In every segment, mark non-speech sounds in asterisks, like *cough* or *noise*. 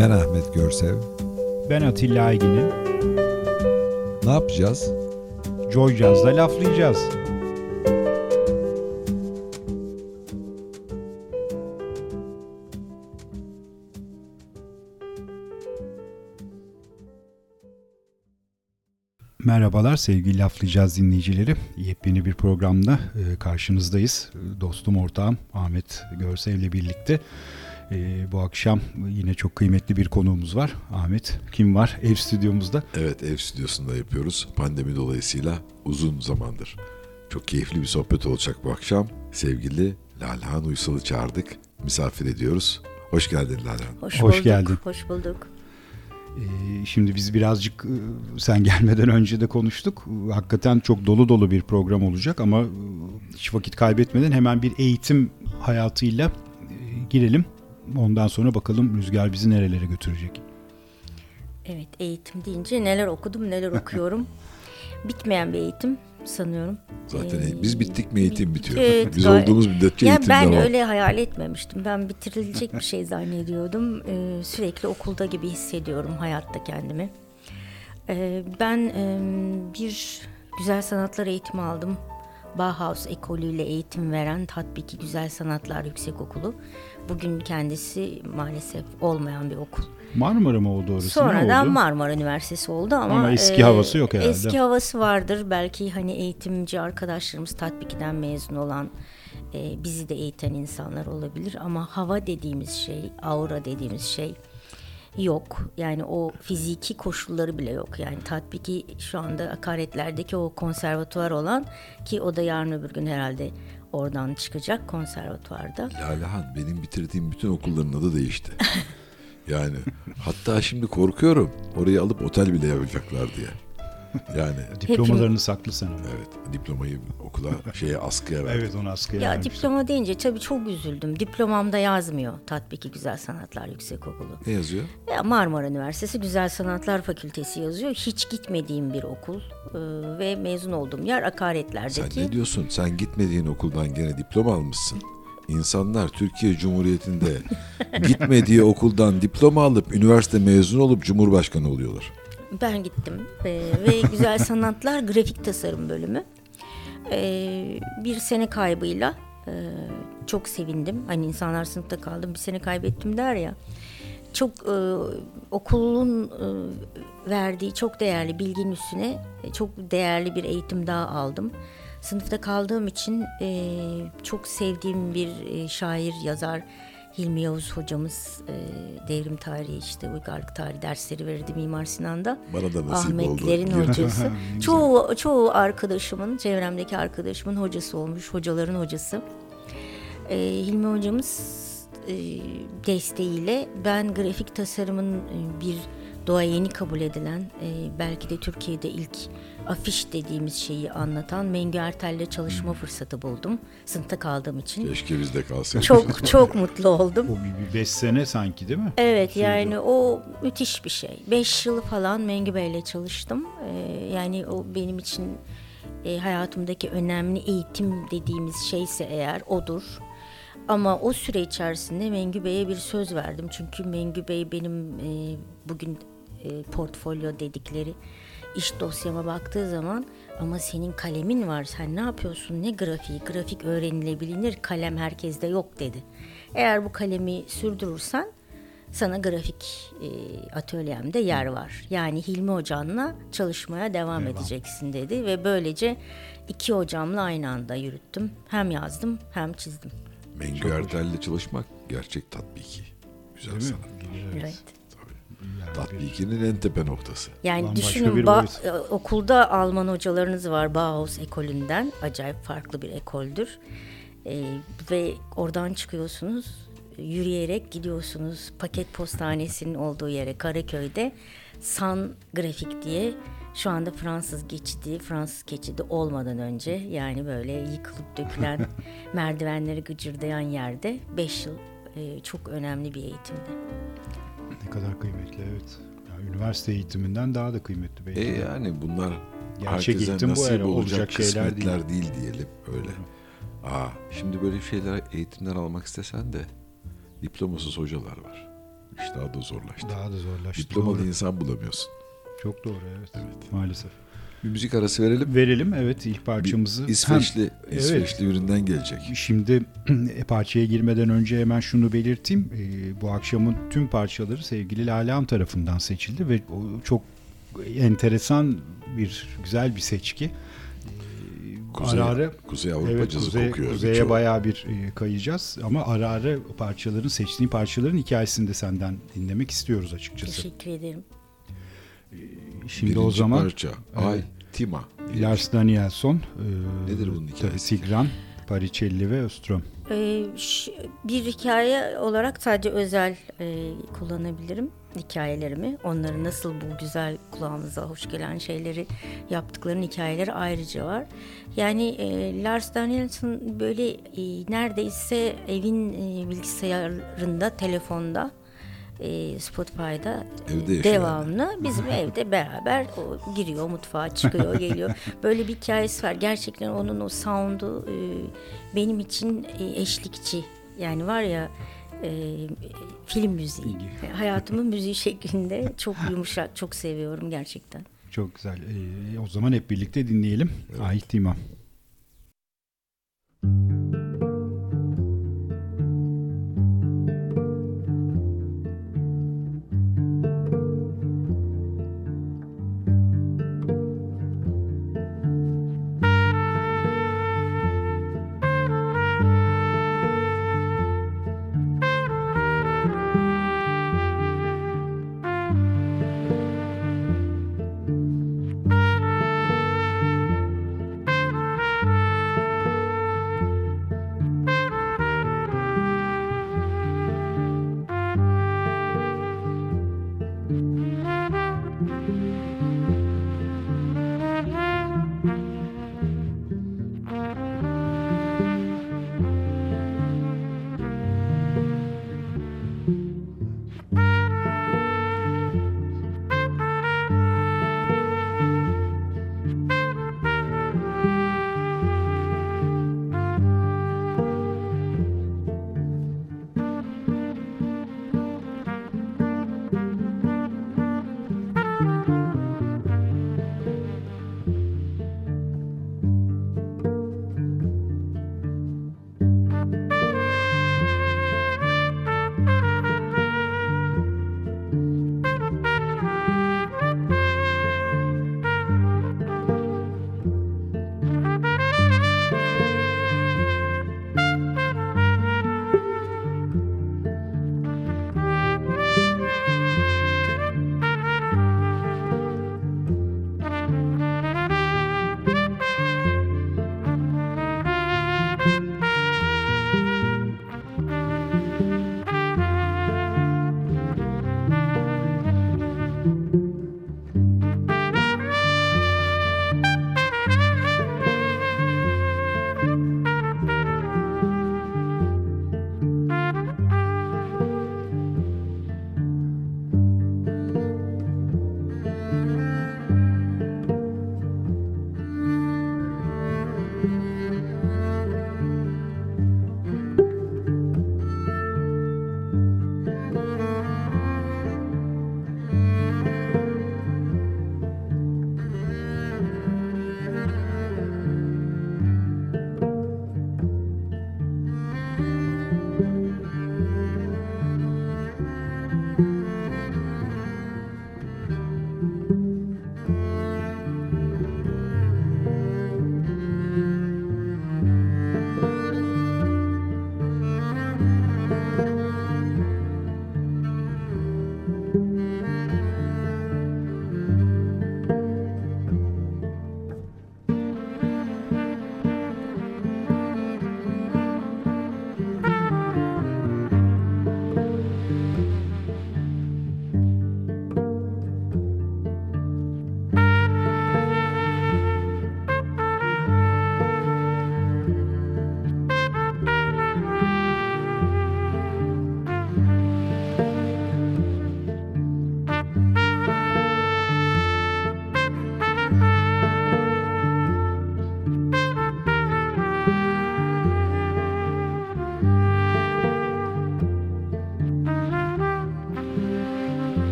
Ben Ahmet Görsev. Ben Atilla Aygin'im. Ne yapacağız? Joy Jazz'da laflayacağız. Merhabalar sevgili Laflayacağız dinleyicileri. Yepyeni bir programda e, karşınızdayız. Dostum ortağım Ahmet Görsev'le birlikte. E, bu akşam yine çok kıymetli bir konuğumuz var. Ahmet kim var ev stüdyomuzda? Evet ev stüdyosunda yapıyoruz. Pandemi dolayısıyla uzun zamandır. Çok keyifli bir sohbet olacak bu akşam. Sevgili Lalhan Uysal'ı çağırdık. Misafir ediyoruz. Hoş geldin Lalhan. Hoş, Hoş geldin. Hoş bulduk. Ee, şimdi biz birazcık e, sen *laughs* gelmeden önce de konuştuk. Hakikaten çok dolu dolu bir program olacak ama e, hiç vakit kaybetmeden hemen bir eğitim hayatıyla e, girelim. Ondan sonra bakalım Rüzgar bizi nerelere götürecek. Evet eğitim deyince neler okudum neler okuyorum. *laughs* Bitmeyen bir eğitim sanıyorum. Zaten ee, biz bittik mi eğitim bitiyor. Evet, biz olduğumuz müddetçe ya eğitim Ben devam. öyle hayal etmemiştim. Ben bitirilecek bir şey zannediyordum. Ee, sürekli okulda gibi hissediyorum hayatta kendimi. Ee, ben e, bir güzel sanatlar eğitimi aldım. Bauhaus ekolüyle eğitim veren Tatbiki Güzel Sanatlar Yüksekokulu. Bugün kendisi maalesef olmayan bir okul. Marmara mı oldu orası? Sonradan oldu? Marmara Üniversitesi oldu ama, ama eski e, havası yok herhalde. Eski havası vardır. Belki hani eğitimci arkadaşlarımız Tatbiki'den mezun olan e, bizi de eğiten insanlar olabilir ama hava dediğimiz şey, aura dediğimiz şey yok. Yani o fiziki koşulları bile yok. Yani tatbiki şu anda akaretlerdeki o konservatuvar olan ki o da yarın öbür gün herhalde oradan çıkacak konservatuvarda. Lalehan benim bitirdiğim bütün okulların adı değişti. *laughs* yani hatta şimdi korkuyorum orayı alıp otel bile yapacaklar diye. *laughs* Yani diplomalarını Hepim... saklı sen. Evet, diplomayı okula şeye askıya verdim. evet, onu askıya Ya diploma deyince tabii çok üzüldüm. Diplomamda yazmıyor Tatbiki Güzel Sanatlar Yüksekokulu. Ne yazıyor? Ya Marmara Üniversitesi Güzel Sanatlar Fakültesi yazıyor. Hiç gitmediğim bir okul ee, ve mezun olduğum yer akaretlerdeki. Sen ne diyorsun? Sen gitmediğin okuldan gene diploma almışsın. İnsanlar Türkiye Cumhuriyeti'nde *laughs* gitmediği okuldan diploma alıp üniversite mezun olup cumhurbaşkanı oluyorlar. Ben gittim ee, ve Güzel *laughs* Sanatlar Grafik Tasarım bölümü. Ee, bir sene kaybıyla e, çok sevindim. Hani insanlar sınıfta kaldım bir sene kaybettim der ya. Çok e, okulun e, verdiği çok değerli bilginin üstüne e, çok değerli bir eğitim daha aldım. Sınıfta kaldığım için e, çok sevdiğim bir e, şair, yazar Hilmi Yavuz hocamız e, devrim tarihi işte uygarlık tarihi dersleri verirdi Mimar Sinan'da. Bana da nasip Ahmetlerin oldu. hocası. *laughs* çoğu çoğu arkadaşımın, çevremdeki arkadaşımın hocası olmuş, hocaların hocası. E, Hilmi hocamız e, desteğiyle ben grafik tasarımın e, bir doğa yeni kabul edilen e, belki de Türkiye'de ilk afiş dediğimiz şeyi anlatan Mengü Ertel'le çalışma fırsatı buldum. Sınıfta kaldığım için. Keşke bizde kalsaydı. Çok *laughs* çok mutlu oldum. O bir, bir beş sene sanki değil mi? Evet Şimdi. yani o müthiş bir şey. Beş yıl falan Mengü Bey'le çalıştım. Ee, yani o benim için e, hayatımdaki önemli eğitim dediğimiz şeyse eğer odur. Ama o süre içerisinde Mengü Bey'e bir söz verdim. Çünkü Mengü Bey benim e, bugün e, portfolyo dedikleri iş dosyama baktığı zaman ama senin kalemin var sen ne yapıyorsun ne grafiği grafik öğrenilebilir kalem herkeste yok dedi. Eğer bu kalemi sürdürürsen sana grafik e, atölyemde yer var. Yani Hilmi Hoca'nla çalışmaya devam Eyvallah. edeceksin dedi ve böylece iki hocamla aynı anda yürüttüm. Hem yazdım hem çizdim. Mengü Ertel'le çalışmak gerçek tatbiki. Güzel sanat. Evet. evet. Tatbikinin en tepe noktası. Yani Bambaşka düşünün ba- e, okulda Alman hocalarınız var Bauhaus ekolünden. Acayip farklı bir ekoldür. Ee, ve oradan çıkıyorsunuz yürüyerek gidiyorsunuz paket postanesinin olduğu yere Karaköy'de San Grafik diye şu anda Fransız geçidi, Fransız geçidi olmadan önce yani böyle yıkılıp dökülen *laughs* merdivenleri gıcırdayan yerde 5 yıl e, çok önemli bir eğitimdi. Ne kadar kıymetli evet. Yani üniversite eğitiminden daha da kıymetli belki. E yani bunlar Gerçek herkese nasip olacak, olacak şeyler değil. değil diyelim öyle. Aa, şimdi böyle şeyler eğitimler almak istesen de diplomasız hocalar var. İş daha da zorlaştı. Daha da zorlaştı. Diplomalı Doğru. insan bulamıyorsun. Çok doğru evet. Maalesef. Bir müzik arası verelim. Verelim evet ilk parçamızı. İsveçli, evet. İsveçli üründen gelecek. Şimdi *clears throat* e, parçaya girmeden önce hemen şunu belirteyim. E, bu akşamın tüm parçaları sevgili Lale Han tarafından seçildi ve o çok enteresan bir güzel bir seçki. E, Kuzey, ara ara Kuzey Avrupa evet, cazı kuzey, kokuyor. kuzeye birçoğu. bayağı bir e, kayacağız ama ara ara parçaların seçtiğin parçaların hikayesini de senden dinlemek istiyoruz açıkçası. Teşekkür ederim. Şimdi Birinci o zaman parça. Ay, Tima. Lars Danielsson, e, Nedir bunun hikayesi? Tigran, Paricelli ve Öström. Ş- bir hikaye olarak sadece özel e, kullanabilirim hikayelerimi. Onları nasıl bu güzel kulağımıza hoş gelen şeyleri yaptıklarının hikayeleri ayrıca var. Yani e, Lars Danielsson böyle e, neredeyse evin e, bilgisayarında, telefonda, e, Spotify'da Evde devamlı bizim *laughs* evde beraber o giriyor mutfağa çıkıyor geliyor. *laughs* Böyle bir hikayesi var. Gerçekten onun o sound'u e, benim için e, eşlikçi. Yani var ya e, film müziği. Hayatımın *laughs* müziği şeklinde çok yumuşak, çok seviyorum gerçekten. Çok güzel. Ee, o zaman hep birlikte dinleyelim. Ay Tima. Thank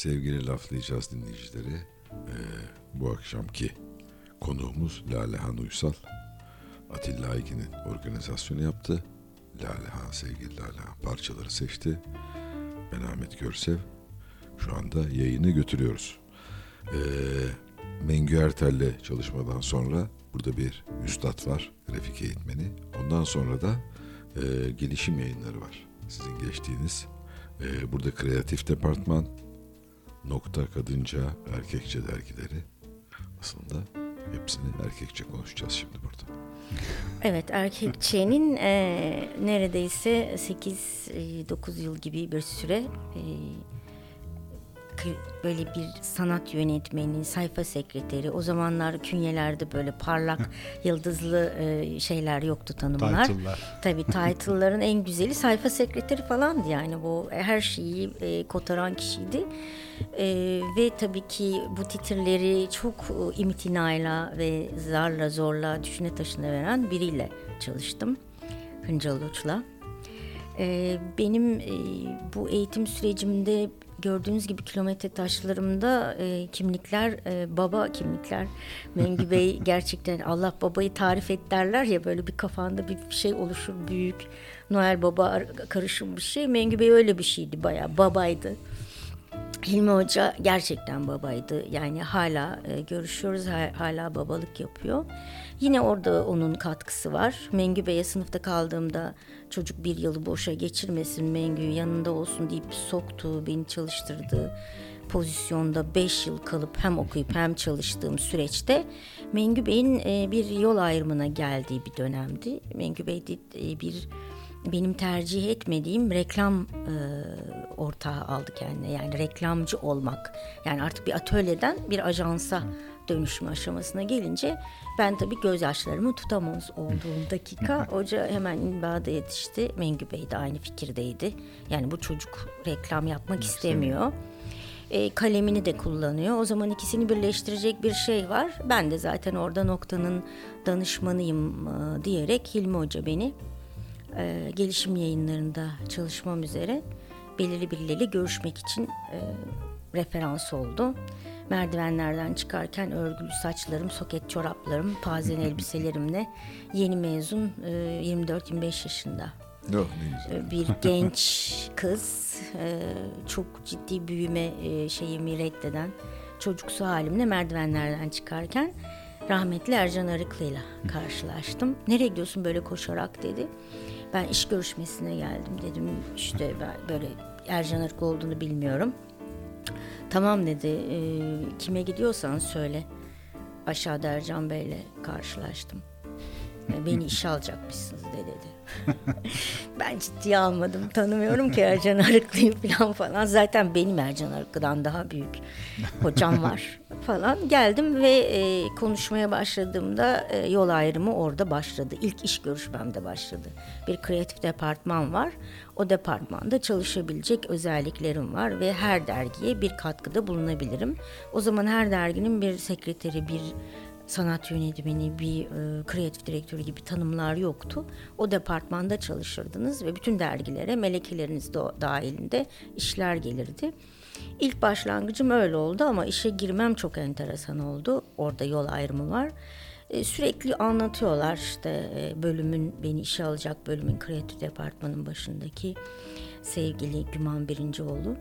Sevgili laflayacağız dinleyicileri. Ee, bu akşamki konuğumuz Lalehan Uysal. Atilla Aygin'in organizasyonu yaptı. Lalehan, sevgili Lalehan parçaları seçti. Ben Ahmet Görsev. Şu anda yayını götürüyoruz. Ee, Mengü Ertel'le çalışmadan sonra burada bir üstad var, Refik eğitmeni. Ondan sonra da e, gelişim yayınları var. Sizin geçtiğiniz. E, burada kreatif departman, nokta kadınca, erkekçe dergileri. Aslında hepsini erkekçe konuşacağız şimdi burada. Evet erkekçenin *laughs* e, neredeyse 8-9 yıl gibi bir süre e, böyle bir sanat yönetmeni, sayfa sekreteri. O zamanlar künyelerde böyle parlak *laughs* yıldızlı e, şeyler yoktu tanımlar. Title'lar. Tabii title'ların en güzeli sayfa sekreteri falandı yani bu her şeyi e, kotaran kişiydi. E, ve tabii ki bu titirleri çok e, imitinayla ve zarla zorla düşüne taşına veren biriyle çalıştım. Hıncal Uç'la. E, benim e, bu eğitim sürecimde gördüğünüz gibi kilometre taşlarımda e, kimlikler e, baba kimlikler. Mengü Bey *laughs* gerçekten Allah babayı tarif et derler ya böyle bir kafanda bir şey oluşur büyük. Noel Baba ar- karışım bir şey. Mengü Bey öyle bir şeydi bayağı babaydı. Hilmi Hoca gerçekten babaydı. Yani hala e, görüşüyoruz, ha- hala babalık yapıyor. Yine orada onun katkısı var. Mengü Bey'e sınıfta kaldığımda çocuk bir yılı boşa geçirmesin, Mengü yanında olsun deyip soktu, beni çalıştırdı. Pozisyonda 5 yıl kalıp hem okuyup hem çalıştığım süreçte Mengü Bey'in e, bir yol ayrımına geldiği bir dönemdi. Mengü Bey e, bir benim tercih etmediğim reklam e, ortağı aldı kendine. Yani reklamcı olmak. Yani artık bir atölyeden bir ajansa dönüşme aşamasına gelince ben tabii gözyaşlarımı tutamaz olduğum dakika *laughs* hoca hemen inbada yetişti. Mengü Bey de aynı fikirdeydi. Yani bu çocuk reklam yapmak istemiyor. E, kalemini de kullanıyor. O zaman ikisini birleştirecek bir şey var. Ben de zaten orada noktanın danışmanıyım e, diyerek Hilmi Hoca beni e, gelişim yayınlarında çalışmam üzere belirli birileriyle görüşmek için e, referans oldu. Merdivenlerden çıkarken örgülü saçlarım, soket çoraplarım, pazen *laughs* elbiselerimle yeni mezun e, 24-25 yaşında Yok güzel. e, bir *laughs* genç kız e, çok ciddi büyüme e, şeyimi reddeden çocuksu halimle merdivenlerden çıkarken rahmetli Ercan Arıklı'yla karşılaştım. Nereye gidiyorsun böyle koşarak dedi. Ben iş görüşmesine geldim dedim. İşte ben böyle Ercan Arıklı olduğunu bilmiyorum. Tamam dedi. "e, kime gidiyorsan söyle. Aşağıda Ercan Bey'le karşılaştım. E, Beni işe alacakmışsınız de dedi. *laughs* ben ciddiye almadım. Tanımıyorum ki Ercan Arıklı'yı falan falan. Zaten benim Ercan Arıklı'dan daha büyük hocam var *laughs* falan. Geldim ve e, konuşmaya başladığımda e, yol ayrımı orada başladı. İlk iş görüşmemde başladı. Bir kreatif departman var. O departmanda çalışabilecek özelliklerim var ve her dergiye bir katkıda bulunabilirim. O zaman her derginin bir sekreteri, bir sanat yönetmeni, bir e, kreatif direktörü gibi tanımlar yoktu. O departmanda çalışırdınız ve bütün dergilere melekeleriniz de dahilinde işler gelirdi. İlk başlangıcım öyle oldu ama işe girmem çok enteresan oldu. Orada yol ayrımı var. E, sürekli anlatıyorlar işte e, bölümün beni işe alacak bölümün kreatif departmanın başındaki sevgili Güman Birincioğlu.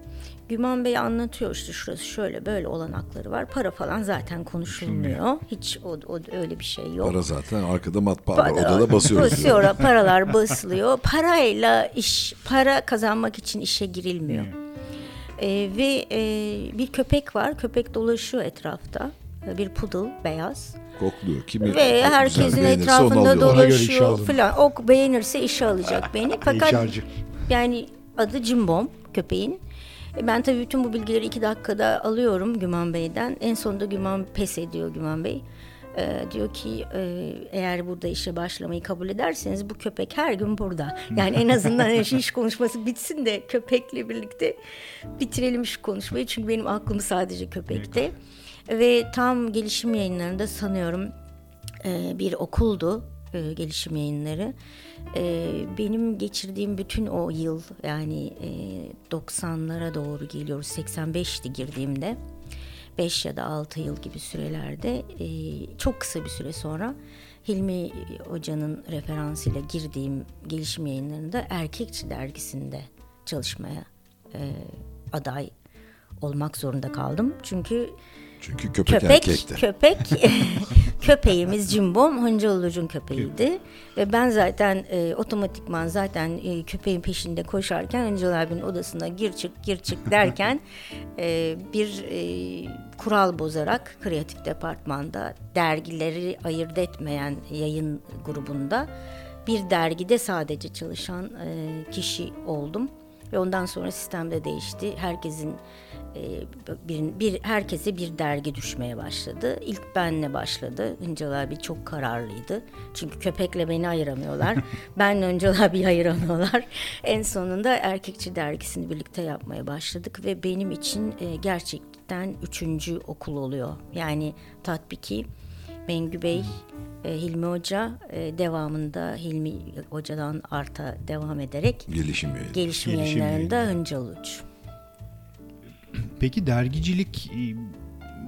Güman Bey anlatıyor işte şurası şöyle böyle olanakları var. Para falan zaten konuşulmuyor. Hiç o, o öyle bir şey yok. Para zaten arkada matbaa var. Odada basıyoruz. Basıyor, paralar basılıyor. *laughs* Parayla iş, para kazanmak için işe girilmiyor. Ee, ve e, bir köpek var. Köpek dolaşıyor etrafta. Bir poodle beyaz. Kokluyor. Kimi Ve herkesin etrafında dolaşıyor falan. O beğenirse işe alacak beni. *laughs* Fakat yani adı Cimbom köpeğin. E, Ben tabii bütün bu bilgileri iki dakikada alıyorum Güman Bey'den. En sonunda Güman pes ediyor Güman Bey. Ee, diyor ki e, eğer burada işe başlamayı kabul ederseniz bu köpek her gün burada. Yani en azından iş, iş konuşması bitsin de köpekle birlikte bitirelim şu konuşmayı. Çünkü benim aklım sadece köpekte. Ve tam gelişim yayınlarında sanıyorum e, bir okuldu. e, gelişim yayınları. E, benim geçirdiğim bütün o yıl yani e, 90'lara doğru geliyoruz. 85'ti girdiğimde. 5 ya da 6 yıl gibi sürelerde. E, çok kısa bir süre sonra Hilmi Hoca'nın referansıyla girdiğim gelişim yayınlarında Erkekçi dergisinde çalışmaya e, aday olmak zorunda kaldım. Çünkü Çünkü köpek, köpek erkekti. köpek *laughs* köpeğimiz Cimbom Hıncalıcı'nın köpeğiydi ve ben zaten e, otomatikman zaten e, köpeğin peşinde koşarken Hıncalı abinin odasına gir çık gir çık *laughs* derken e, bir e, kural bozarak kreatif departmanda dergileri ayırt etmeyen yayın grubunda bir dergide sadece çalışan e, kişi oldum ve ondan sonra sistemde değişti. Herkesin bir, bir herkese bir dergi düşmeye başladı. İlk benle başladı. Hıncal abi çok kararlıydı. Çünkü köpekle beni ayıramıyorlar. *laughs* benle Hıncal abi ayıramıyorlar. En sonunda Erkekçi dergisini birlikte yapmaya başladık ve benim için e, gerçekten üçüncü okul oluyor. Yani tatbiki Mengü Bey, e, Hilmi Hoca e, devamında Hilmi Hoca'dan arta devam ederek Gelişim gelişim, Gelişim yayınlarında. Hıncal Uç. Peki dergicilik e,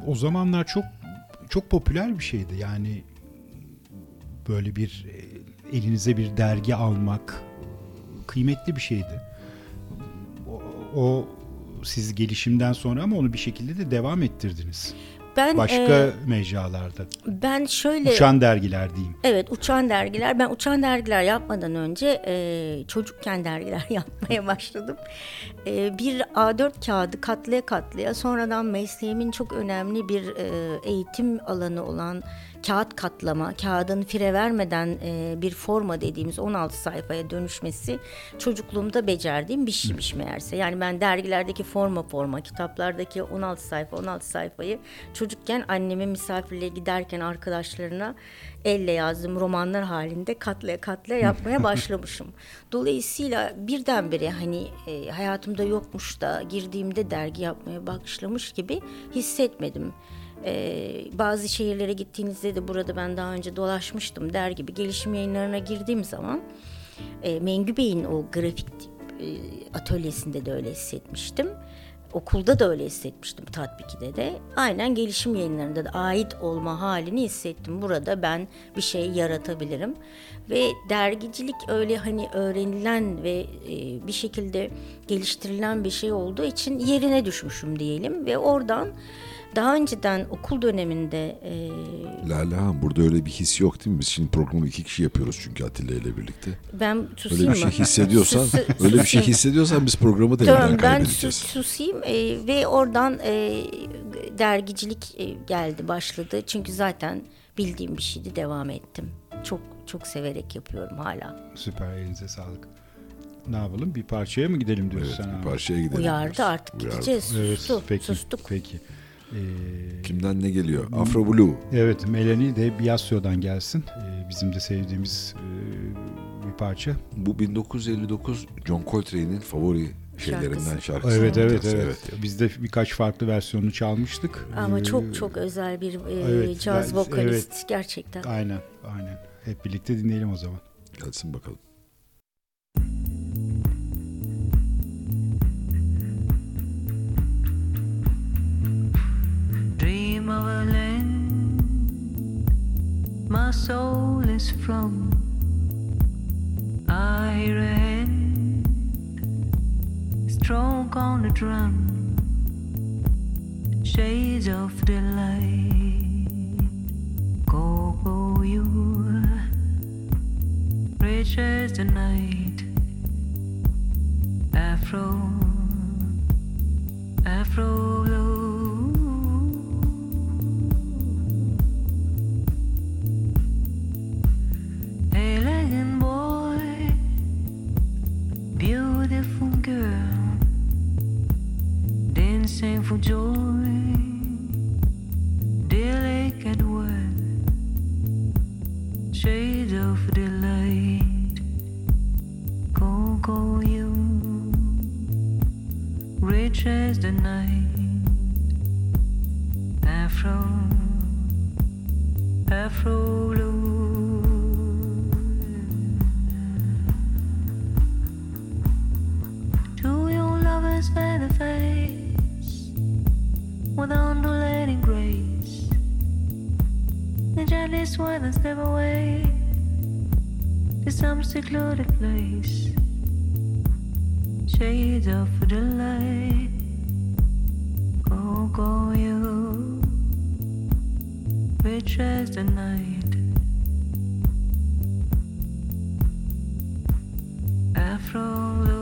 o zamanlar çok çok popüler bir şeydi. Yani böyle bir e, elinize bir dergi almak kıymetli bir şeydi. O, o siz gelişimden sonra ama onu bir şekilde de devam ettirdiniz. Ben Başka e, mecralarda. ben şöyle Uçan dergiler diyeyim. evet uçan dergiler ben uçan dergiler yapmadan önce e, çocukken dergiler *laughs* yapmaya başladım. E, bir A4 kağıdı katlaya katlaya sonradan mesleğimin çok önemli bir e, eğitim alanı olan kağıt katlama, kağıdın fire vermeden e, bir forma dediğimiz 16 sayfaya dönüşmesi çocukluğumda becerdiğim bir şeymiş meğerse. Yani ben dergilerdeki forma forma, kitaplardaki 16 sayfa 16 sayfayı çocukken anneme misafirliğe giderken arkadaşlarına elle yazdığım romanlar halinde katlaya katlaya *laughs* yapmaya başlamışım. Dolayısıyla birdenbire hani e, hayatımda yokmuş da girdiğimde dergi yapmaya başlamış gibi hissetmedim. Ee, bazı şehirlere gittiğinizde de burada ben daha önce dolaşmıştım der gibi gelişim yayınlarına girdiğim zaman e, Mengü Bey'in o grafik e, atölyesinde de öyle hissetmiştim. Okulda da öyle hissetmiştim Tatbiki'de de. Aynen gelişim yayınlarında da ait olma halini hissettim. Burada ben bir şey yaratabilirim. Ve dergicilik öyle hani öğrenilen ve e, bir şekilde geliştirilen bir şey olduğu için yerine düşmüşüm diyelim. Ve oradan daha önceden okul döneminde e, Lale Han burada öyle bir his yok değil mi? Biz şimdi programı iki kişi yapıyoruz çünkü Atilla ile birlikte. ben susayım Öyle bir şey mı? hissediyorsan, Sus- öyle bir şey hissediyorsan biz programı da Tamam ben sus, susayım e, ve oradan e, dergicilik e, geldi başladı. Çünkü zaten bildiğim bir şeydi devam ettim. Çok çok severek yapıyorum hala. Süper elinize sağlık. Ne yapalım? Bir parçaya mı gidelim diyorsun Evet, sen bir abi? parçaya gidelim. Uyardı artık Uyardı. gideceğiz. Evet, Sustu, peki. sustuk. Peki. Ee, Kimden ne geliyor? Afro Blue. evet, Melanie de Biasio'dan gelsin. Ee, bizim de sevdiğimiz e, bir parça. Bu 1959 John Coltrane'in favori şeylerinden Şarkısı. şarkısı. Evet, evet, Evet. evet. Biz de birkaç farklı versiyonunu çalmıştık. Ama Ee, çok çok özel bir e, evet, caz ben- vokalist gerçekten. Aynen, aynen. Hep birlikte dinleyelim o zaman. Gelsin bakalım. Dream of a land my soul is from. I hear a hand stroke on the drum. Shades of delight, go go you, rich as the night. Afro, Afro blue. For joy, delicate word, shades of delight. Go, go, you, rich as the night, Afro, Afro when I step away to some secluded place. Shades of the light. Go, go, you. As the night. Afro blue.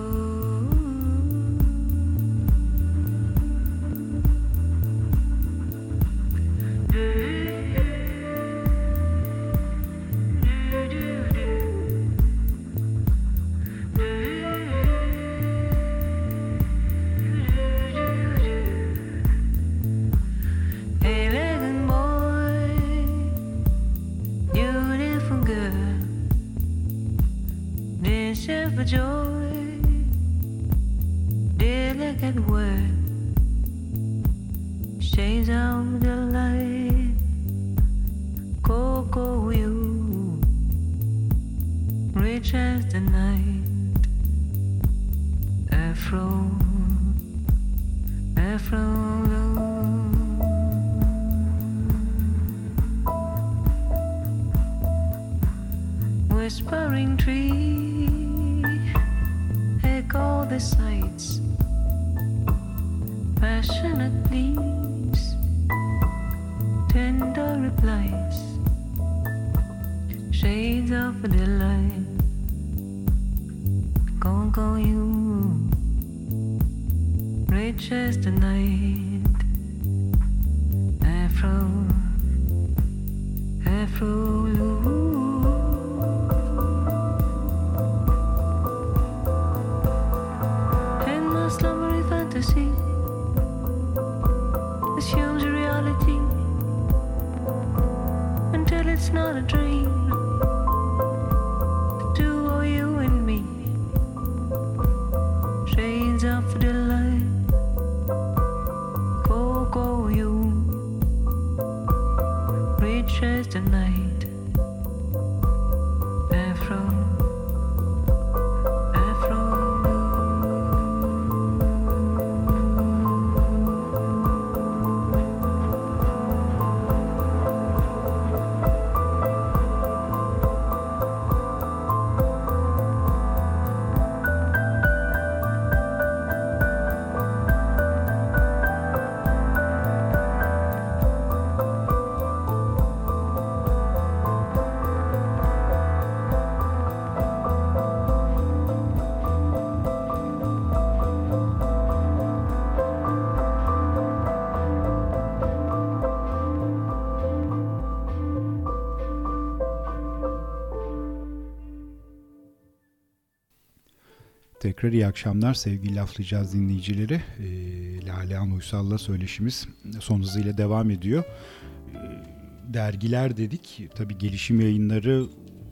Tekrar iyi akşamlar sevgili laflayacağız dinleyicileri. Ee, Lalehan Uysal'la söyleşimiz son hızıyla devam ediyor. Ee, dergiler dedik. Tabii gelişim yayınları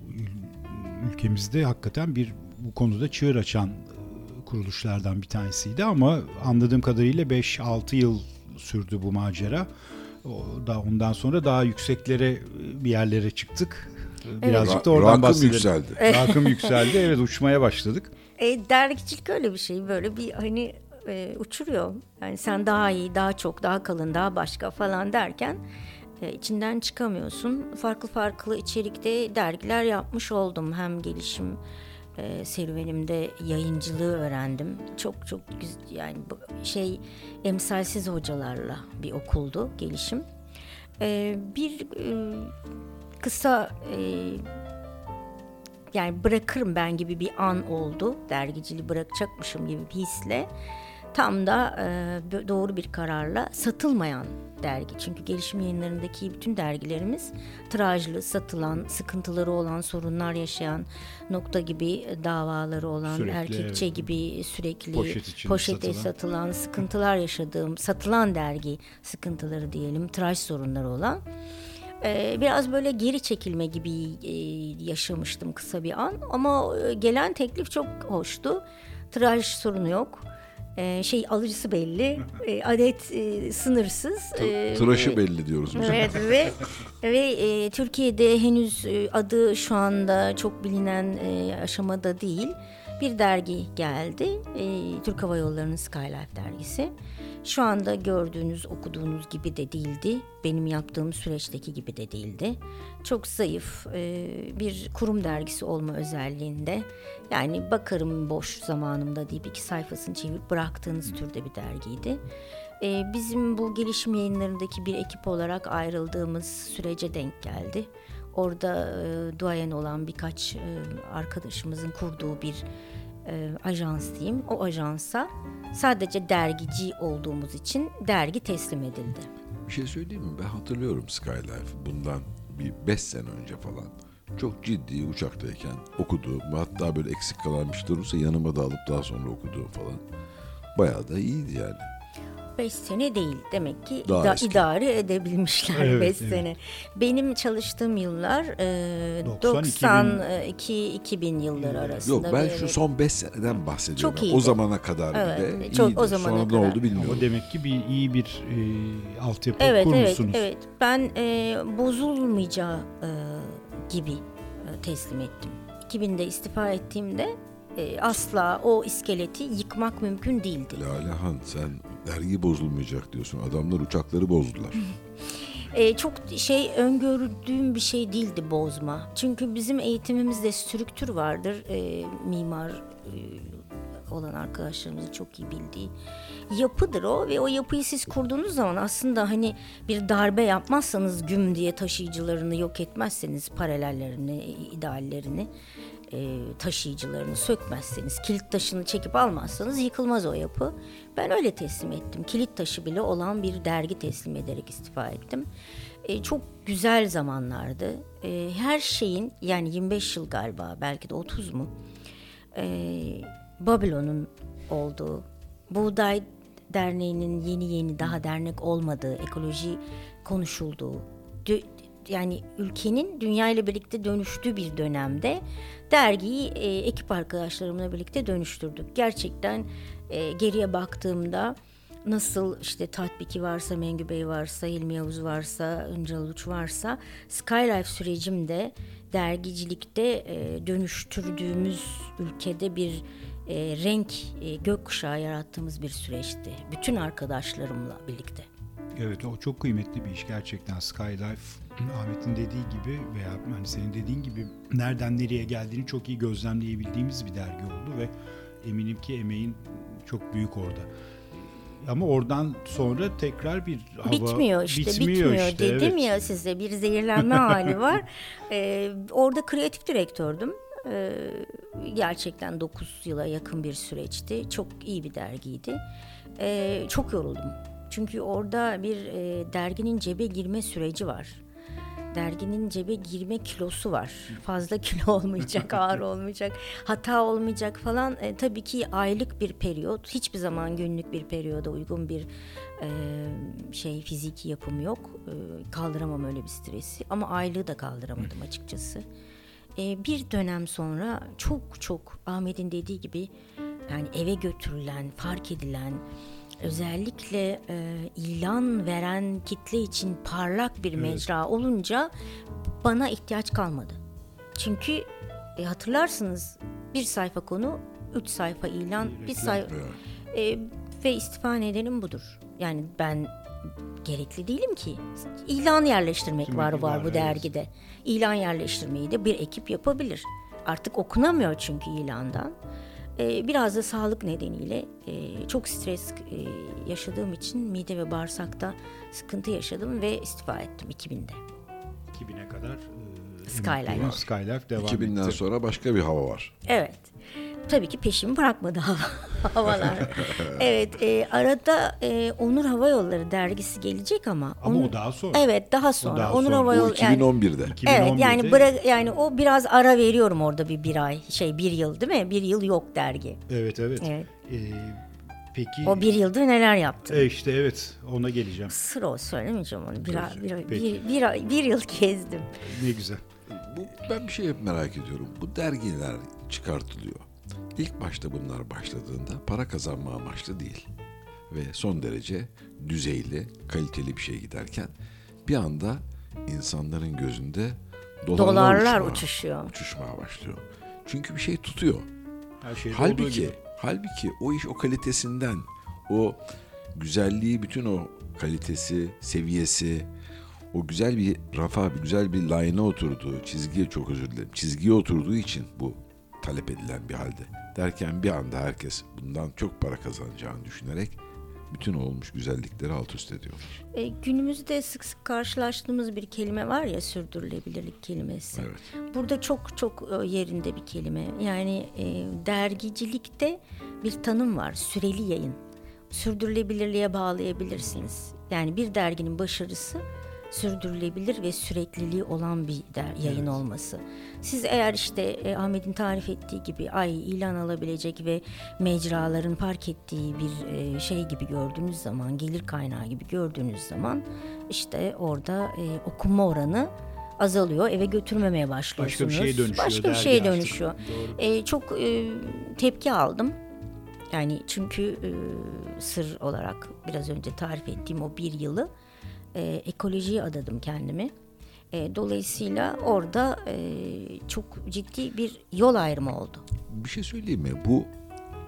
ül- ülkemizde hakikaten bir bu konuda çığır açan e, kuruluşlardan bir tanesiydi ama anladığım kadarıyla 5-6 yıl sürdü bu macera. O da ondan sonra daha yükseklere e, bir yerlere çıktık. Ee, Birazcık da Ra- oradan rakım bahsedelim. yükseldi. Rakım yükseldi. Evet uçmaya başladık. E, dergicilik öyle bir şey böyle bir hani e, uçuruyor. Yani sen daha iyi, daha çok, daha kalın, daha başka falan derken e, içinden çıkamıyorsun. Farklı farklı içerikte dergiler yapmış oldum. Hem gelişim e, serüvenimde yayıncılığı öğrendim. Çok çok güzel yani şey emsalsiz hocalarla bir okuldu gelişim. E, bir e, kısa e, yani bırakırım ben gibi bir an oldu. Dergiciliği bırakacakmışım gibi bir hisle. Tam da e, doğru bir kararla satılmayan dergi. Çünkü gelişim yayınlarındaki bütün dergilerimiz tirajlı, satılan, sıkıntıları olan, sorunlar yaşayan, nokta gibi davaları olan, Sürekli, erkekçe evet. gibi sürekli Poşet poşete satılan. satılan, sıkıntılar yaşadığım, satılan dergi sıkıntıları diyelim, tiraj sorunları olan. Ee, biraz böyle geri çekilme gibi e, yaşamıştım kısa bir an ama e, gelen teklif çok hoştu. Tiraj sorunu yok. Ee, şey alıcısı belli. *laughs* E, adet e, sınırsız. Ee, Tıraşı belli diyoruz biz. Evet *laughs* ve ve e, Türkiye'de henüz e, adı şu anda çok bilinen e, aşamada değil. bir dergi geldi. E, Türk Hava Yolları'nın Skylife dergisi. Şu anda gördüğünüz, okuduğunuz gibi de değildi. Benim yaptığım süreçteki gibi de değildi. Çok zayıf e, bir kurum dergisi olma özelliğinde. Yani bakarım boş zamanımda deyip iki sayfasını çevirip bıraktığınız türde bir dergiydi. E, bizim bu gelişim yayınlarındaki bir ekip olarak ayrıldığımız sürece denk geldi. Orada e, duayen olan birkaç arkadaşımızın kurduğu bir e, ajans diyeyim. O ajansa sadece dergici olduğumuz için dergi teslim edildi. Bir şey söyleyeyim mi? Ben hatırlıyorum Skylife bundan bir 5 sene önce falan. Çok ciddi uçaktayken okuduğum hatta böyle eksik kalan bir şey yanıma da alıp daha sonra okuduğum falan. Bayağı da iyiydi yani. 5 sene değil demek ki Daha ida- eski. idare edebilmişler 5 Evet, evet. sene. Benim çalıştığım yıllar e, 90, 92-2000 yılları arasında. Yok ben şu son 5 seneden bahsediyorum. Çok iyiydi. O zamana kadar Evet, bile çok- iyiydi. o zamana Sonra ne kadar. oldu bilmiyorum. Ama demek ki bir iyi bir e, altyapı Evet evet kurmuşsunuz. evet. Ben e, bozulmayacağı e, gibi e, teslim ettim. 2000'de istifa ettiğimde e, asla o iskeleti yıkmak mümkün değildi. Lale Han sen dergi bozulmayacak diyorsun. Adamlar uçakları bozdular. E, çok şey öngördüğüm bir şey değildi bozma. Çünkü bizim eğitimimizde strüktür vardır. E, mimar e, olan arkadaşlarımızın çok iyi bildiği yapıdır o ve o yapıyı siz kurduğunuz zaman aslında hani bir darbe yapmazsanız güm diye taşıyıcılarını yok etmezseniz paralellerini, ideallerini e, taşıyıcılarını sökmezseniz, kilit taşını çekip almazsanız yıkılmaz o yapı. Ben öyle teslim ettim. Kilit taşı bile olan bir dergi teslim ederek istifa ettim. E, çok güzel zamanlardı. E, her şeyin yani 25 yıl galiba belki de 30 mu? E, Babilon'un olduğu, Buğday Derneği'nin yeni yeni daha dernek olmadığı, ekoloji konuşulduğu, dü- yani ülkenin dünya ile birlikte dönüştüğü bir dönemde dergiyi e, ekip arkadaşlarımla birlikte dönüştürdük. Gerçekten e, geriye baktığımda nasıl işte Tatbiki varsa, Mengü Bey varsa, Hilmi Yavuz varsa, Öncal Uluç varsa Skylife sürecimde dergicilikte e, dönüştürdüğümüz ülkede bir e, renk e, gökkuşağı yarattığımız bir süreçti. Bütün arkadaşlarımla birlikte. Evet o çok kıymetli bir iş gerçekten Skylife Ahmet'in dediği gibi veya hani senin dediğin gibi nereden nereye geldiğini çok iyi gözlemleyebildiğimiz bir dergi oldu ve eminim ki emeğin çok büyük orada. Ama oradan sonra tekrar bir hava bitmiyor işte bitmiyor, işte, dedim evet. ya size bir zehirlenme *laughs* hali var. Ee, orada kreatif direktördüm. Ee, gerçekten 9 yıla yakın bir süreçti. Çok iyi bir dergiydi. Ee, çok yoruldum. Çünkü orada bir e, derginin cebe girme süreci var. Derginin cebe girme kilosu var. Fazla kilo *laughs* olmayacak, ağır olmayacak, hata olmayacak falan. E, tabii ki aylık bir periyot. Hiçbir zaman günlük bir periyoda uygun bir e, şey fiziki yapım yok. E, kaldıramam öyle bir stresi. Ama aylığı da kaldıramadım açıkçası. E, bir dönem sonra çok çok Ahmet'in dediği gibi yani eve götürülen, fark edilen, özellikle e, ilan veren kitle için parlak bir mecra olunca bana ihtiyaç kalmadı. Çünkü e, hatırlarsınız bir sayfa konu, üç sayfa ilan, bir sayfa e, ve istifa nedenim budur. Yani ben gerekli değilim ki. İlan yerleştirmek Demek var var bu evet. dergide. İlan yerleştirmeyi de bir ekip yapabilir. Artık okunamıyor çünkü ilandan. Ee, biraz da sağlık nedeniyle e, çok stres e, yaşadığım için mide ve bağırsakta sıkıntı yaşadım ve istifa ettim 2000'de. 2000'e kadar e, Skylife. Skylife devam 2000'den etti. sonra başka bir hava var. Evet. Tabii ki peşimi bırakmadı *laughs* hava, havalar. *laughs* evet, e, arada e, Onur Hava Yolları dergisi gelecek ama. Ama Onur- o daha sonra. Evet, daha sonra. daha Onur sonra. Hava Yolları. yani- 2011'de. Evet yani 2011'de bırak yani o biraz ara veriyorum orada bir bir ay şey bir yıl değil mi? Bir yıl yok dergi. Evet evet. Evet. E, peki O bir yıldır neler yaptı? e, işte evet ona geleceğim. Sıra o söylemeyeceğim onu. Bir, ay- bir, bir, bir, ay- bir yıl gezdim. Ne güzel. Bu, ben bir şey hep merak ediyorum. Bu dergiler çıkartılıyor. İlk başta bunlar başladığında para kazanma amaçlı değil. Ve son derece düzeyli, kaliteli bir şey giderken bir anda insanların gözünde dolarlar, Dolarlar uçmaya- uçuşuyor. uçuşmaya başlıyor. Çünkü bir şey tutuyor. Her olduğu Halbuki, halbuki o iş o kalitesinden, o güzelliği, bütün o kalitesi, seviyesi, o güzel bir rafa, bir güzel bir line'a oturduğu, çizgiye çok özür dilerim, çizgiye oturduğu için bu talep edilen bir halde. Derken bir anda herkes bundan çok para kazanacağını düşünerek bütün olmuş güzellikleri alt üst ediyorlar. E, günümüzde sık sık karşılaştığımız bir kelime var ya sürdürülebilirlik kelimesi. Evet. Burada çok çok e, yerinde bir kelime. Yani e, dergicilikte bir tanım var. Süreli yayın. Sürdürülebilirliğe bağlayabilirsiniz. Yani bir derginin başarısı sürdürülebilir ve sürekliliği olan bir der, yayın olması. Siz eğer işte e, Ahmet'in tarif ettiği gibi ay ilan alabilecek ve mecraların park ettiği bir e, şey gibi gördüğünüz zaman, gelir kaynağı gibi gördüğünüz zaman işte orada e, okuma oranı azalıyor. Eve götürmemeye başlıyorsunuz. Başka bir şeye dönüşüyor. Başka bir şeye dönüşüyor. E, çok e, tepki aldım. Yani çünkü e, sır olarak biraz önce tarif ettiğim o bir yılı e, ekolojiye adadım kendimi. E, dolayısıyla orada e, çok ciddi bir yol ayrımı oldu. Bir şey söyleyeyim mi? Bu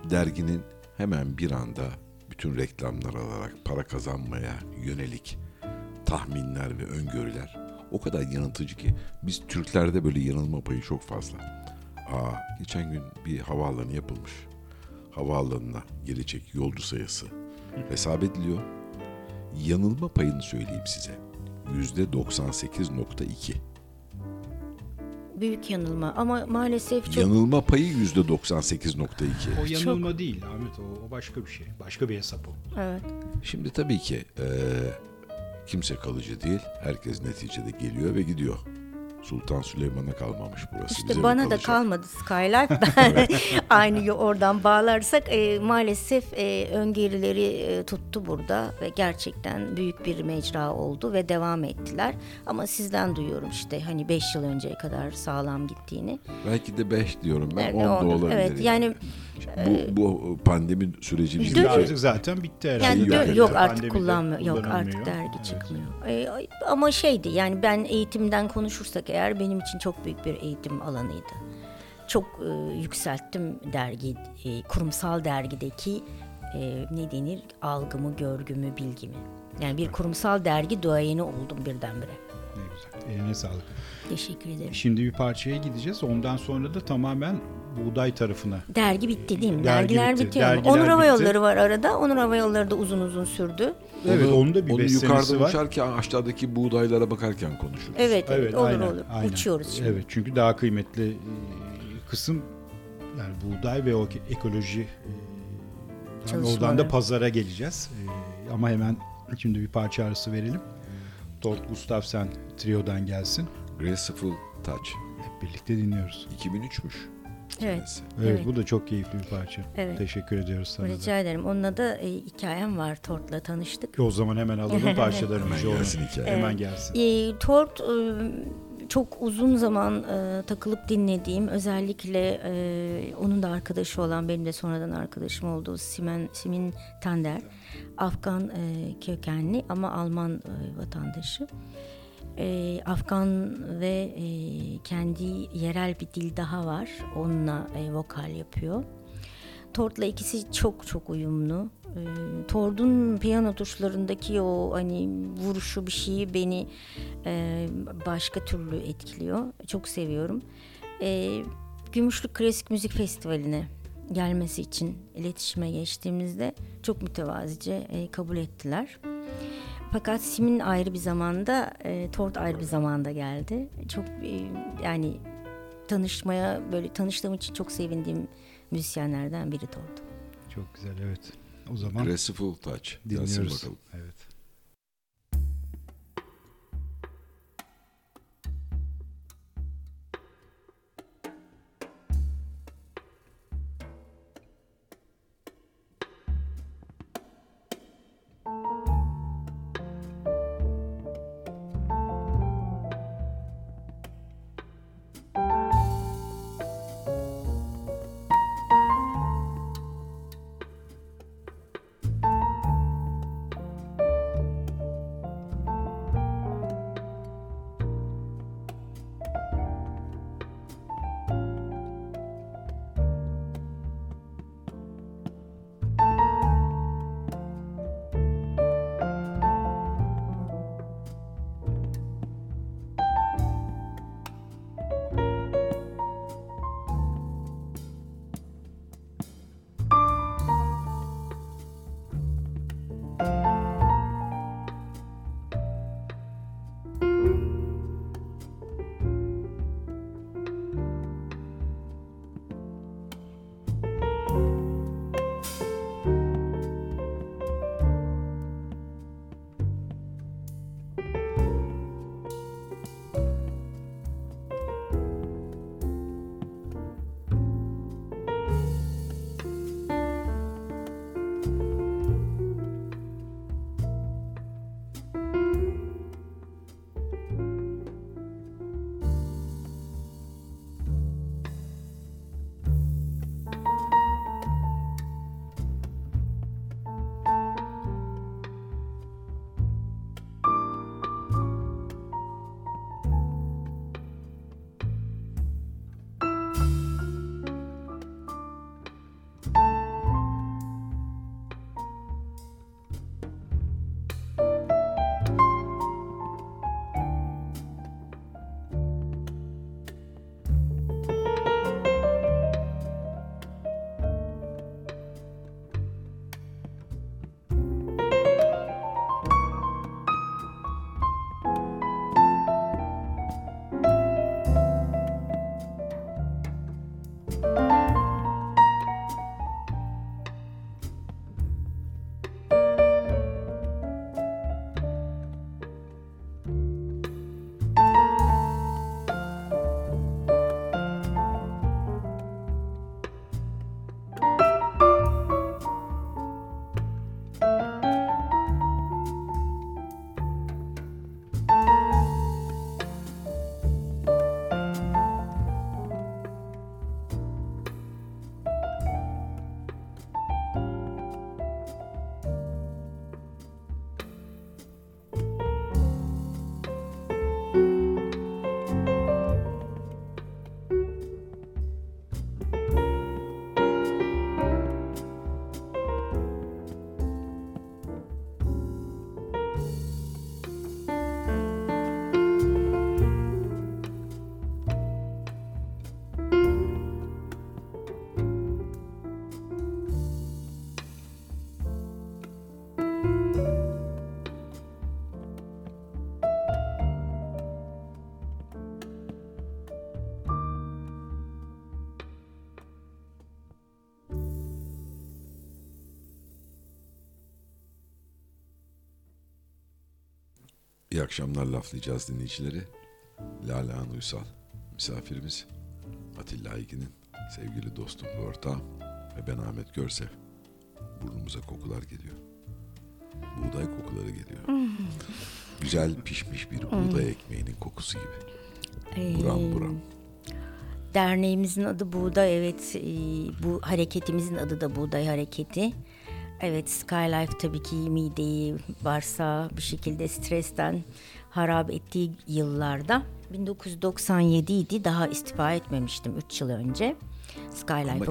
derginin hemen bir anda bütün reklamlar alarak para kazanmaya yönelik tahminler ve öngörüler o kadar yanıltıcı ki biz Türklerde böyle yanılma payı çok fazla. Aa, geçen gün bir havaalanı yapılmış. Havaalanına gelecek yolcu sayısı hesap ediliyor. Yanılma payını söyleyeyim size. Yüzde 98.2. Büyük yanılma ama maalesef çok Yanılma payı yüzde 98.2. O yanılma değil Ahmet o, o başka bir şey. Başka bir hesap o. evet. Şimdi tabii ki eee, kimse kalıcı değil. Herkes neticede geliyor ve gidiyor. Sultan Süleyman'a kalmamış burası. İşte bize bana da kalmadı Skylife. Ben *laughs* *laughs* aynı oradan bağlarsak e, maalesef e, öngörüleri e, tuttu burada ve gerçekten büyük bir mecra oldu ve devam ettiler. Ama sizden duyuyorum işte hani 5 yıl önceye kadar sağlam gittiğini. Belki de 5 diyorum ben Yani 10 da olabilir. evet, yani, bu, bu pandemi süreci bizim için artık zaten bitti herhalde. Yani yok dö- herhalde. yok artık kullanmıyor. Yok artık dergi Evet. çıkmıyor. E, ay- ama şeydi yani ben eğitimden konuşursak eğer benim için çok büyük bir eğitim alanıydı. Çok e, yükselttim dergi e, kurumsal dergideki e, ne denir algımı, görgümü, bilgimi. Yani bir kurumsal dergi duayeni oldum birdenbire. Ne güzel. Eline sağlık. Teşekkür ederim. Şimdi bir parçaya gideceğiz. Ondan sonra da tamamen buğday tarafına. Dergi bitti değil mi? Dergi Dergiler bitti, bitiyor. dergiler Onur Hava bitti. Yolları var arada. Onur Hava Yolları da uzun uzun sürdü. Evet, Onu- onun da bir onu yukarıda var. uçarken aşağıdaki buğdaylara bakarken konuşuruz. Evet, evet, olur aynen, olur. aynen. Uçuyoruz şimdi. Evet çünkü daha kıymetli e, kısım yani buğday ve o ke- ekoloji e, yani oradan da pazara geleceğiz. E, ama hemen şimdi bir parça arası verelim. Tort Gustafsson trio'dan gelsin. Graceful Touch. Hep birlikte dinliyoruz. 2003'müş. Evet. senesi. Evet, Evet. bu da çok keyifli bir parça. Evet. Teşekkür ediyoruz sana da. Rica ederim. Onunla da e, hikayem var. Tort'la tanıştık. O zaman hemen alalım parçalarımızı. Hemen gelsin hikaye. Hemen gelsin. E, Tort e, çok uzun zaman e, takılıp dinlediğim özellikle e, onun da arkadaşı olan benim de sonradan arkadaşım olduğu Simen, Simin Tander Afgan e, kökenli ama Alman e, vatandaşı. E, Afgan ve e, kendi yerel bir dil daha var. Onunla e, vokal yapıyor. Tord'la ikisi çok çok uyumlu. Ee, Tord'un piyano tuşlarındaki o hani vuruşu bir şeyi beni e, başka türlü etkiliyor. Çok seviyorum. Ee, Gümüşlük Klasik Müzik Festivali'ne gelmesi için iletişime geçtiğimizde çok mütevazice e, kabul ettiler. Fakat Sim'in ayrı bir zamanda, e, Tord ayrı bir zamanda geldi. Çok e, yani tanışmaya böyle tanıştığım için çok sevindiğim müzisyenlerden biri Tord. Çok güzel evet. O zaman Graceful Touch. Dinliyoruz. bakalım. Evet. Akşamlar laflayacağız dinleyicileri. Lale Han Uysal misafirimiz. Atilla Aygin'in sevgili dostum ve ortağım ve ben Ahmet Görsev. Burnumuza kokular geliyor. Buğday kokuları geliyor. *laughs* Güzel pişmiş bir buğday ekmeğinin kokusu gibi. Ee, Buram buram. Derneğimizin adı Buğday evet e, bu hareketimizin adı da Buğday Hareketi. Evet Skylife tabii ki mideyi varsa bir şekilde stresten harap ettiği yıllarda 1997 idi daha istifa etmemiştim 3 yıl önce.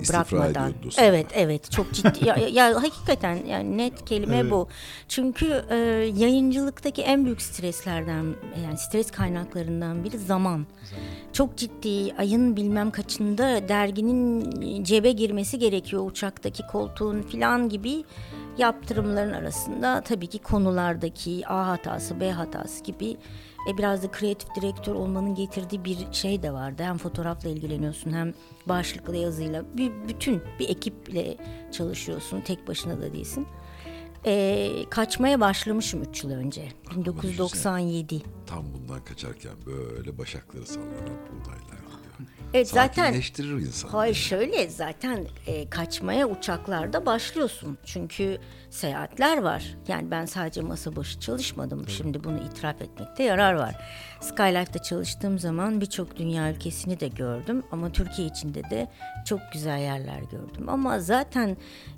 İstifa bırakmadan. Evet evet çok ciddi ya, ya hakikaten yani net kelime bu. Çünkü e, yayıncılıktaki en büyük streslerden yani stres kaynaklarından biri zaman. Çok ciddi ayın bilmem kaçında derginin cebe girmesi gerekiyor uçaktaki koltuğun filan gibi yaptırımların arasında tabii ki konulardaki A hatası B hatası gibi e, biraz da kreatif direktör olmanın getirdiği bir şey de vardı. Hem fotoğrafla ilgileniyorsun hem başlıkla yazıyla bir bütün bir ekiple çalışıyorsun tek başına da değilsin. E, kaçmaya başlamışım 3 yıl önce 1997. Tam bundan kaçarken böyle başakları sallanan buğdaylar. Evet zaten Sakinleştirir insanı. Hayır şöyle zaten e, kaçmaya uçaklarda başlıyorsun. Çünkü seyahatler var. Yani ben sadece masa başı çalışmadım. Şimdi bunu itiraf etmekte yarar var. Skylife'da çalıştığım zaman birçok dünya ülkesini de gördüm. Ama Türkiye içinde de çok güzel yerler gördüm. Ama zaten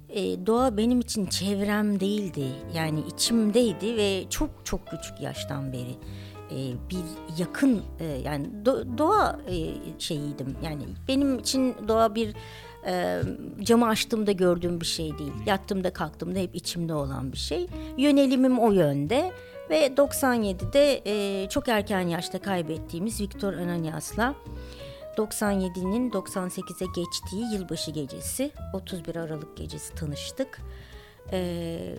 e, doğa benim için çevrem değildi. Yani içimdeydi ve çok çok küçük yaştan beri e, bir yakın e, yani do- doğa e, şeyiydim. Yani benim için doğa bir e, camı açtığımda gördüğüm bir şey değil. Yattığımda kalktığımda hep içimde olan bir şey. Yönelimim o yönde ve 97'de e, çok erken yaşta kaybettiğimiz Viktor Ananias'la 97'nin 98'e geçtiği yılbaşı gecesi 31 Aralık gecesi tanıştık. Ee,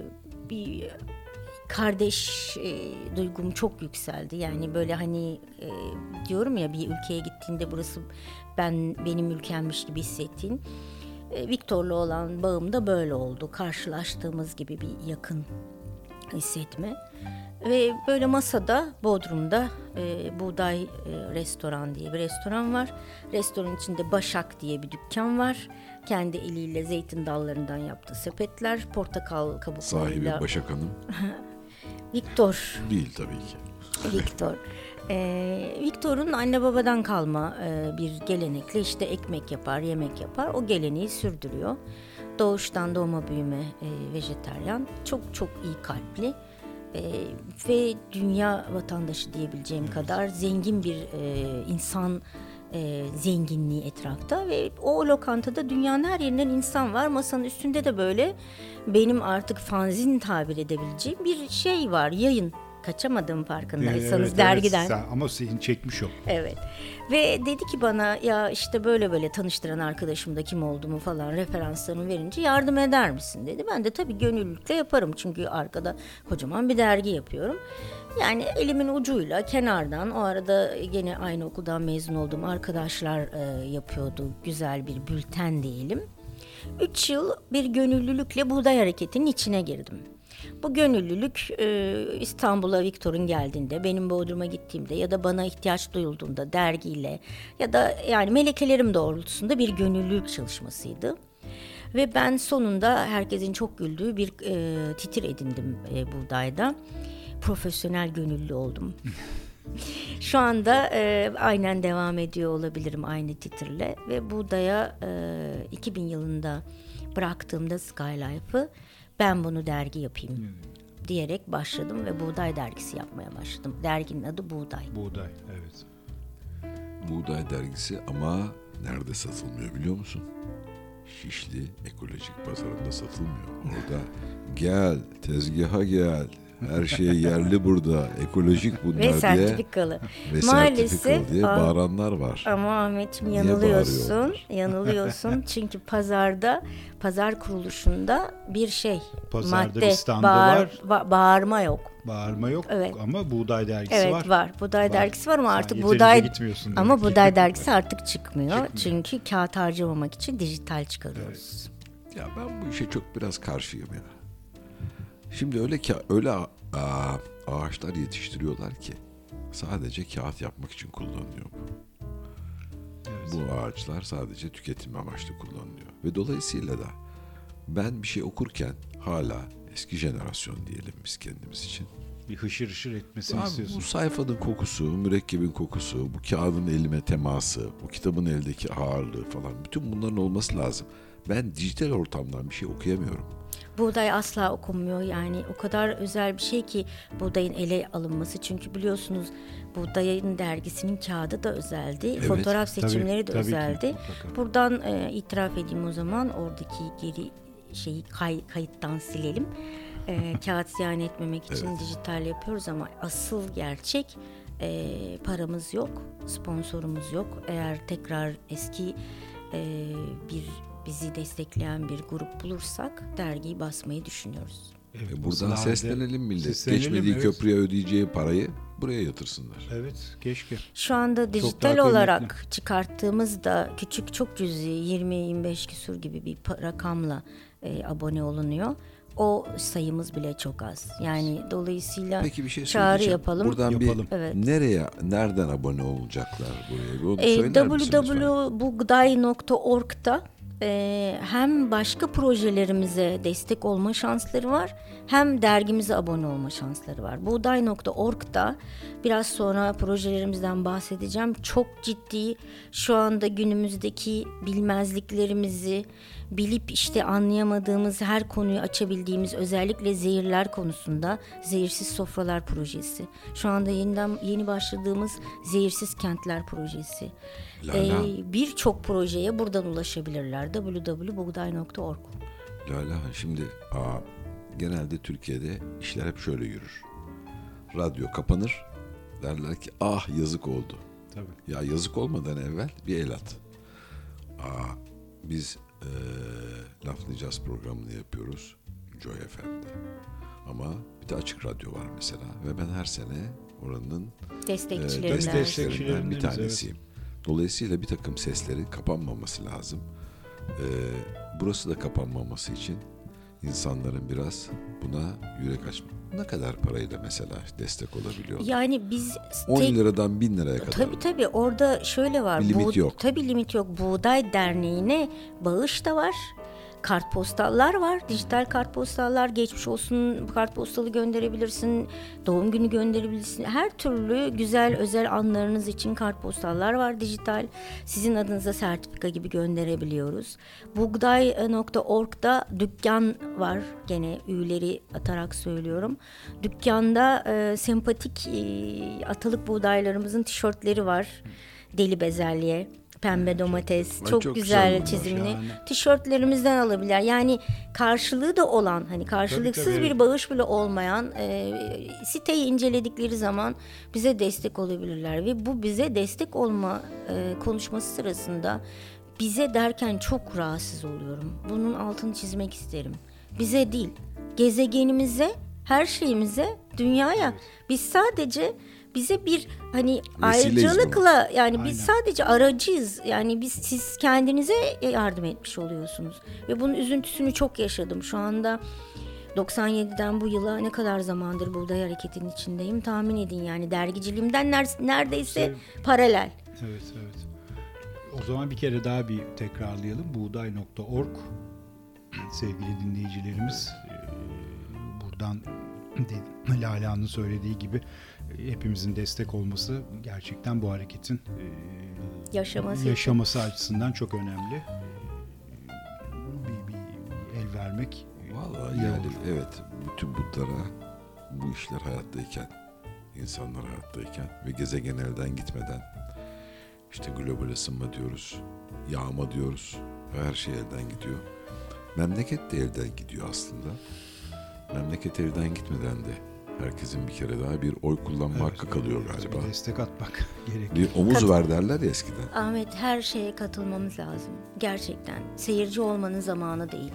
bir kardeş e, duygum çok yükseldi. Yani böyle hani e, diyorum ya bir ülkeye gittiğinde burası ben benim ülkemmiş gibi hissettiğin. E, Viktor'la olan bağım da böyle oldu. Karşılaştığımız gibi bir yakın hissetme. Ve böyle masada Bodrum'da e, Buğday e, Restoran diye bir restoran var. Restoranın içinde Başak diye bir dükkan var. Kendi eliyle zeytin dallarından yaptığı sepetler, portakal Sahibi kabuklarıyla. Başak Hanım *laughs* Viktor, değil tabii ki. Viktor. Ee, Viktor'un anne babadan kalma e, bir gelenekle işte ekmek yapar, yemek yapar. O geleneği sürdürüyor. Doğuştan doğma büyüme e, vejeteryan. Çok çok iyi kalpli. E, ve dünya vatandaşı diyebileceğim kadar zengin bir e, insan e, zenginliği etrafta ve o lokantada dünyanın her yerinden insan var. Masanın üstünde de böyle benim artık fanzin tabir edebileceğim bir şey var, yayın kaçamadım Evet, farkındaysanız evet, dergiden. sen- ama seni çekmiş o. Evet. Ve dedi ki bana ya işte böyle böyle tanıştıran arkadaşım da kim olduğumu falan referanslarını verince yardım eder misin dedi. Ben de tabii gönüllülükle yaparım çünkü arkada kocaman bir dergi yapıyorum. Yani elimin ucuyla kenardan o arada gene aynı okuldan mezun olduğum arkadaşlar e, yapıyordu güzel bir bülten diyelim. Üç yıl bir gönüllülükle Buğday Hareketi'nin içine girdim. Bu gönüllülük e, İstanbul'a Viktor'un geldiğinde, benim Bodrum'a gittiğimde ya da bana ihtiyaç duyulduğunda dergiyle ya da yani melekelerim doğrultusunda bir gönüllülük çalışmasıydı. Ve ben sonunda herkesin çok güldüğü bir e, titir edindim e, buğdayda. Profesyonel gönüllü oldum. Şu anda e, aynen devam ediyor olabilirim aynı titirle ve buğdaya e, 2000 yılında bıraktığımda Skylife'ı ben bunu dergi yapayım diyerek başladım ve Buğday dergisi yapmaya başladım. Derginin adı Buğday. Buğday evet. Buğday dergisi ama nerede satılmıyor biliyor musun? Şişli ekolojik pazarında satılmıyor. Orada gel tezgaha gel. Her şey yerli burada. Ekolojik bunlar Ve diye. sertifikalı. Ve Maalesef sertifikalı diye Aa, bağıranlar var. Ama Ahmetciğim Niye yanılıyorsun. Yanılıyorsun. *laughs* Çünkü pazarda, pazar kuruluşunda bir şey, Pazarda madde, bir standı bağır- var. ba- bağırma yok. Bağırma yok Evet. ama buğday dergisi Evet var. var. Buğday Var. dergisi var ama Sen artık yeterince buğday gitmiyorsun ama buğday dergisi artık çıkmıyor. Çünkü kağıt harcamamak için dijital çıkarıyoruz. Ya ben bu işe çok biraz karşıyım ya. Şimdi öyle ki öyle a- a- ağaçlar yetiştiriyorlar ki sadece kağıt yapmak için kullanılıyor bu. Bu ağaçlar sadece tüketim amaçlı kullanılıyor. Ve dolayısıyla da ben bir şey okurken hala eski jenerasyon diyelim biz kendimiz için. Bir hışır hışır etmesini Abi istiyorsun. bu sayfanın kokusu, mürekkebin kokusu, bu kağıdın elime teması, bu kitabın eldeki ağırlığı falan bütün bunların olması lazım. Ben dijital ortamdan bir şey okuyamıyorum. Buğday asla okunmuyor. Yani o kadar özel bir şey ki buğdayın ele alınması. Çünkü biliyorsunuz buğdayın dergisinin kağıdı da özeldi. Evet, fotoğraf tabii, seçimleri de tabii ki, özeldi. mutlaka. buradan e, itiraf edeyim o zaman. Oradaki geri şeyi kay- kayıttan silelim. E, *laughs* kağıt ziyan etmemek için dijital yapıyoruz ama asıl gerçek e, paramız yok sponsorumuz yok. Eğer tekrar eski e, bir bizi destekleyen bir grup bulursak dergiyi basmayı düşünüyoruz. Evet, E buradan seslenelim millet. Seslenelim, Geçmediği evet. köprüye ödeyeceği parayı buraya yatırsınlar. Evet keşke. Şu anda dijital olarak çıkarttığımızda küçük çok cüzi 20-25 küsur gibi bir rakamla e, abone olunuyor. O sayımız bile çok az. Yani dolayısıyla Peki bir şey çağrı yapalım. Buradan Yapalım. bir Evet. nereye, nereden abone olacaklar buraya? Onu E, www.bugday.org'da e, hem başka projelerimize destek olma şansları var hem dergimize abone olma şansları var. Buğday.org'da biraz sonra projelerimizden bahsedeceğim. Çok ciddi şu anda günümüzdeki bilmezliklerimizi bilip işte anlayamadığımız her konuyu açabildiğimiz özellikle zehirler konusunda zehirsiz sofralar projesi. Şu anda yeniden yeni başladığımız zehirsiz kentler projesi. Ee, Birçok projeye buradan ulaşabilirler. www.buğday.org Lala şimdi aa, genelde Türkiye'de işler hep şöyle yürür. Radyo kapanır. Derler ki ah yazık oldu. Tabii. Ya yazık olmadan evvel bir el at. Aa, biz eee laflayacağız programını yapıyoruz Joy FM'de. Ama bir de açık radyo var mesela ve ben her sene oranın e, Destekçilerinden. destek- desteklerinden bir tanesiyim. Dolayısıyla bir takım seslerin kapanmaması lazım. Ee, burası da kapanmaması için insanların biraz buna yürek açmak. Ne kadar parayla mesela destek olabiliyor? Yani biz 10 tek- liradan 1000 liraya kadar. Tabii tabii orada şöyle var. Bir limit yok. Tabii limit yok. Buğday Derneği'ne bağış da var. Kartpostallar var. Dijital kartpostallar geçmiş olsun kartpostalı gönderebilirsin. Doğum günü gönderebilirsin. Her türlü güzel özel anlarınız için kartpostallar var dijital. Sizin adınıza sertifika gibi gönderebiliyoruz. Bugday.org'da dükkan var. Gene üyeleri atarak söylüyorum. Dükkanda e, sempatik e, atalık buğdaylarımızın tişörtleri var. Deli bezelye pembe domates çok, çok güzel güzel çizimli. Tişörtlerimizden alabilirler. Yani karşılığı da olan hani karşılıksız tabii, bir evet. bağış bile olmayan e, siteyi inceledikleri zaman bize destek olabilirler ve bu bize destek olma e, konuşması sırasında bize derken çok rahatsız oluyorum. Bunun altını çizmek isterim. Bize değil, gezegenimize, her şeyimize, dünyaya. Biz sadece bize bir hani ayrıcalıkla yani biz Aynen. sadece aracıyız. Yani biz siz kendinize yardım etmiş oluyorsunuz. Ve bunun üzüntüsünü çok yaşadım. Şu anda 97'den bu yıla ne kadar zamandır Buğday Hareketi'nin içindeyim tahmin edin yani dergiciliğimden ner- neredeyse paralel. Evet evet. O zaman bir kere daha bir tekrarlayalım. Buğday.org sevgili dinleyicilerimiz buradan de, Lale Hanım'ın söylediği gibi hepimizin destek olması gerçekten bu hareketin e, Yaşaması yaşaması açısından çok önemli. E, Bir, bir, bir el vermek Vallahi yani olur. evet bütün bunlara bu işler hayattayken insanlar hayattayken ve gezegen elden gitmeden işte global ısınma diyoruz, yağma diyoruz. Her şey elden gidiyor. Memleket de elden gidiyor aslında. Memleket elden gitmeden de herkesin bir kere daha bir oy kullanma Evet, hakkı kalıyor galiba. Bir destek atmak *laughs* gerekiyor. Bir omuz ver derler ya eskiden. Ahmet her şeye katılmamız lazım. Gerçekten seyirci olmanın zamanı değil.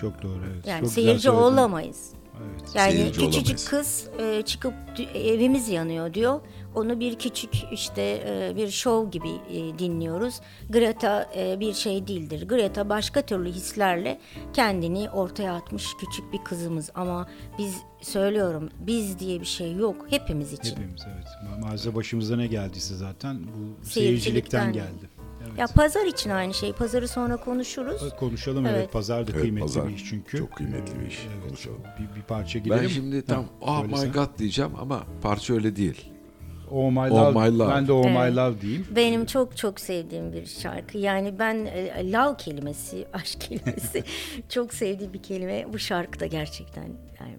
Çok doğru evet. Yani Çok seyirci olamayız. Evet. Yani Seyirci küçücük olamayız. kız e, çıkıp evimiz yanıyor diyor. Onu bir küçük işte e, bir şov gibi e, dinliyoruz. Greta e, bir şey değildir. Greta başka türlü hislerle kendini ortaya atmış küçük bir kızımız. Ama biz söylüyorum biz diye bir şey yok hepimiz için. Hepimiz evet. Ma- Maalesef başımıza ne geldiyse zaten bu Seyircilikten. geldi. Evet. Ya pazar için aynı şey. Pazarı sonra konuşuruz. Konuşalım evet. Evet. Pazar da Evet, kıymetli pazar bir iş çünkü. çok kıymetli bir iş. Evet, Konuşalım. Bir, bir parça girelim. Ben şimdi tam Ha, oh my god diyeceğim ama parça öyle değil. Oh my Oh love. my love. Ben de Oh my Evet. love diyeyim. Benim çok çok sevdiğim bir şarkı. Yani ben e, love kelimesi, *laughs* aşk kelimesi *laughs* çok sevdiğim bir kelime. Bu şarkı da gerçekten yani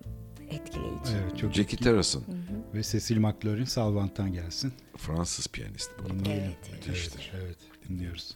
etkileyici. Evet çok Jackie Terras'ın ve Cecil McLaurin Salvant'tan gelsin. Fransız piyanist bu. Dinleyelim. Evet, Müthiştir. Evet, dinliyoruz.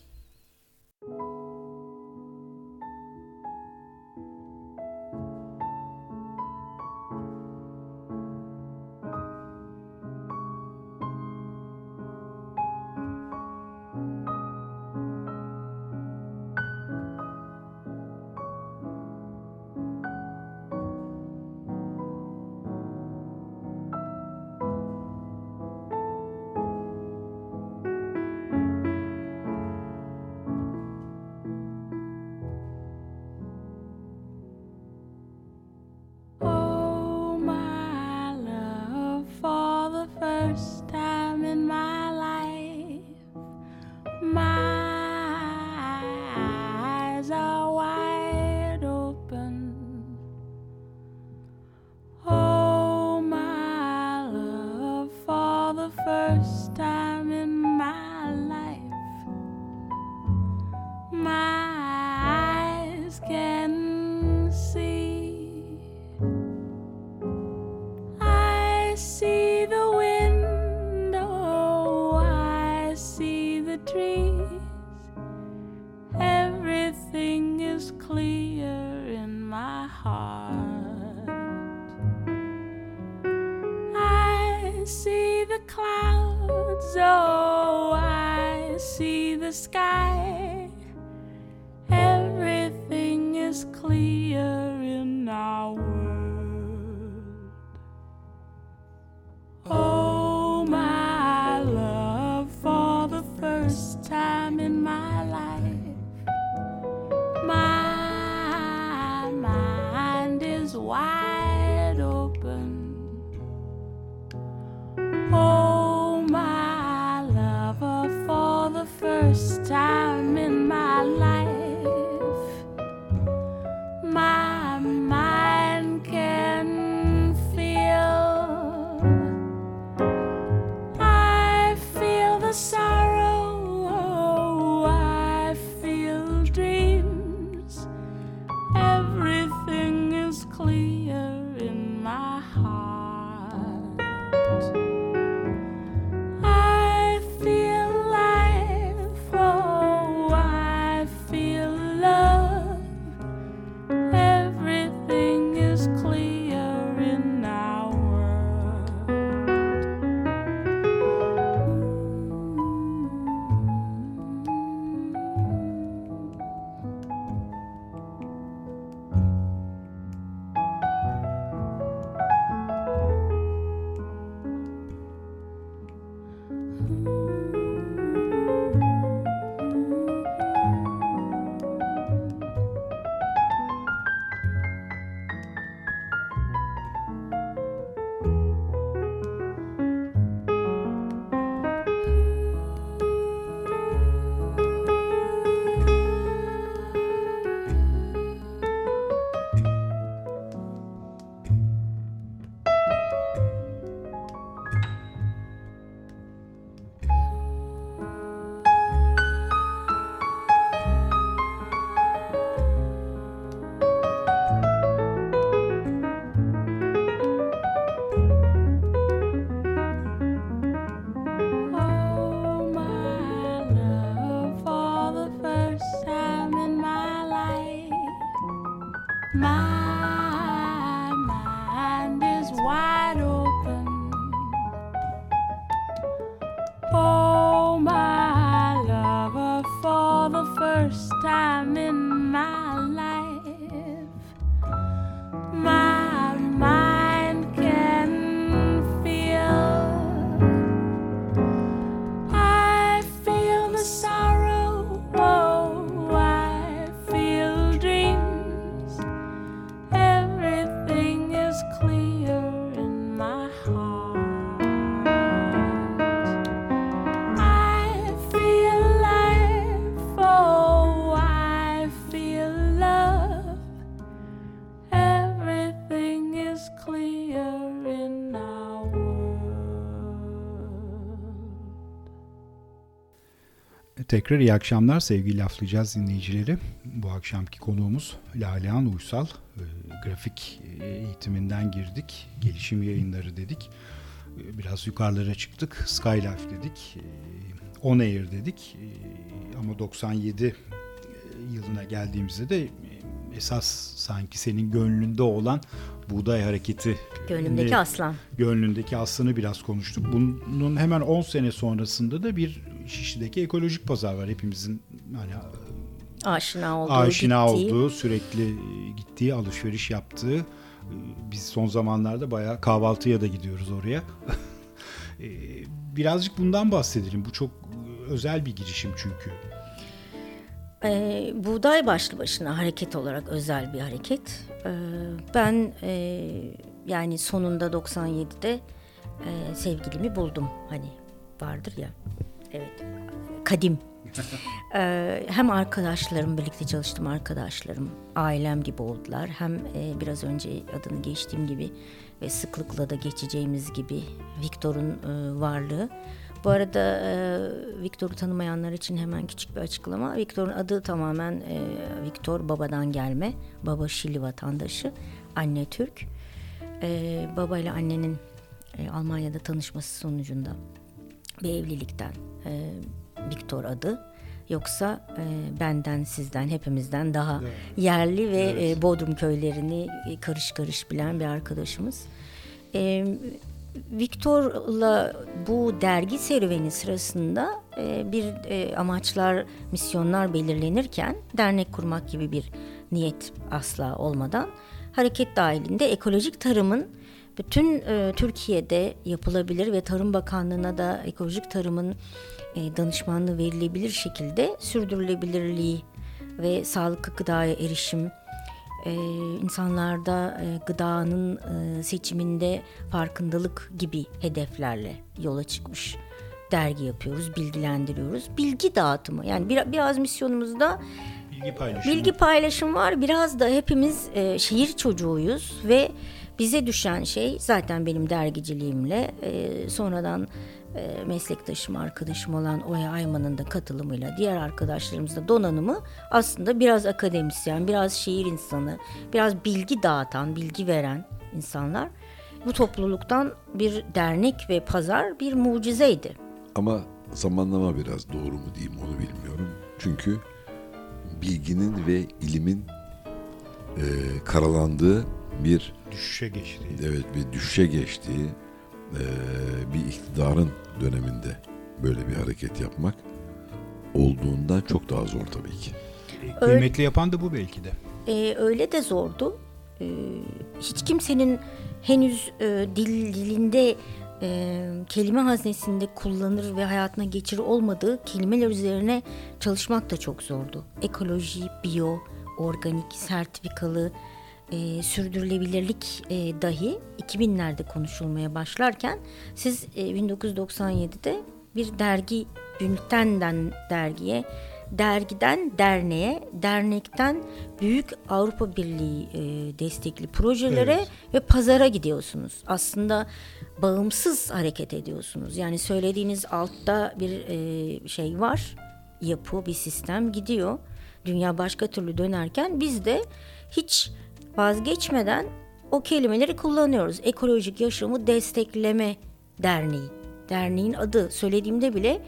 Tekrar iyi akşamlar sevgili laflayacağız dinleyicileri. Bu akşamki konuğumuz Lalehan Uysal. Ee, grafik e, eğitiminden girdik. Gelişim yayınları dedik. Ee, Biraz yukarılara çıktık. Skylife dedik. Ee, On Air dedik. Ama 97 yılına geldiğimizde de e, esas sanki senin gönlünde olan Buğday Hareketi Gönlümdeki ne- aslan. gönlündeki aslını biraz konuştuk. Bunun hemen 10 sene sonrasında da bir Şişli'deki ekolojik pazar var. Hepimizin hani Aşina olduğu, aşina gittiği. olduğu, sürekli gittiği, alışveriş yaptığı. Biz son zamanlarda bayağı kahvaltıya da gidiyoruz oraya. Ee, *laughs* Birazcık bundan bahsedelim. Bu çok özel bir girişim çünkü. Ee, buğday başlı başına hareket olarak özel bir hareket. Ee, ben e, yani sonunda 97'de e, sevgilimi buldum. Hani vardır ya. Evet. Kadim. *laughs* Ee, hem arkadaşlarım birlikte çalıştım arkadaşlarım ailem gibi oldular. Hem e, biraz önce adını geçtiğim gibi ve sıklıkla da geçeceğimiz gibi Viktor'un e, varlığı. Bu arada e, Viktor'u tanımayanlar için hemen küçük bir açıklama. Viktor'un adı tamamen e, Viktor babadan gelme. Baba Şili vatandaşı, anne Türk. E, baba ile annenin e, Almanya'da tanışması sonucunda bir evlilikten e, Viktor adı. Yoksa e, benden, sizden, hepimizden daha yerli ve e, Bodrum köylerini e, karış karış bilen bir arkadaşımız. E, Viktor'la bu dergi serüveni sırasında e, bir e, amaçlar, misyonlar belirlenirken dernek kurmak gibi bir niyet asla olmadan hareket dahilinde ekolojik tarımın bütün e, Türkiye'de yapılabilir ve Tarım Bakanlığı'na da ekolojik tarımın e, danışmanlığı verilebilir şekilde sürdürülebilirliği ve sağlıklı gıdaya erişim, e, insanlarda e, gıdanın e, seçiminde farkındalık gibi hedeflerle yola çıkmış dergi yapıyoruz, bilgilendiriyoruz. Bilgi dağıtımı yani bir, biraz misyonumuzda Bilgi paylaşımı. Bilgi paylaşım var. Biraz da hepimiz e, şehir çocuğuyuz ve bize düşen şey zaten benim dergiciliğimle e, sonradan e, meslektaşım, arkadaşım olan Oya Ayman'ın da katılımıyla diğer arkadaşlarımız da donanımı aslında biraz akademisyen, biraz şehir insanı, biraz bilgi dağıtan, bilgi veren insanlar. Bu topluluktan bir dernek ve pazar bir mucizeydi. Ama zamanlama biraz doğru mu diyeyim onu bilmiyorum. Çünkü bilginin ve ilimin e, karalandığı bir düşüşe geçti. evet bir düşüşe geçtiği e, bir iktidarın döneminde böyle bir hareket yapmak olduğundan çok daha zor tabii ki. Kıymetli yapan da bu belki de. Ee, öyle de zordu. Ee, hiç kimsenin henüz e, dil dilinde e, kelime haznesinde kullanır ve hayatına geçirir olmadığı kelimeler üzerine çalışmak da çok zordu. Ekoloji, biyo, organik, sertifikalı, e, sürdürülebilirlik e, dahi 2000'lerde konuşulmaya başlarken siz e, 1997'de bir dergi bültenden dergiye dergiden derneğe, dernekten büyük Avrupa Birliği e, destekli projelere Evet. ve pazara gidiyorsunuz. Aslında bağımsız hareket ediyorsunuz. Yani söylediğiniz altta bir e, şey var, yapı, bir sistem gidiyor. Dünya başka türlü dönerken biz de hiç vazgeçmeden o kelimeleri kullanıyoruz. Ekolojik Yaşamı Destekleme Derneği. Derneğin adı söylediğimde bile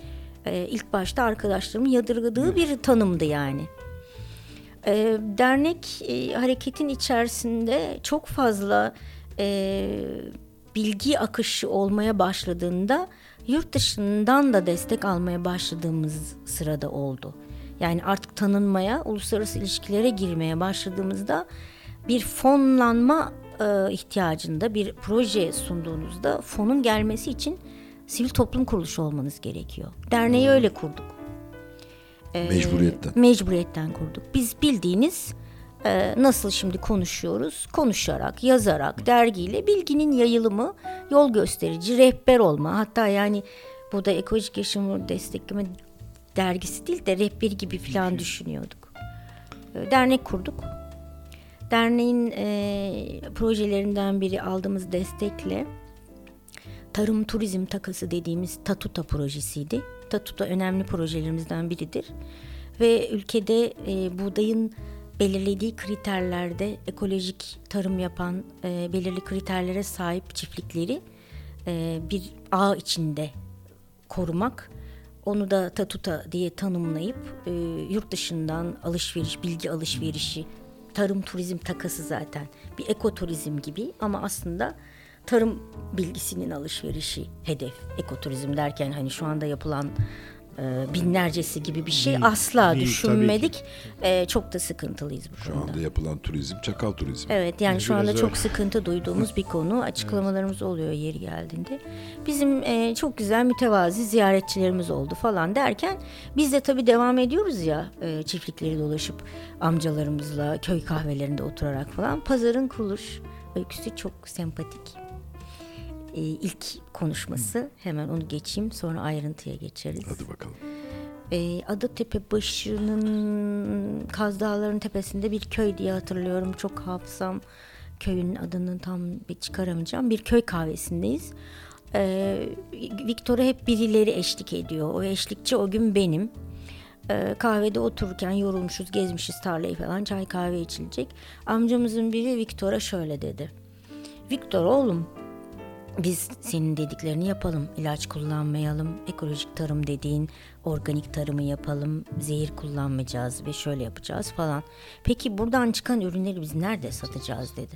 e, ilk başta arkadaşlarımın yadırgadığı bir tanımdı yani. E, dernek e, hareketin içerisinde çok fazla e, bilgi akışı olmaya başladığında yurt dışından da destek almaya başladığımız sırada oldu. Yani artık tanınmaya, uluslararası ilişkilere girmeye başladığımızda bir fonlanma e, ihtiyacında bir proje sunduğunuzda fonun gelmesi için sivil toplum kuruluşu olmanız gerekiyor. Derneği öyle kurduk. E, Mecburiyetten. Mecburiyetten kurduk. Biz bildiğiniz e, nasıl şimdi konuşuyoruz? Konuşarak, yazarak, dergiyle bilginin yayılımı, yol gösterici, rehber olma. Hatta yani bu da ekolojik yaşamı destekleme dergisi değil de rehberi gibi falan düşünüyorduk. E, dernek kurduk. Derneğin e, projelerinden biri aldığımız destekle tarım turizm takası dediğimiz Tatuta projesiydi. Tatuta önemli projelerimizden biridir. Ve ülkede e, buğdayın belirlediği kriterlerde ekolojik tarım yapan e, belirli kriterlere sahip çiftlikleri e, bir ağ içinde korumak onu da Tatuta diye tanımlayıp e, yurt dışından alışveriş, bilgi alışverişi, tarım turizm takası zaten bir ekoturizm gibi ama aslında tarım bilgisinin alışverişi hedef. Ekoturizm derken hani şu anda yapılan e, binlercesi gibi bir şey Değil, asla değil, düşünmedik. E, çok da sıkıntılıyız bu Şu konuda. anda yapılan turizm çakal turizmi. Evet yani şu anda Biraz çok sıkıntı duyduğumuz bir konu. Açıklamalarımız oluyor yeri geldiğinde. Bizim e, çok güzel mütevazi ziyaretçilerimiz oldu falan derken biz de tabii devam ediyoruz ya e, çiftlikleri dolaşıp amcalarımızla köy kahvelerinde oturarak falan. Pazarın kuruluş öyküsü çok sempatik. E, ilk konuşması hemen onu geçeyim sonra ayrıntıya geçeriz. Hadi bakalım. E, Adatepe başının Kaz Dağları'nın tepesinde bir köy diye hatırlıyorum. Çok hafızam köyün adını tam bir çıkaramayacağım. Bir köy kahvesindeyiz. E, Viktor'a hep birileri eşlik ediyor. O eşlikçi o gün benim. E, kahvede otururken yorulmuşuz, gezmişiz tarlayı falan. Çay kahve içilecek. Amcamızın biri Viktor'a şöyle dedi. Viktor oğlum biz senin dediklerini yapalım. İlaç kullanmayalım. Ekolojik tarım dediğin organik tarımı yapalım. Zehir kullanmayacağız ve şöyle yapacağız falan. Peki buradan çıkan ürünleri biz nerede satacağız dedi.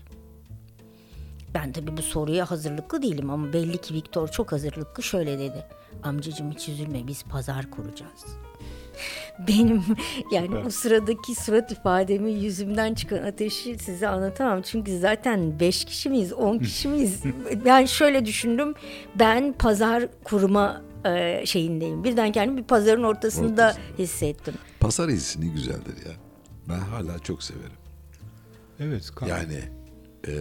Ben tabii bu soruya hazırlıklı değilim ama belli ki Viktor çok hazırlıklı şöyle dedi. Amcacığım hiç üzülme biz pazar kuracağız. Benim yani o sıradaki surat ifademi yüzümden çıkan ateşi size anlatamam. Çünkü zaten 5 kişi miyiz 10 *laughs* kişi miyiz? ben şöyle düşündüm ben pazar kurma e, şeyindeyim. Birden kendimi bir pazarın ortasında Ortasında. hissettim. Pazar izini güzeldir ya. Ben hala çok severim. Evet. kah- Yani e,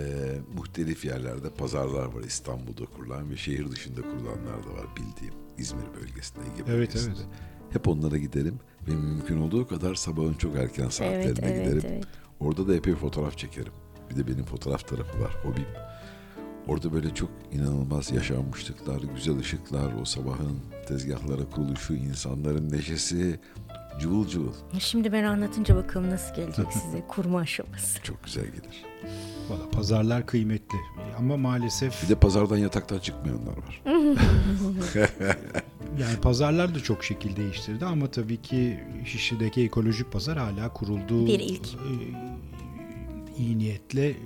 muhtelif yerlerde pazarlar var İstanbul'da kurulan ve şehir dışında kurulanlar da var bildiğim. İzmir bölgesinde, Ege Evet, bölgesinde. evet. Hep onlara giderim ve mümkün olduğu kadar sabahın çok erken saatlerine Evet, evet, giderim. evet. Orada da epey fotoğraf çekerim. Bir de benim fotoğraf tarafı var, hobim. Orada böyle çok inanılmaz yaşanmışlıklar, güzel ışıklar, o sabahın tezgahlara kuruluşu, insanların neşesi, cıvıl cıvıl. Şimdi ben anlatınca bakalım nasıl gelecek size *laughs* kurma aşaması. Çok güzel gelir. Valla pazarlar kıymetli ama maalesef Bir de pazardan yataktan çıkmayanlar var. *laughs* yani pazarlar da çok şekil değiştirdi ama tabii ki Şişli'deki ekolojik pazar hala kurulduğu Bir ilk. e, iyi niyetle e,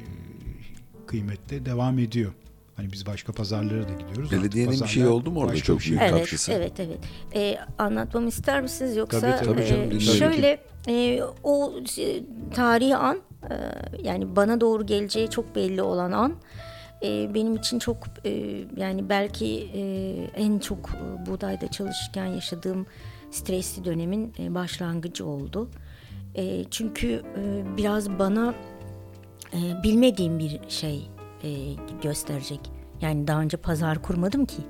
kıymetle devam ediyor. Hani biz başka pazarlara da gidiyoruz. Belediyenin bir şeyi pazarlar oldu mu orada başka çok şey. büyük? Evet, katkısı. evet, evet. Ee, anlatmamı ister misiniz yoksa Tabii, tabii e, canım, dinlerim. şöyle e, o e, tarihi an e, yani bana doğru geleceği çok belli olan an e, benim için çok e, yani belki e, en çok e, buğdayda çalışırken yaşadığım stresli dönemin e, başlangıcı oldu. E, çünkü e, biraz bana e, bilmediğim bir şey e, gösterecek. Yani daha önce pazar kurmadım ki.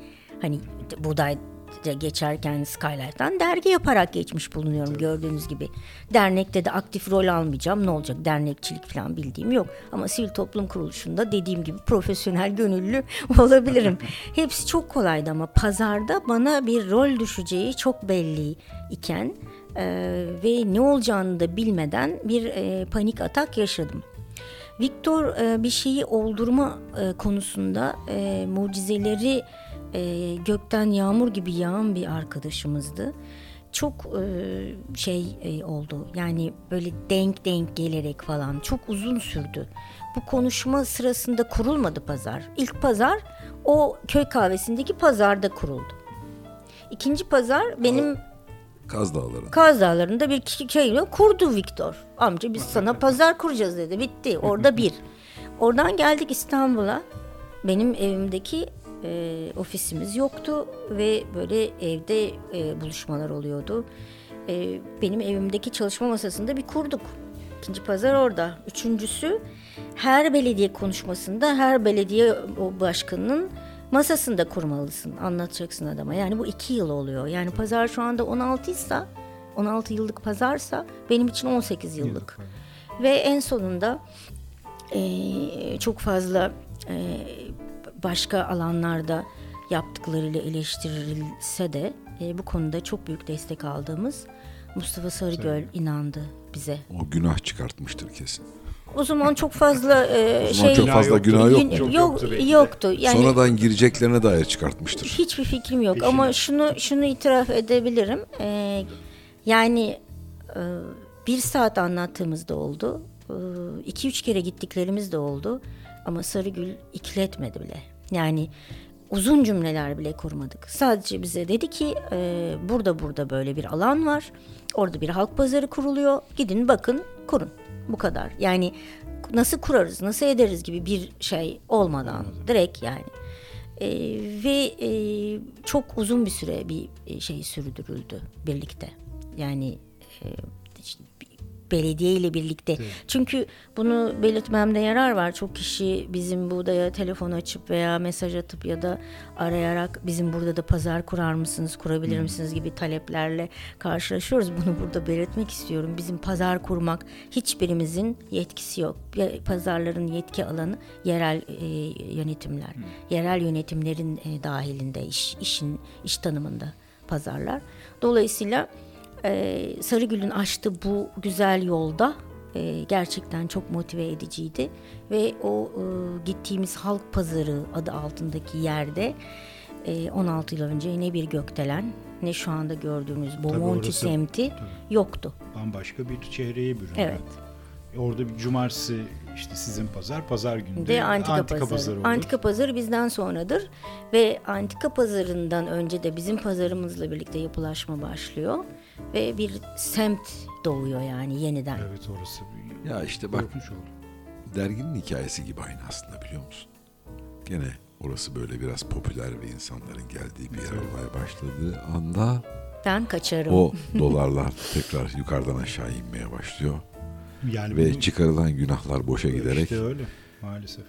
Hani buğday geçerken Skylight'tan dergi yaparak geçmiş bulunuyorum gördüğünüz gibi. Dernekte de aktif rol almayacağım. Ne olacak dernekçilik falan bildiğim yok. Ama sivil toplum kuruluşunda dediğim gibi profesyonel gönüllü *laughs* olabilirim. Hepsi çok kolaydı ama pazarda bana bir rol düşeceği çok belli iken e, ve ne olacağını da bilmeden bir e, panik atak yaşadım. Viktor e, bir şeyi oldurma e, konusunda e, mucizeleri e, gökten yağmur gibi yağan bir arkadaşımızdı. çok e, şey e, oldu. Yani böyle denk denk gelerek falan çok uzun sürdü. Bu konuşma sırasında kurulmadı pazar. İlk pazar o köy kahvesindeki pazarda kuruldu. İkinci pazar benim Kaz Dağları'nda. Kaz Dağları'nda bir kişi şeyle kurdu Viktor. Amca biz sana pazar kuracağız dedi. Bitti. Orada *laughs* bir. Oradan geldik İstanbul'a. Benim evimdeki e, ofisimiz yoktu ve böyle evde e, buluşmalar oluyordu. E, benim evimdeki çalışma masasında bir kurduk. İkinci pazar orada. Üçüncüsü her belediye konuşmasında her belediye başkanının masasında kurmalısın. Anlatacaksın adama. Yani bu iki yıl oluyor. Yani pazar şu anda 16 ise 16 yıllık pazarsa benim için 18 yıllık. Ve en sonunda e, çok fazla e, başka alanlarda yaptıklarıyla eleştirilse de e, bu konuda çok büyük destek aldığımız Mustafa Sarıgöl inandı bize. O günah çıkartmıştır kesin. O zaman çok fazla e, *laughs* şey çok fazla yoktu. günah yok Gün- mu? Çok yok yoktu yoktu. Yani Sonradan gireceklerine dair çıkartmıştır. hiçbir fikrim yok Peşine. ama şunu şunu itiraf edebilirim. Ee, yani e, bir saat anlattığımız da oldu. Ee, iki üç kere gittiklerimiz de oldu. Ama Sarıgül ikiletmedi bile. Yani uzun cümleler bile kurmadık. Sadece bize dedi ki e, burada burada böyle bir alan var. Orada bir halk pazarı kuruluyor. Gidin bakın kurun. Bu kadar. Yani nasıl kurarız, nasıl ederiz gibi bir şey olmadan direkt yani. Ee, ve e, çok uzun bir süre bir e, şey sürdürüldü birlikte. Yani e, belediye ile birlikte. Çünkü bunu belirtmemde yarar var. Çok kişi bizim buğdaya telefon açıp veya mesaj atıp ya da arayarak bizim burada da pazar kurar mısınız, kurabilir misiniz gibi taleplerle karşılaşıyoruz. Bunu burada belirtmek istiyorum. Bizim pazar kurmak hiçbirimizin yetkisi yok. Pazarların yetki alanı yerel e, yönetimler. Yerel yönetimlerin e, dahilinde iş işin iş tanımında pazarlar. Dolayısıyla e, Sarıgül'ün açtığı bu güzel yolda e, gerçekten çok motive ediciydi ve o e, gittiğimiz halk pazarı adı altındaki yerde e, 16 yıl önce ne bir gökdelen ne şu anda gördüğünüz Bomonti semti yoktu. Bambaşka bir çehreye büründü. Evet. Orada bir cumartesi işte sizin pazar, pazar günü de antika, pazarı. olur. Antika pazarı bizden sonradır ve antika pazarından önce de bizim pazarımızla birlikte yapılaşma başlıyor ve bir semt doğuyor yani yeniden. Evet orası bir Ya işte bak derginin hikayesi gibi aynı aslında biliyor musun? Gene orası böyle biraz popüler ve insanların geldiği bir yer olmaya başladığı anda Ben kaçarım. o *laughs* dolarlar tekrar yukarıdan aşağı inmeye başlıyor. Yani Ve bunu- çıkarılan günahlar boşa giderek İşte öyle maalesef.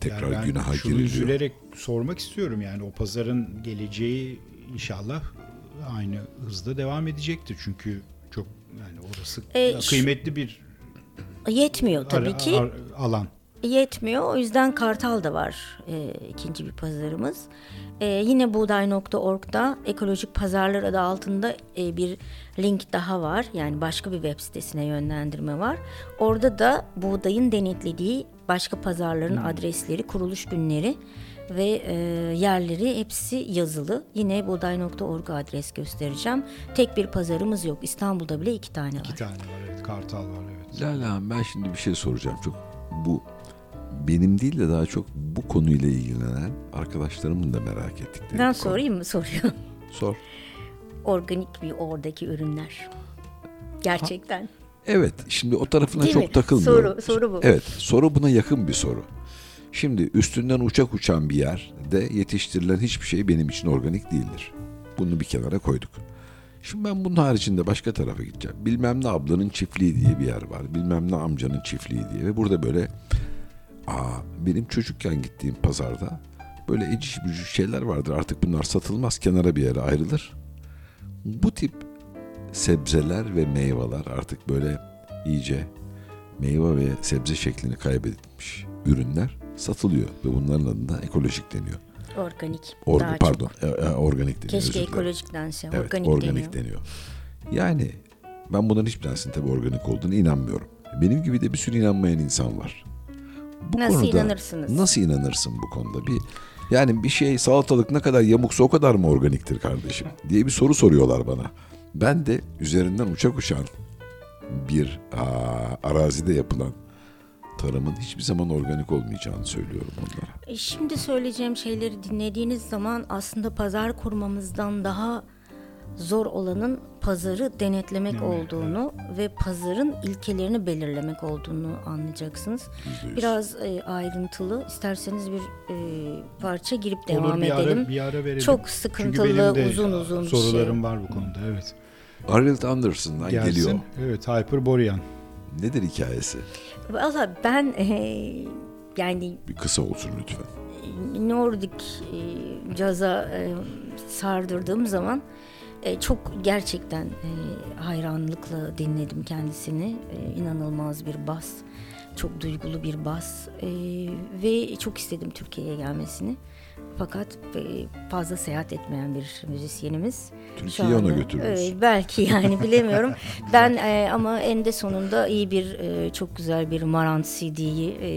tekrar ben günaha şunu giriliyor. üzülerek sormak istiyorum yani o pazarın geleceği inşallah aynı hızda devam edecektir. Çünkü çok yani orası E, kıymetli bir Yetmiyor tabii ara- ki. ar- alan. Yetmiyor. O yüzden Kartal da var e, ikinci bir pazarımız. E, yine buğday.org'da ekolojik pazarlar adı altında e, bir link daha var. Yani başka bir web sitesine yönlendirme var. Orada da buğdayın denetlediği başka pazarların adresleri, kuruluş günleri ve e, yerleri hepsi yazılı. Yine buğday.org adres göstereceğim. Tek bir pazarımız yok. İstanbul'da bile iki tane var. İki tane var evet. Kartal var evet. Lale Hanım ben şimdi bir şey soracağım. Çok bu benim değil de daha çok bu konuyla ilgilenen arkadaşlarımın da merak ettikleri. Ben sorayım mı soruyor? Sor. Organik bir oradaki ürünler. Gerçekten. Evet şimdi o tarafına Değil çok mi? takılmıyorum. Soru- soru bu. Evet soru buna yakın bir soru. Şimdi üstünden uçak uçan bir yerde yetiştirilen hiçbir şey benim için organik değildir. Bunu bir kenara koyduk. Şimdi ben bunun haricinde başka tarafa gideceğim. Bilmem ne ablanın çiftliği diye bir yer var. Bilmem ne amcanın çiftliği diye. Ve burada böyle aa, benim çocukken gittiğim pazarda böyle eciş bücüş şeyler vardır. Artık bunlar satılmaz kenara bir yere ayrılır. Bu tip sebzeler ve meyveler artık böyle iyice meyve ve sebze şeklini kaybetmiş ürünler satılıyor ve bunların adına ekolojik deniyor. Organik. Orga, daha pardon, çok. e, e, organik deniyor. Keşke ekolojik dense. Evet, organik, organik, deniyor. deniyor. Yani ben bunların hiçbir tanesinin tabii organik olduğunu inanmıyorum. Benim gibi de bir sürü inanmayan insan var. Bu Nasıl konuda inanırsınız? Nasıl inanırsın bu konuda? Bir yani bir şey salatalık ne kadar yamuksa o kadar mı organiktir kardeşim diye bir soru soruyorlar bana. Ben de üzerinden uçak uçan bir aa, arazide yapılan tarımın hiçbir zaman organik olmayacağını söylüyorum onlara. E, Şimdi söyleyeceğim şeyleri dinlediğiniz zaman aslında pazar kurmamızdan daha zor olanın pazarı denetlemek Evet, olduğunu ve pazarın ilkelerini belirlemek olduğunu anlayacaksınız. Biraz e, ayrıntılı. İsterseniz bir e, parça girip devam Olur, bir edelim. Ara, bir ara verelim. Çok Çünkü sıkıntılı, benim de uzun uzun bir sorularım şey. var bu konuda. Evet. Arnold Anderson'dan Gelsin. geliyor. Evet, Hyperborean. Nedir hikayesi? Valla ben e, yani Bir kısa olsun lütfen. Nordik e, caza e, sardırdığım zaman e, çok gerçekten e, hayranlıkla dinledim kendisini. E, inanılmaz bir bas, çok duygulu bir bas E, ve çok istedim Türkiye'ye gelmesini. Fakat e, fazla seyahat etmeyen bir müzisyenimiz. Türkiye'yi ona götürürüz. Evet, belki yani *laughs* bilemiyorum. ben e, ama eninde sonunda iyi bir e, çok güzel bir Marant CD'yi e,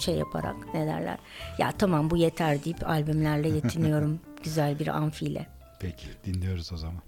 şey yaparak ne derler. Ya tamam bu yeter deyip albümlerle yetiniyorum *laughs* güzel bir amfiyle. Peki, dinliyoruz o zaman.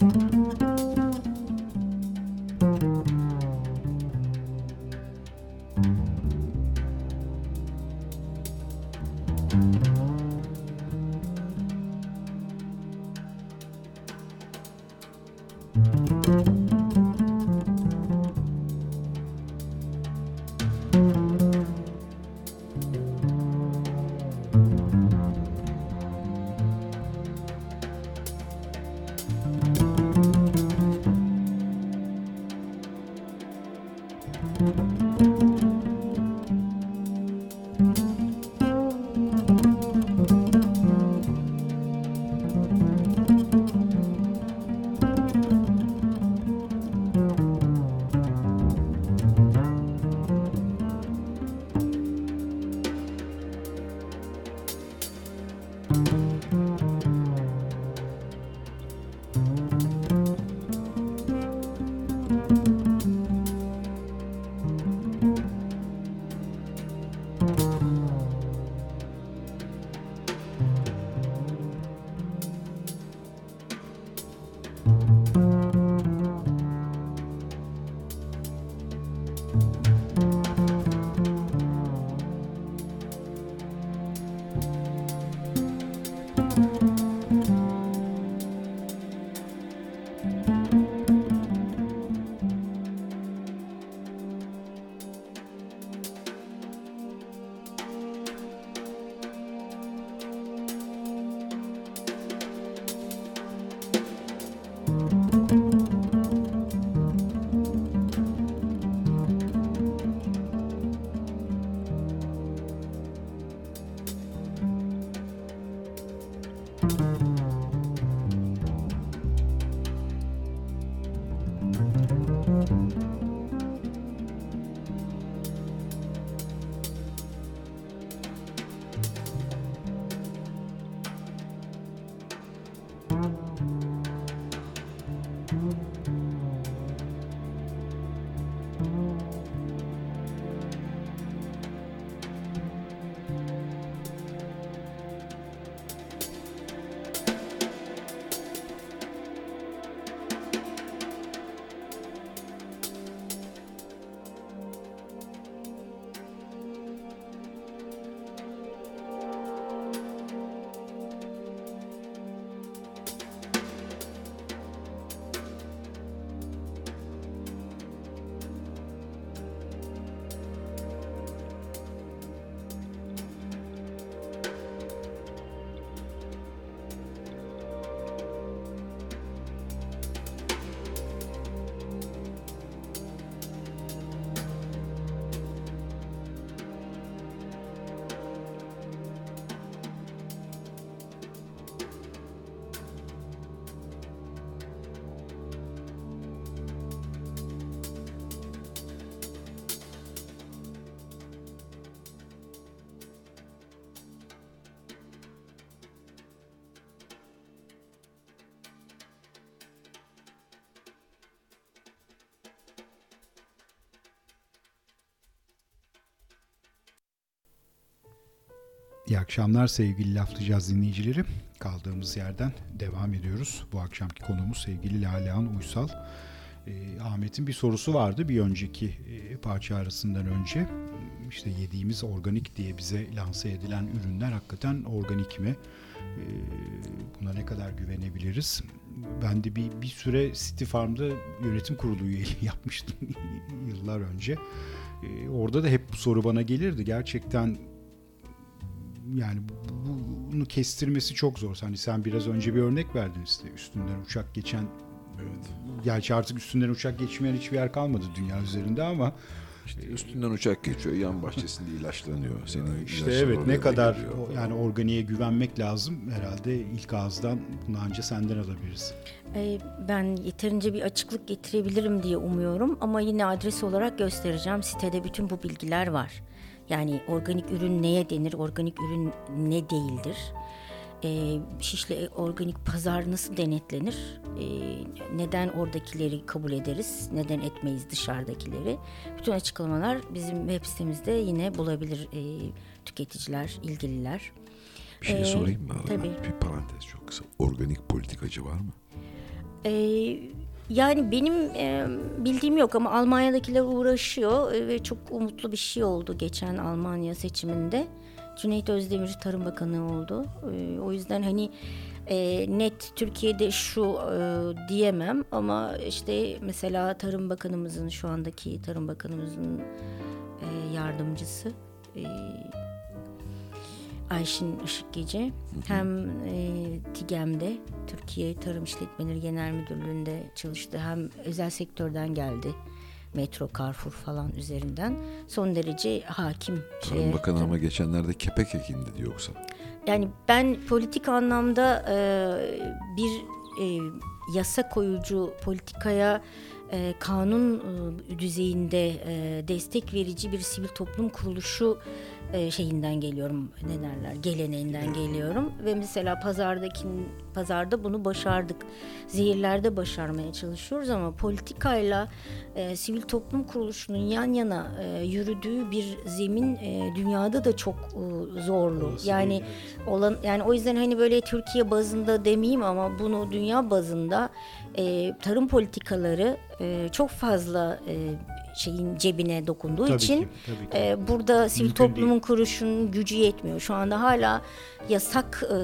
Música İyi akşamlar sevgili laflayacağız dinleyicileri. Kaldığımız yerden devam ediyoruz. Bu akşamki konuğumuz sevgili Lalehan Uysal. E, Ahmet'in bir sorusu vardı bir önceki e, parça arasından önce. İşte yediğimiz organik diye bize lanse edilen ürünler hakikaten organik mi? E, buna ne kadar güvenebiliriz? Ben de bir, bir süre City Farm'da yönetim kurulu üyeliği *laughs* yapmıştım yıllar önce. E, orada da hep bu soru bana gelirdi. Gerçekten yani bunu kestirmesi çok zor. Hani sen biraz önce bir örnek verdin işte üstünden uçak geçen Evet. Gerçi artık üstünden uçak geçmeyen hiçbir yer kalmadı dünya üzerinde ama İşte üstünden uçak geçiyor, yan bahçesinde ilaçlanıyor. Senin işte evet ne da kadar o- yani organiğe güvenmek lazım herhalde ilk ağızdan bunu anca senden alabiliriz. Ee, ben yeterince bir açıklık getirebilirim diye umuyorum ama yine adres olarak göstereceğim. Sitede bütün bu bilgiler var. Yani organik ürün neye denir, organik ürün ne değildir? Ee, Şişli organik pazar nasıl denetlenir? Ee, neden oradakileri kabul ederiz? Neden etmeyiz dışarıdakileri? Bütün açıklamalar bizim web sitemizde yine bulabilir e, tüketiciler, ilgililer. Bir şey Ee, sorayım mı? tabii. Bir parantez çok kısa. Organik politikacı var mı? Ee, yani benim e, bildiğim yok ama Almanya'dakiler uğraşıyor e, ve çok umutlu bir şey oldu geçen Almanya seçiminde. Cüneyt Özdemir Tarım Bakanı oldu. E, o yüzden hani e, net Türkiye'de şu e, diyemem ama işte mesela Tarım Bakanımızın şu andaki Tarım Bakanımızın e, yardımcısı e, Ayşin Işık Gece hem e, TİGEM'de Türkiye Tarım İşletmeleri Genel Müdürlüğü'nde çalıştı hem özel sektörden geldi. Metro, Carrefour falan üzerinden son derece hakim. Tarım şeye- Bakanı ama geçenlerde kepek ekindi diyor yoksa. yani ben politik anlamda e, bir e, yasa koyucu politikaya e, kanun e, düzeyinde e, destek verici bir sivil toplum kuruluşu e, şeyinden geliyorum ne derler geleneğinden geliyorum. Ve mesela pazardaki pazarda bunu başardık. Zehirlerde başarmaya çalışıyoruz ama politikayla e, sivil toplum kuruluşunun yan yana e, yürüdüğü bir zemin e, dünyada da çok e, zorlu. Yani olan yani o yüzden hani böyle Türkiye bazında demeyeyim ama bunu dünya bazında e, tarım politikaları e, çok fazla e, şeyin cebine dokunduğu Tabii için ki, tabii ki. e, burada sivil Mümkün toplumun kuruluşunun gücü yetmiyor. Şu anda hala yasak e,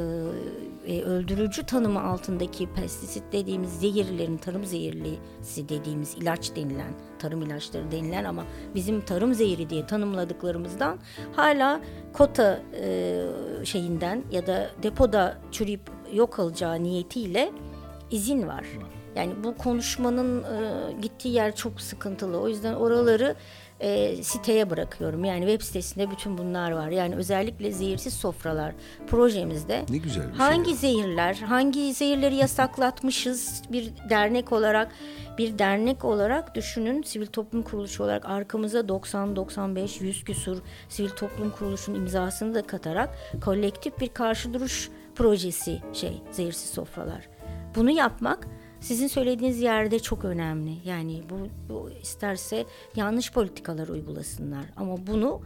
e, öldürücü tanımı altındaki pestisit dediğimiz zehirlerin tarım zehirlisi dediğimiz ilaç denilen tarım ilaçları denilen ama bizim tarım zehri diye tanımladıklarımızdan hala kota e, şeyinden ya da depoda çürüyüp yok alacağı niyetiyle izin var. Yani bu konuşmanın e, gittiği yer çok sıkıntılı. O yüzden oraları e, siteye bırakıyorum. Yani web sitesinde bütün bunlar var. Yani özellikle zehirsiz sofralar projemizde. Ne güzel bir Hangi şey. zehirler, hangi zehirleri yasaklatmışız bir dernek olarak, bir dernek olarak düşünün sivil toplum kuruluşu olarak arkamıza 90 95 100 küsur sivil toplum kuruluşunun imzasını da katarak kolektif bir karşı duruş projesi şey zehirsiz sofralar. Bunu yapmak sizin söylediğiniz yerde çok önemli. Yani bu, bu isterse yanlış politikalar uygulasınlar ama bunu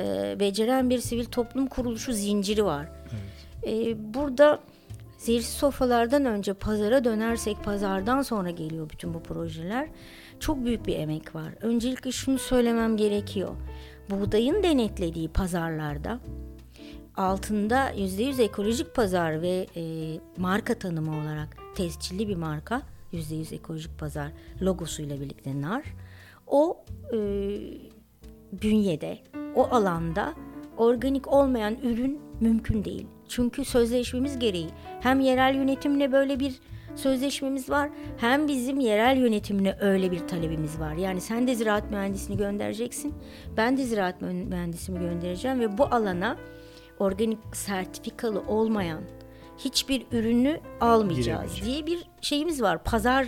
e, beceren bir sivil toplum kuruluşu zinciri var. E, burada zehirsiz sofralardan önce pazara dönersek pazardan sonra geliyor bütün bu projeler. Çok büyük bir emek var. Öncelikle şunu söylemem gerekiyor. Buğdayın denetlediği pazarlarda altında %100 ekolojik pazar ve e, marka tanımı olarak tescilli bir marka %100 ekolojik pazar logosuyla birlikte nar. O e, bünyede, o alanda organik olmayan ürün mümkün değil. Çünkü sözleşmemiz gereği hem yerel yönetimle böyle bir sözleşmemiz var hem bizim yerel yönetimine öyle bir talebimiz var. Yani sen de ziraat mühendisini göndereceksin. Ben de ziraat mü- mühendisimi göndereceğim ve bu alana organik sertifikalı olmayan hiçbir ürünü almayacağız diye bir şeyimiz var. Pazar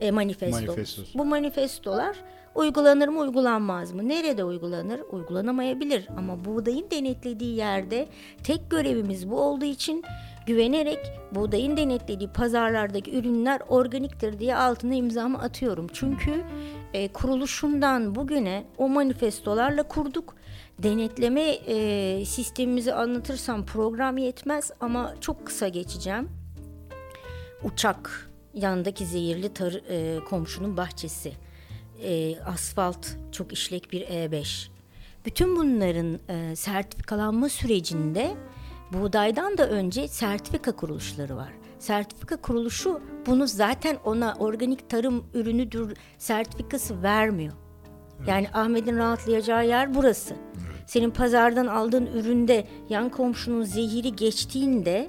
e, manifestomuz. Manifestosu. Bu manifestolar uygulanır mı uygulanmaz mı? Nerede uygulanır? Uygulanamayabilir ama buğdayın denetlediği yerde tek görevimiz bu olduğu için güvenerek buğdayın denetlediği pazarlardaki ürünler organiktir diye altına imzamı atıyorum. Çünkü e, kuruluşundan bugüne o manifestolarla kurduk. Denetleme e, sistemimizi anlatırsam program yetmez ama çok kısa geçeceğim. Uçak, yanındaki zehirli tar, e, komşunun bahçesi, e, asfalt, çok işlek bir E5. Bütün bunların e, sertifikalanma sürecinde buğdaydan da önce sertifika kuruluşları var. Sertifika kuruluşu bunu zaten ona organik tarım ürünüdür sertifikası vermiyor. Yani Ahmet'in rahatlayacağı yer burası. Senin pazardan aldığın üründe yan komşunun zehiri geçtiğinde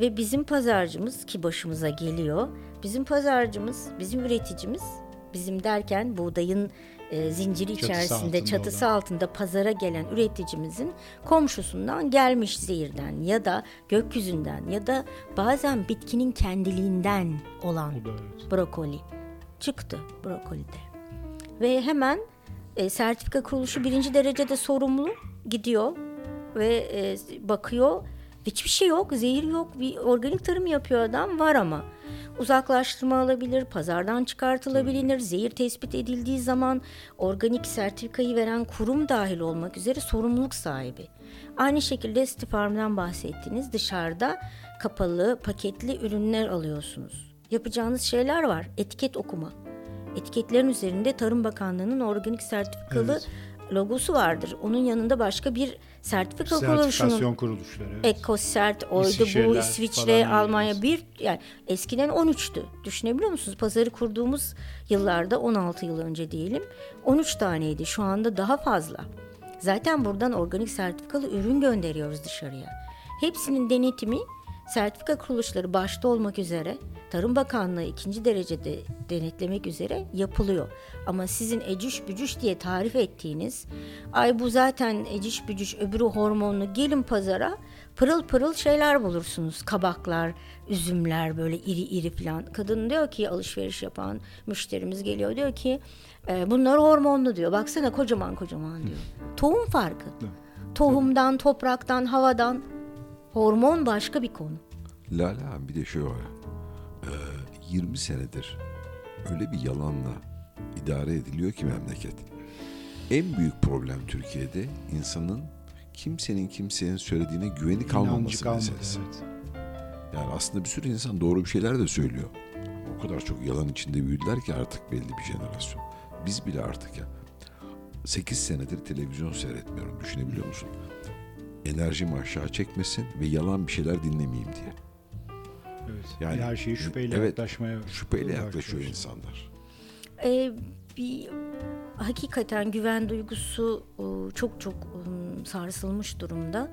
ve bizim pazarcımız ki başımıza geliyor. Bizim pazarcımız, bizim üreticimiz, bizim derken buğdayın e, zinciri Çatısı içerisinde, altında çatısı altında pazara gelen üreticimizin komşusundan gelmiş zehirden ya da gökyüzünden ya da bazen bitkinin kendiliğinden olan evet. brokoli çıktı brokolide. Ve hemen e, sertifika kuruluşu birinci derecede sorumlu gidiyor ve e, bakıyor. Hiçbir şey yok, zehir yok. Bir organik tarım yapıyor adam var ama uzaklaştırma alabilir, pazardan çıkartılabilir, zehir tespit edildiği zaman organik sertifikayı veren kurum dahil olmak üzere sorumluluk sahibi. Aynı şekilde City Farm'dan bahsettiniz. Dışarıda kapalı, paketli ürünler alıyorsunuz. Yapacağınız şeyler var. Etiket okuma. Etiketlerin üzerinde Tarım Bakanlığı'nın organik sertifikalı logosu vardır. Onun yanında başka bir sertifika kuruluşunun kuruluşları. Evet. Ekosert oydu bu İsviçre, Almanya yani. bir yani eskiden 13'tü. Düşünebiliyor musunuz? Pazarı kurduğumuz yıllarda 16 yıl önce diyelim 13 taneydi. Şu anda daha fazla. Zaten buradan organik sertifikalı ürün gönderiyoruz dışarıya. Hepsinin denetimi sertifika kuruluşları başta olmak üzere Tarım Bakanlığı ikinci derecede denetlemek üzere yapılıyor. Ama sizin ecüş bücüş diye tarif ettiğiniz ay bu zaten ecüş bücüş öbürü hormonlu gelin pazara pırıl pırıl şeyler bulursunuz. Kabaklar, üzümler böyle iri iri falan. Kadın diyor ki alışveriş yapan müşterimiz geliyor diyor ki e, bunlar hormonlu diyor. Baksana kocaman kocaman diyor. Tohum farkı. Tohumdan, topraktan, havadan hormon başka bir konu. Lale abi bir de şey var. Ee, 20 senedir öyle bir yalanla idare ediliyor ki memleket. En büyük problem Türkiye'de insanın kimsenin kimsenin söylediğine güveni kalmaması kalmadı, meselesi. evet. Yani aslında bir sürü insan doğru bir şeyler de söylüyor. O kadar çok yalan içinde büyüdüler ki artık belli bir jenerasyon. Biz bile artık ya 8 senedir televizyon seyretmiyorum düşünebiliyor musun? Enerjimi aşağı çekmesin ve yalan bir şeyler dinlemeyeyim diye. Evet. Yani- her şeyi şüpheyle Evet, yaklaşmaya Şüpheyle yaklaşıyor insanlar. Ee, bir hakikaten güven duygusu çok çok e, sarsılmış durumda.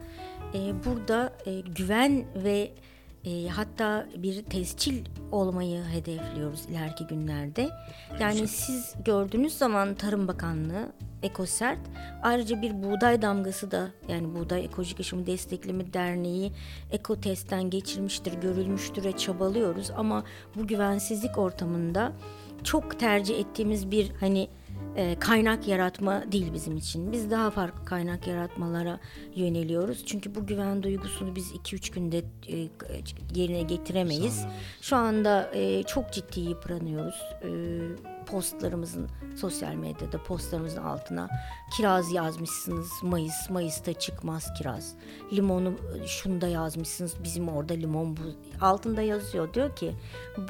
E, burada e, güven ve e, hatta bir tescil olmayı hedefliyoruz ileriki günlerde. Yani siz gördüğünüz zaman Tarım Bakanlığı Ekosert ayrıca bir buğday damgası da yani Buğday Ekolojik Yaşamı Destekleme Derneği Ekotest'ten geçirmiştir, görülmüştüre çabalıyoruz ama bu güvensizlik ortamında çok tercih ettiğimiz bir hani e, kaynak yaratma değil bizim için. Biz daha farklı kaynak yaratmalara yöneliyoruz. Çünkü bu güven duygusunu biz 2-3 günde e, yerine getiremeyiz. Şu anda e, çok ciddi yıpranıyoruz. E, postlarımızın sosyal medyada postlarımızın altına kiraz yazmışsınız Mayıs Mayıs'ta çıkmaz kiraz limonu e, şunda yazmışsınız bizim orada limon bu altında yazıyor diyor ki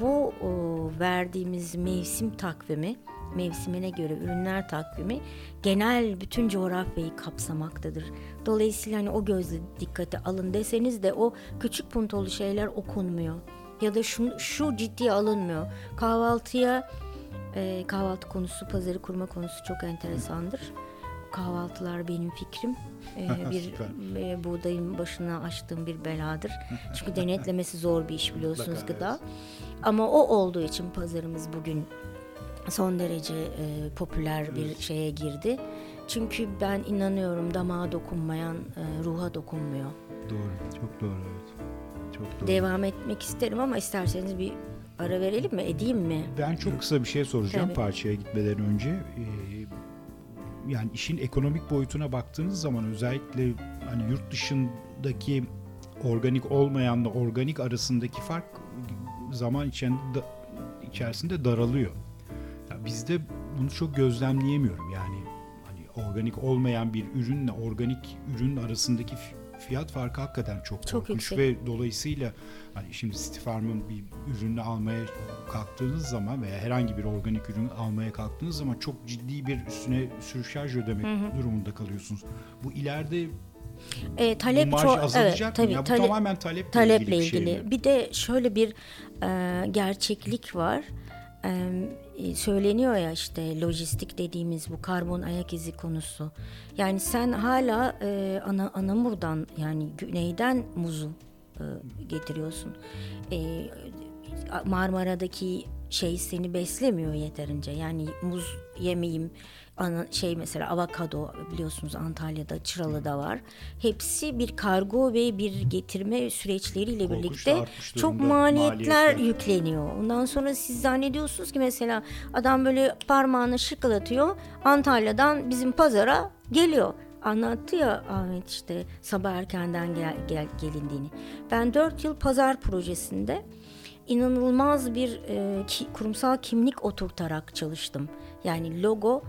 bu o, verdiğimiz mevsim takvimi mevsimine göre ürünler takvimi genel bütün coğrafyayı kapsamaktadır. Dolayısıyla hani o gözle dikkate alın deseniz de o küçük puntolu şeyler okunmuyor. Ya da şu, şu ciddiye alınmıyor. Kahvaltıya e, kahvaltı konusu, pazarı kurma konusu çok enteresandır. Kahvaltılar benim fikrim. E, *laughs* bir e, buğdayın başına açtığım bir beladır. *laughs* Çünkü denetlemesi zor bir iş biliyorsunuz Mutlaka, gıda. Ama o olduğu için pazarımız bugün son derece e, popüler bir şeye girdi. Çünkü ben inanıyorum damağa dokunmayan e, ruha dokunmuyor. Doğru. Çok doğru evet. Çok doğru. Devam etmek isterim ama isterseniz bir ara verelim mi? Edeyim mi? Ben çok kısa bir şey soracağım Tabii. parçaya gitmeden önce. Ee, yani işin ekonomik boyutuna baktığınız zaman özellikle hani yurt dışındaki organik olmayanla organik arasındaki fark zaman içerisinde, içerisinde daralıyor. Ya bizde bunu çok gözlemleyemiyorum. Yani hani organik olmayan bir ürünle organik ürün arasındaki fiyat farkı hakikaten çok, Çok korkunç yüksek. ve dolayısıyla hani şimdi City Farm'ın bir ürünü almaya kalktığınız zaman veya herhangi bir organik ürün almaya kalktığınız zaman çok ciddi bir üstüne sürşarj ödemek durumunda kalıyorsunuz. Bu ileride E, talep bu marj çok azalacak evet, tabii, ya bu tale- tamamen taleple, taleple ilgili bir şey ilgili. mi? Bir de şöyle bir e, gerçeklik var. E, söyleniyor ya işte lojistik dediğimiz bu karbon ayak izi konusu. Yani sen hala e, ana Anamur'dan yani güneyden muzu e, getiriyorsun. Marmara'daki şey seni beslemiyor yeterince. Yani muz yemeyeyim şey mesela avokado biliyorsunuz Antalya'da Çıralı'da var. Hepsi bir kargo ve bir getirme süreçleriyle Korkunç birlikte çok maliyetler, maliyetler. yükleniyor. Ondan sonra siz zannediyorsunuz ki mesela adam böyle parmağını şıklatıyor. Antalya'dan bizim pazara geliyor. Anlattı ya Ahmet işte sabah erkenden gel, gel gelindiğini. Ben 4 yıl pazar projesinde inanılmaz bir e, ki- kurumsal kimlik oturtarak çalıştım. Yani logo,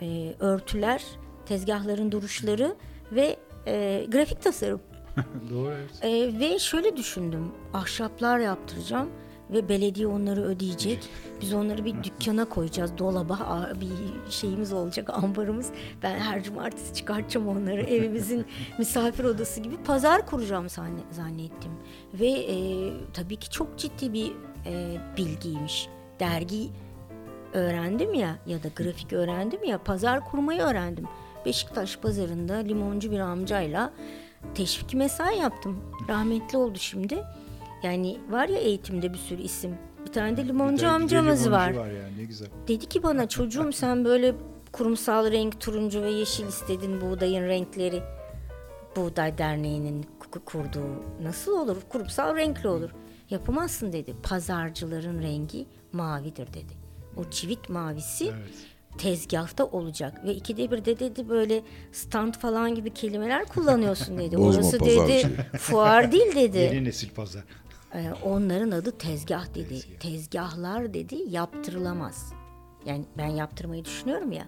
e, örtüler, tezgahların duruşları ve e, grafik tasarım. *laughs* Doğru evet. Ee, ve şöyle düşündüm. Ahşaplar yaptıracağım ve belediye onları ödeyecek. Biz onları bir dükkana koyacağız. Dolaba bir şeyimiz olacak, ambarımız. Ben her cumartesi çıkartacağım onları. *laughs* Evimizin misafir odası gibi pazar kuracağım zanne- zannettim. Ve e, tabii ki çok ciddi bir e, bilgiymiş. Dergi öğrendim ya ya da grafik öğrendim ya pazar kurmayı öğrendim. Beşiktaş pazarında limoncu bir amcayla teşvik mesai yaptım. Rahmetli oldu şimdi. Yani var ya eğitimde bir sürü isim. Bir tane de limoncu Bir de- bir de amcamız limoncu var. yani ne güzel. Dedi ki bana çocuğum *laughs* sen böyle kurumsal renk turuncu ve yeşil istedin buğdayın renkleri. Buğday Derneği'nin ku- kurduğu nasıl olur? Kurumsal renkli olur. Yapamazsın dedi. Pazarcıların rengi mavidir dedi. O çivit mavisi Evet. tezgahta olacak ve ikide bir de dedi böyle stand falan gibi kelimeler *laughs* kullanıyorsun dedi. Bozma Orası dedi fuar değil dedi. *laughs* Yeni nesil pazar. Ee, onların adı tezgah dedi. Tezgahlar dedi yaptırılamaz. Yani ben yaptırmayı düşünüyorum ya.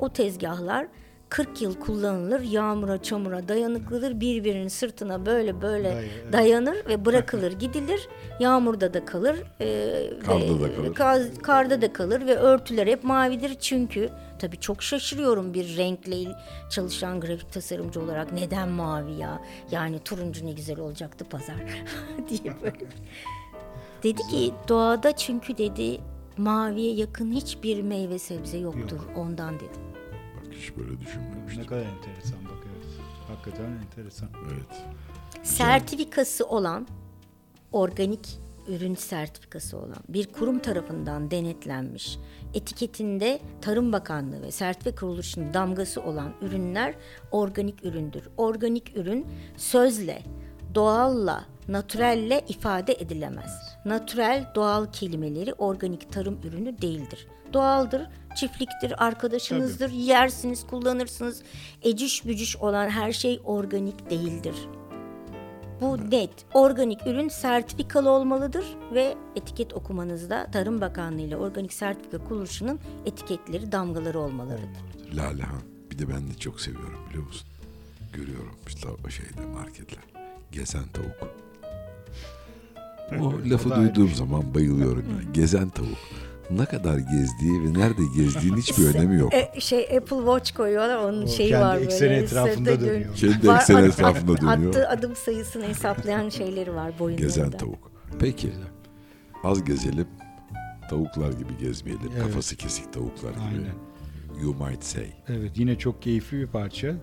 O tezgahlar 40 yıl kullanılır, yağmura, çamura dayanıklıdır. Birbirinin sırtına böyle böyle Day- evet. dayanır ve bırakılır, *laughs* gidilir. Yağmurda da kalır, e, Karda ve- da kalır. kaz- karda da kalır ve örtüler hep mavidir çünkü tabii çok şaşırıyorum bir renkle çalışan grafik tasarımcı olarak neden mavi ya? Yani turuncu ne güzel olacaktı pazar *laughs* diye böyle. Dedi ki doğada çünkü dedi maviye yakın hiçbir meyve sebze yoktur ondan dedi. Bak hiç böyle Ne düşünmemiştim. kadar enteresan bak evet. Hakikaten enteresan. Evet. sertifikası olan organik ürün sertifikası olan bir kurum tarafından denetlenmiş etiketinde Tarım Bakanlığı ve sertifika kuruluşunun damgası olan ürünler organik üründür. Organik ürün sözle, doğalla, natürelle ifade edilemez. Natürel, doğal kelimeleri organik tarım ürünü değildir. Doğaldır, çiftliktir, arkadaşınızdır, yersiniz, kullanırsınız. Ecüş bücüş olan her şey organik değildir. Bu net. Organik ürün sertifikalı olmalıdır ve etiket okumanızda Tarım Bakanlığı ile Organik Sertifika Kuruluşu'nun etiketleri, damgaları olmalıdır. Lalehan. Bir de ben de çok seviyorum biliyor musun? Görüyorum işte o şeyde marketler. Gezen tavuk. O lafı duyduğum şey. zaman bayılıyorum. Yani. *laughs* Gezen tavuk. Ne kadar gezdiği ve nerede gezdiğinin *laughs* hiçbir önemi yok. E, şey Apple Watch koyuyorlar onun O şeyi kendi var böyle. ekseni etrafında dönüyor. Kendi ekseni etrafında dönüyor. Attığı adım sayısını hesaplayan şeyleri var boyunlarında. Gezen tavuk. Peki. Az gezelim. Tavuklar gibi gezmeyelim. Evet. Kafası kesik tavuklar gibi. Aynen. You might say. Evet yine çok keyifli bir parça. Ee,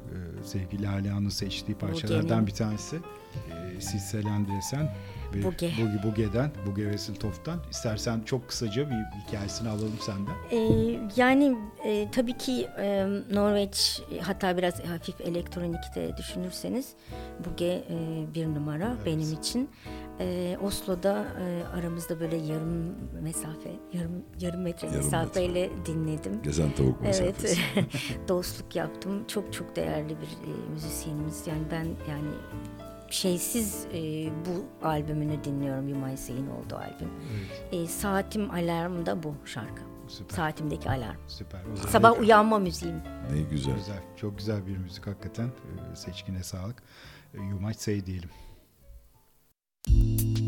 sevgili Alihan'ın seçtiği parçalardan bir tanesi. Ee, Sissel Andresen ve Buge. Buge Buge'den, Buge Vesiltov'tan. İstersen çok kısaca bir hikayesini alalım senden. Ee, yani e, tabii ki e, Norveç e, hatta biraz hafif elektronikte düşünürseniz Buge e, bir numara benim için. E, Oslo'da e, aramızda böyle yarım mesafe, yarım yarım metre Yarım mesafeyle dinledim. Gezen tavuk mesafesi. Evet, *laughs* dostluk yaptım. Çok çok değerli bir e, müzisyenimiz. Yani ben yani şeysiz e, bu albümünü dinliyorum Yumay Sey'in olduğu albüm. Evet. E, saatim alarm da bu şarkı. Süper. Saatimdeki alarm. Süper. O Sabah ne, uyanma müziğim. Ne güzel. güzel. Çok güzel bir müzik hakikaten. E, seçkine sağlık. E, Yumaç Sey diyelim. Müzik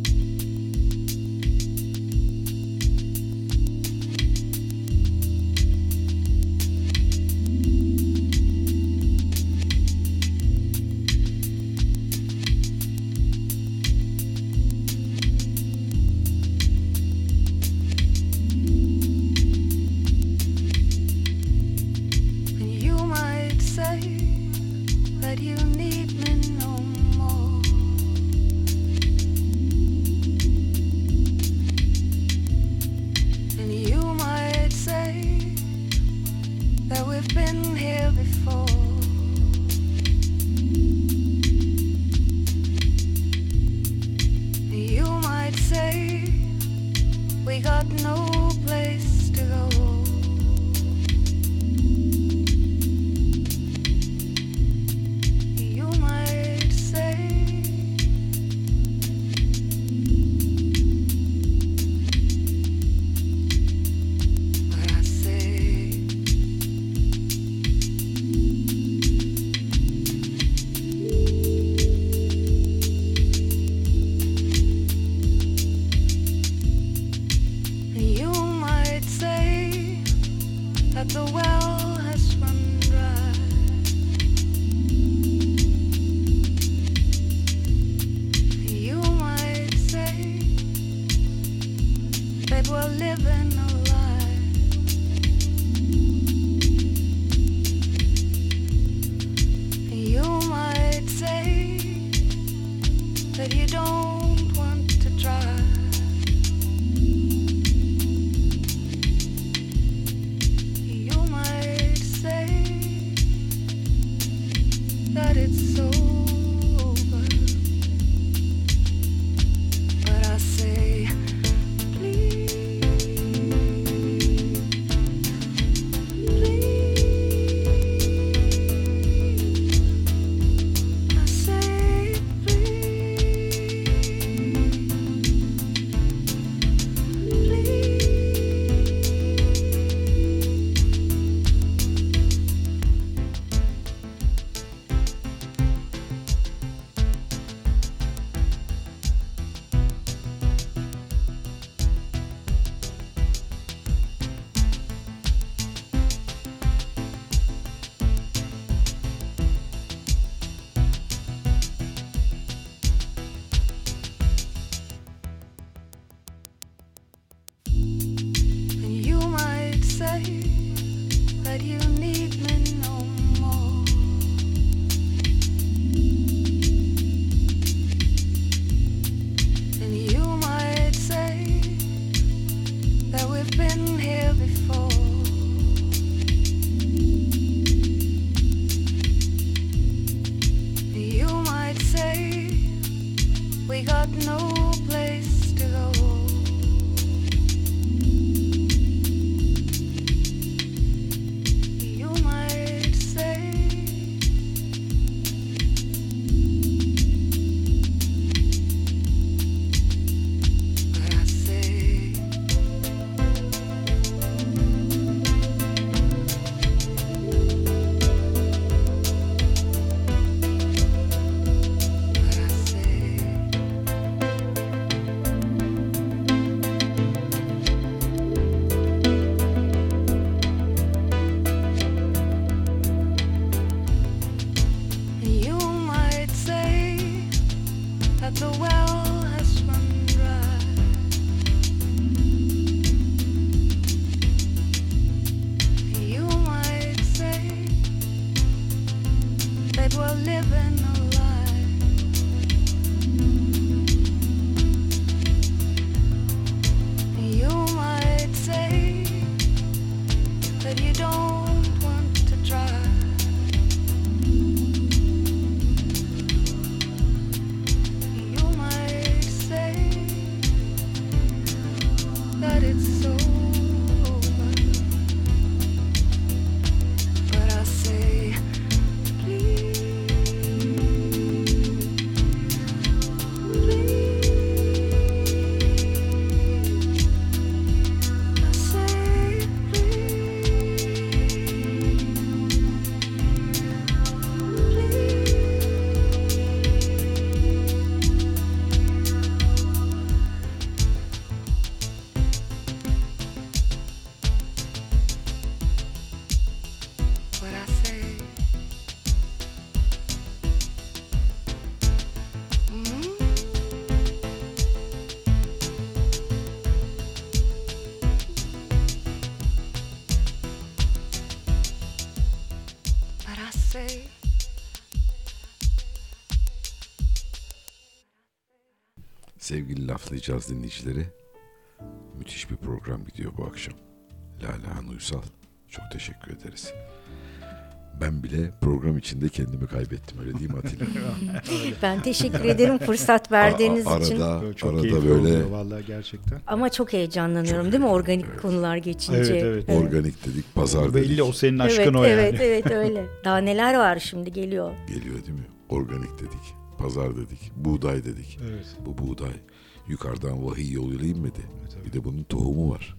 Sevgili laflayacağız dinleyicileri. Müthiş bir program gidiyor bu akşam. Lala Uysal. Çok teşekkür ederiz. Ben bile program içinde kendimi kaybettim öyle değil mi Atilla? *laughs* *laughs* Ben teşekkür ederim fırsat verdiğiniz A- için. Arada, Böyle çok arada böyle oluyor vallahi gerçekten. Ama çok heyecanlanıyorum değil mi organik konular geçince? Evet, evet. organik dedik, pazar dedik. Belli o senin aşkın evet, o yani. evet, evet *laughs* öyle. Daha neler var şimdi geliyor. Geliyor değil mi? Organik dedik, pazar dedik, buğday dedik. Evet. Bu buğday yukarıdan vahiy yoluyla inmedi. Bir de bunun tohumu var.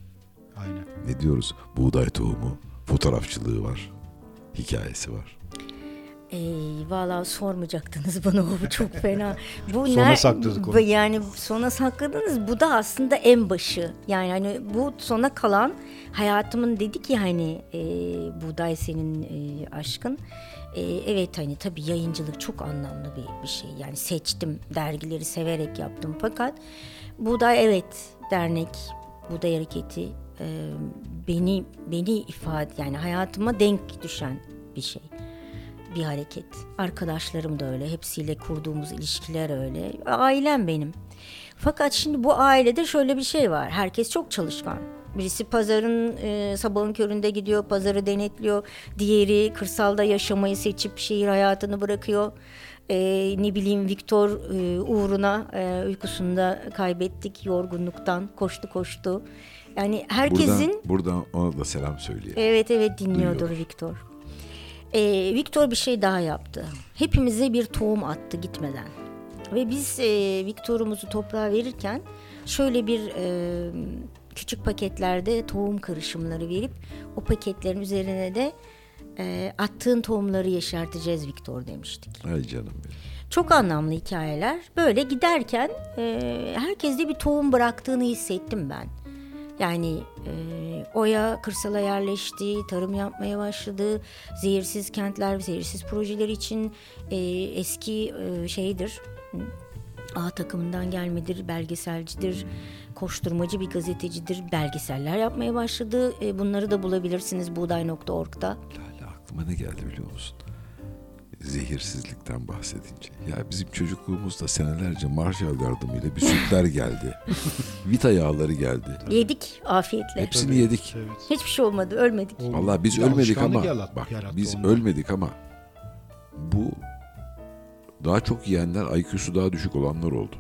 Aynen. Ne diyoruz? Buğday tohumu, fotoğrafçılığı var, hikayesi var. Ey vallahi sormayacaktınız *laughs* bana o çok fena. Bu Sona sakladık onu. bu- Yani sona sakladınız. Bu da aslında en başı. Yani hani bu sona kalan hayatımın dedik ya hani e, buğday senin e, aşkın. E, evet hani tabii yayıncılık çok anlamlı bir, bir şey. Yani seçtim dergileri severek yaptım fakat buğday evet dernek buğday hareketi e, beni beni ifade yani hayatıma denk düşen bir şey bir hareket. Arkadaşlarım da öyle. Hepsiyle kurduğumuz ilişkiler öyle. Ailem benim. Fakat şimdi bu ailede şöyle bir şey var. Herkes çok çalışkan. Birisi pazarın e, sabahın köründe gidiyor, pazarı denetliyor. Diğeri kırsalda yaşamayı seçip şehir hayatını bırakıyor. E, ne bileyim Viktor e, uğruna e, uykusunda kaybettik yorgunluktan. Koştu koştu. Yani herkesin Buradan, buradan ona da selam söyleyelim. Evet evet dinliyordur Duyuyor. Viktor. Ee, Viktor bir şey daha yaptı. Hepimize bir tohum attı gitmeden. Ve biz e, Viktor'umuzu toprağa verirken şöyle bir e, küçük paketlerde tohum karışımları verip o paketlerin üzerine de e, attığın tohumları yeşerteceğiz Viktor demiştik. Ay canım benim. Çok anlamlı hikayeler. Böyle giderken e, herkeste bir tohum bıraktığını hissettim ben. Yani e, Oya kırsala yerleşti, tarım yapmaya başladı. Zehirsiz kentler, zehirsiz projeler için e, eski e, şeydir. A takımından gelmedir, belgeselcidir, koşturmacı bir gazetecidir. Belgeseller yapmaya başladı. E, bunları da bulabilirsiniz buğday.org'da. Lale aklıma ne geldi biliyor musun? Zehirsizlikten bahsedince. Ya bizim çocukluğumuzda senelerce Marshall yardımıyla bir sütler geldi. *laughs* Vita yağları geldi. Yedik afiyetle. Hepsini yedik. Evet. Hiçbir şey olmadı, ölmedik. O Vallahi biz bir ölmedik ama yarat- bak yarattı biz onda. ölmedik ama bu daha çok yiyenler IQ'su daha düşük olanlar oldu.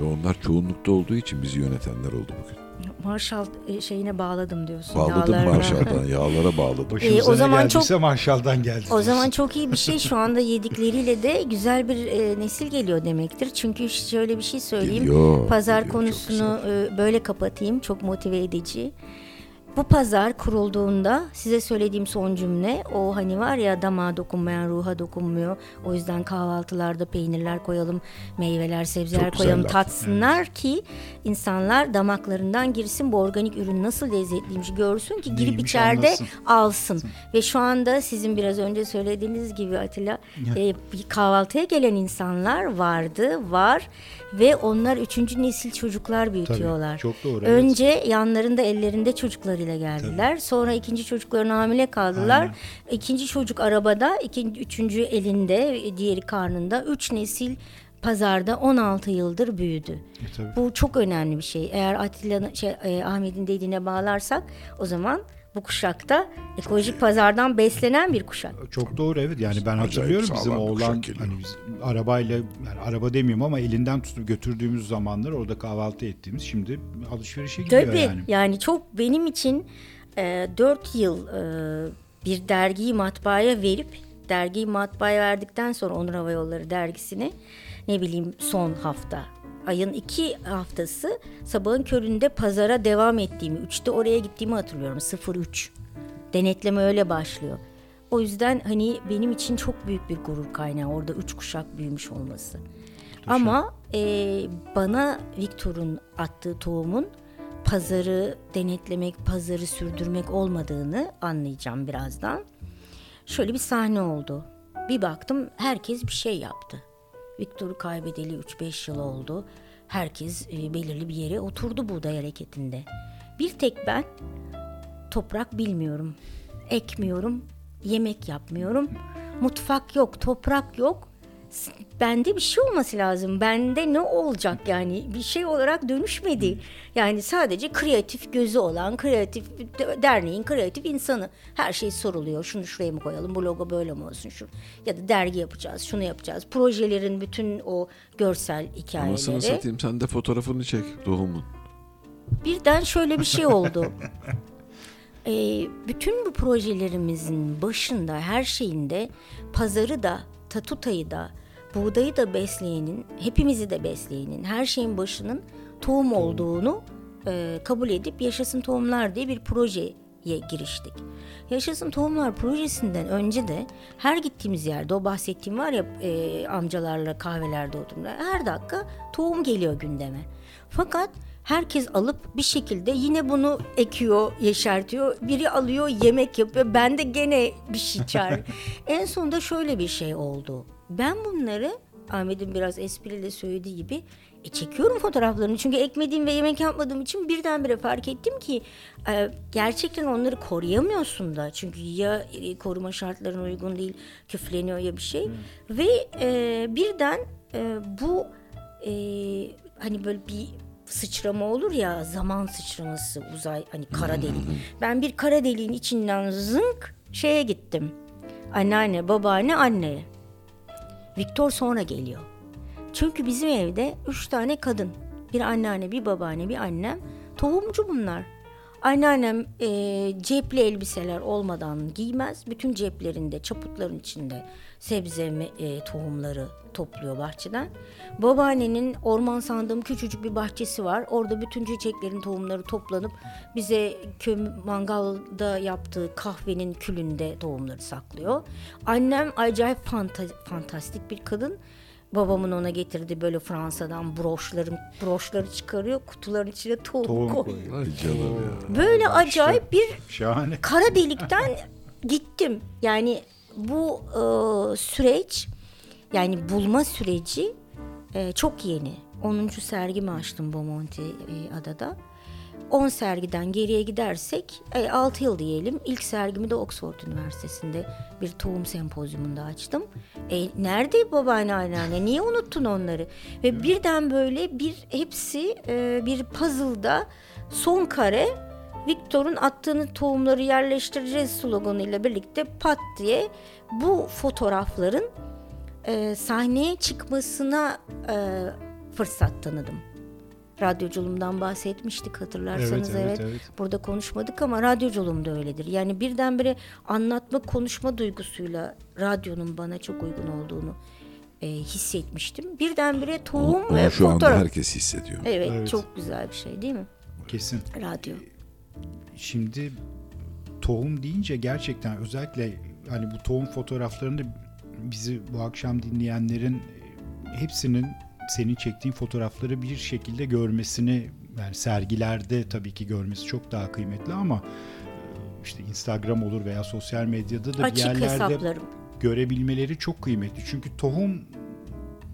Ve onlar çoğunlukta olduğu için bizi yönetenler oldu bugün. Marshall e, şeyine bağladım diyorsun. Bağladım yağlarına. Marshall'dan, *laughs* yağlara bağladım. Ee, o zaman çok- Marshall'dan geldi. O diyorsun. zaman çok iyi bir şey. Şu anda yedikleriyle de güzel bir e, nesil geliyor demektir. Çünkü şöyle bir şey söyleyeyim. Geliyor, Pazar geliyor, konusunu e, böyle kapatayım. Çok motive edici. Bu pazar kurulduğunda size söylediğim son cümle o hani var ya damağa dokunmayan ruha dokunmuyor. O yüzden kahvaltılarda peynirler koyalım, meyveler, sebzeler Çok koyalım, tatsınlar ki insanlar damaklarından girsin bu organik ürün nasıl lezzetliymiş görsün ki girip Neymiş içeride anlasın. alsın. Ve şu anda sizin biraz önce söylediğiniz gibi Atilla e, kahvaltıya gelen insanlar vardı, var ve onlar üçüncü nesil çocuklar büyütüyorlar. çok doğru, evet. Önce yanlarında ellerinde çocuklarıyla geldiler. Sonra ikinci çocuklarına hamile kaldılar. Aynen. İkinci çocuk arabada, ikinci, üçüncü elinde, diğeri karnında. Üç nesil pazarda 16 yıldır büyüdü. E, tabii. Bu çok önemli bir şey. Eğer Atilla'nın şey, e, Ahmet'in dediğine bağlarsak o zaman bu kuşakta ekolojik pazardan beslenen bir kuşak. Çok doğru evet yani ben Acayip hatırlıyorum bizim sağlam bir oğlan hani biz arabayla yani araba demiyorum ama elinden tutup götürdüğümüz zamanlar orada kahvaltı ettiğimiz şimdi alışverişe gidiyor Tabii yani. yani. çok benim için e, 4 yıl e, bir dergiyi matbaaya verip dergiyi matbaaya verdikten sonra Onur Hava Yolları dergisini ne bileyim son hafta ayın iki haftası sabahın köründe pazara devam ettiğimi, üçte oraya gittiğimi hatırlıyorum. 03. Denetleme öyle başlıyor. O yüzden hani benim için çok büyük bir gurur kaynağı orada üç kuşak büyümüş olması. Ama e, bana Viktor'un attığı tohumun pazarı denetlemek, pazarı sürdürmek olmadığını anlayacağım birazdan. Şöyle bir sahne oldu. Bir baktım herkes bir şey yaptı. Viktor'u kaybedeli 3-5 yıl oldu. Herkes e, belirli bir yere oturdu buğday hareketinde. Bir tek ben toprak bilmiyorum. Ekmiyorum, yemek yapmıyorum. Mutfak yok, toprak yok. Bende bir şey olması lazım. Bende ne olacak yani? Bir şey olarak dönüşmedi. Yani sadece kreatif gözü olan, kreatif derneğin kreatif insanı. Her şey soruluyor. Şunu şuraya mı koyalım? Bu logo böyle mi olsun? Şu ya da dergi yapacağız, şunu yapacağız. Projelerin bütün o görsel hikayeleri. Anasını satayım sen de fotoğrafını çek doğumun. Birden şöyle bir şey oldu. *laughs* Ee, bütün bu projelerimizin başında, her şeyinde pazarı da, tatutayı da, buğdayı da besleyenin, hepimizi de besleyenin, her şeyin başının tohum olduğunu e, kabul edip Yaşasın Tohumlar diye bir projeye giriştik. Yaşasın Tohumlar projesinden önce de her gittiğimiz yerde o bahsettiğim var ya e, amcalarla kahvelerde oturduğumda her dakika tohum geliyor gündeme. Fakat herkes alıp bir şekilde yine bunu ekiyor, yeşertiyor. Biri alıyor, yemek yapıyor. Ben de gene bir şey çağır. *laughs* en sonunda şöyle bir şey oldu. Ben bunları Ahmet'in biraz espriyle söylediği gibi e, çekiyorum fotoğraflarını. Çünkü ekmediğim ve yemek yapmadığım için birdenbire fark ettim ki e, gerçekten onları koruyamıyorsun da. Çünkü ya e, koruma şartlarına uygun değil, küfleniyor ya bir şey. Ve e, birden e, bu e, hani böyle bir sıçrama olur ya zaman sıçraması uzay hani kara delik. Ben bir kara deliğin içinden zınk şeye gittim. Anneanne, babaanne, anneye. Viktor sonra geliyor. Çünkü bizim evde üç tane kadın. Bir anneanne, bir babaanne, bir annem. Tohumcu bunlar. Anneannem e, cepli elbiseler olmadan giymez. Bütün ceplerinde, çaputların içinde sebze e, tohumları topluyor bahçeden. Babaannenin orman sandığım küçücük bir bahçesi var. Orada bütün çiçeklerin tohumları toplanıp bize köm mangalda yaptığı kahvenin külünde tohumları saklıyor. Annem acayip fanta- fantastik bir kadın. Babamın ona getirdiği böyle Fransa'dan broşların broşları çıkarıyor. Kutuların içine tohum, Tohum koyuyor. canım ya. Böyle acayip bir Şahane. kara delikten gittim. Yani bu e, süreç yani bulma süreci e, çok yeni. 10. sergimi açtım Bomonti e, adada. 10 sergiden geriye gidersek e, 6 yıl diyelim. İlk sergimi de Oxford Üniversitesi'nde bir tohum sempozyumunda açtım. E, nerede babaanne anneanne? Niye unuttun onları? Ve birden böyle bir hepsi e, bir puzzle'da son kare Viktor'un attığını tohumları yerleştireceğiz sloganıyla birlikte pat diye bu fotoğrafların e, sahneye çıkmasına e, fırsat tanıdım. Radyoculuğumdan bahsetmiştik hatırlarsanız Evet, evet, evet, evet. Burada konuşmadık ama radyoculuğum da öyledir. Yani birdenbire anlatma konuşma duygusuyla radyonun bana çok uygun olduğunu e, hissetmiştim. Birdenbire tohum Onu ve şu anda fotoğraf. herkes hissediyor. Evet, Evet. çok güzel bir şey değil mi? Kesin. Radyo. Şimdi tohum deyince gerçekten özellikle hani bu tohum fotoğraflarında bizi bu akşam dinleyenlerin e, hepsinin senin çektiğin fotoğrafları bir şekilde görmesini yani sergilerde tabii ki görmesi çok daha kıymetli ama e, işte Instagram olur veya sosyal medyada da bir Açık yerlerde hesaplarım. görebilmeleri çok kıymetli. Çünkü tohum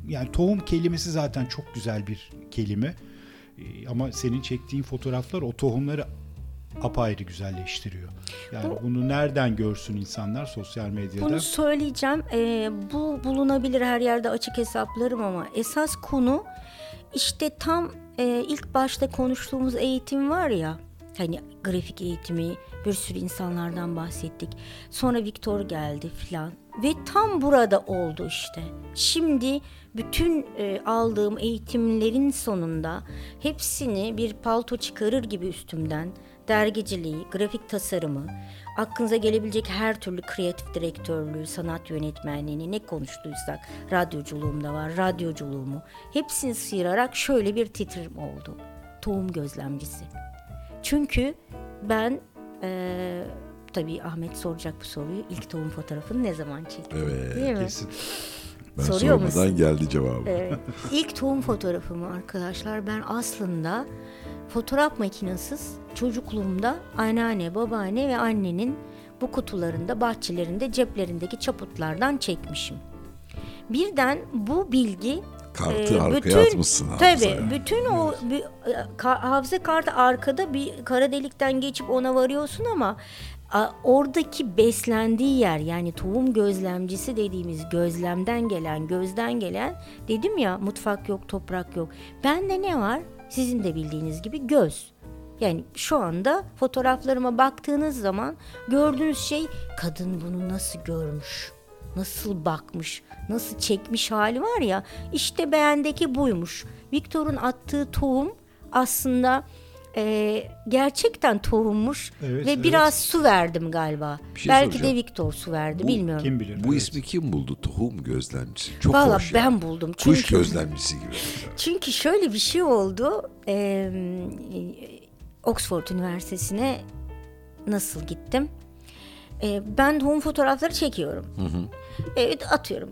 yani tohum kelimesi zaten çok güzel bir kelime. Ee, Ama senin çektiğin fotoğraflar o tohumları apayrı güzelleştiriyor. Yani Bu- bunu nereden görsün insanlar sosyal medyada? Bunu söyleyeceğim. Ee, bu bulunabilir her yerde açık hesaplarım ama esas konu işte tam e, ilk başta konuştuğumuz eğitim var ya. Hani grafik eğitimi bir sürü insanlardan bahsettik. Sonra Viktor geldi filan ve tam burada oldu işte. Şimdi bütün e, aldığım eğitimlerin sonunda hepsini bir palto çıkarır gibi üstümden dergiciliği, grafik tasarımı, aklınıza gelebilecek her türlü kreatif direktörlüğü, sanat yönetmenliğini ne konuştuysak radyoculuğumda var, radyoculuğumu hepsini sıyırarak şöyle bir titrim oldu. Tohum gözlemcisi. Çünkü ben eee tabii Ahmet soracak bu soruyu. ilk tohum fotoğrafını ne zaman çektim? Evet. Değil mi? Kesin. Ben Soruyor sormadan musun? geldi cevabı. Evet. İlk tohum fotoğrafımı arkadaşlar ben aslında fotoğraf makinesiz çocukluğumda anneanne, babaanne ve annenin bu kutularında, bahçelerinde, ceplerindeki çaputlardan çekmişim. Birden bu bilgi Kartı Ee, arkaya atmışsın hafızaya. Tabii bütün o bir, ka- hafıza kartı arkada bir kara delikten geçip ona varıyorsun ama a, oradaki beslendiği yer yani tohum gözlemcisi dediğimiz gözlemden gelen gözden gelen dedim ya mutfak yok toprak yok. Bende ne var? Sizin de bildiğiniz gibi göz. Yani şu anda fotoğraflarıma baktığınız zaman gördüğünüz şey kadın bunu nasıl görmüş? Nasıl bakmış, nasıl çekmiş hali var ya işte bendeki buymuş. Viktor'un attığı tohum aslında e, gerçekten tohummuş Evet, ve evet. biraz su verdim galiba. Bir şey Belki soracağım. de Viktor su verdi Bu- bilmiyorum. Kim bilir? Bu evet. ismi kim buldu? Tohum gözlemcisi. Çok Valla hoş ben yani. buldum. Kuş Çünkü- gözlemcisi gibi. *laughs* Çünkü şöyle bir şey oldu. Ee, Oxford Üniversitesi'ne nasıl gittim? Ee, ben tohum fotoğrafları çekiyorum. Evet atıyorum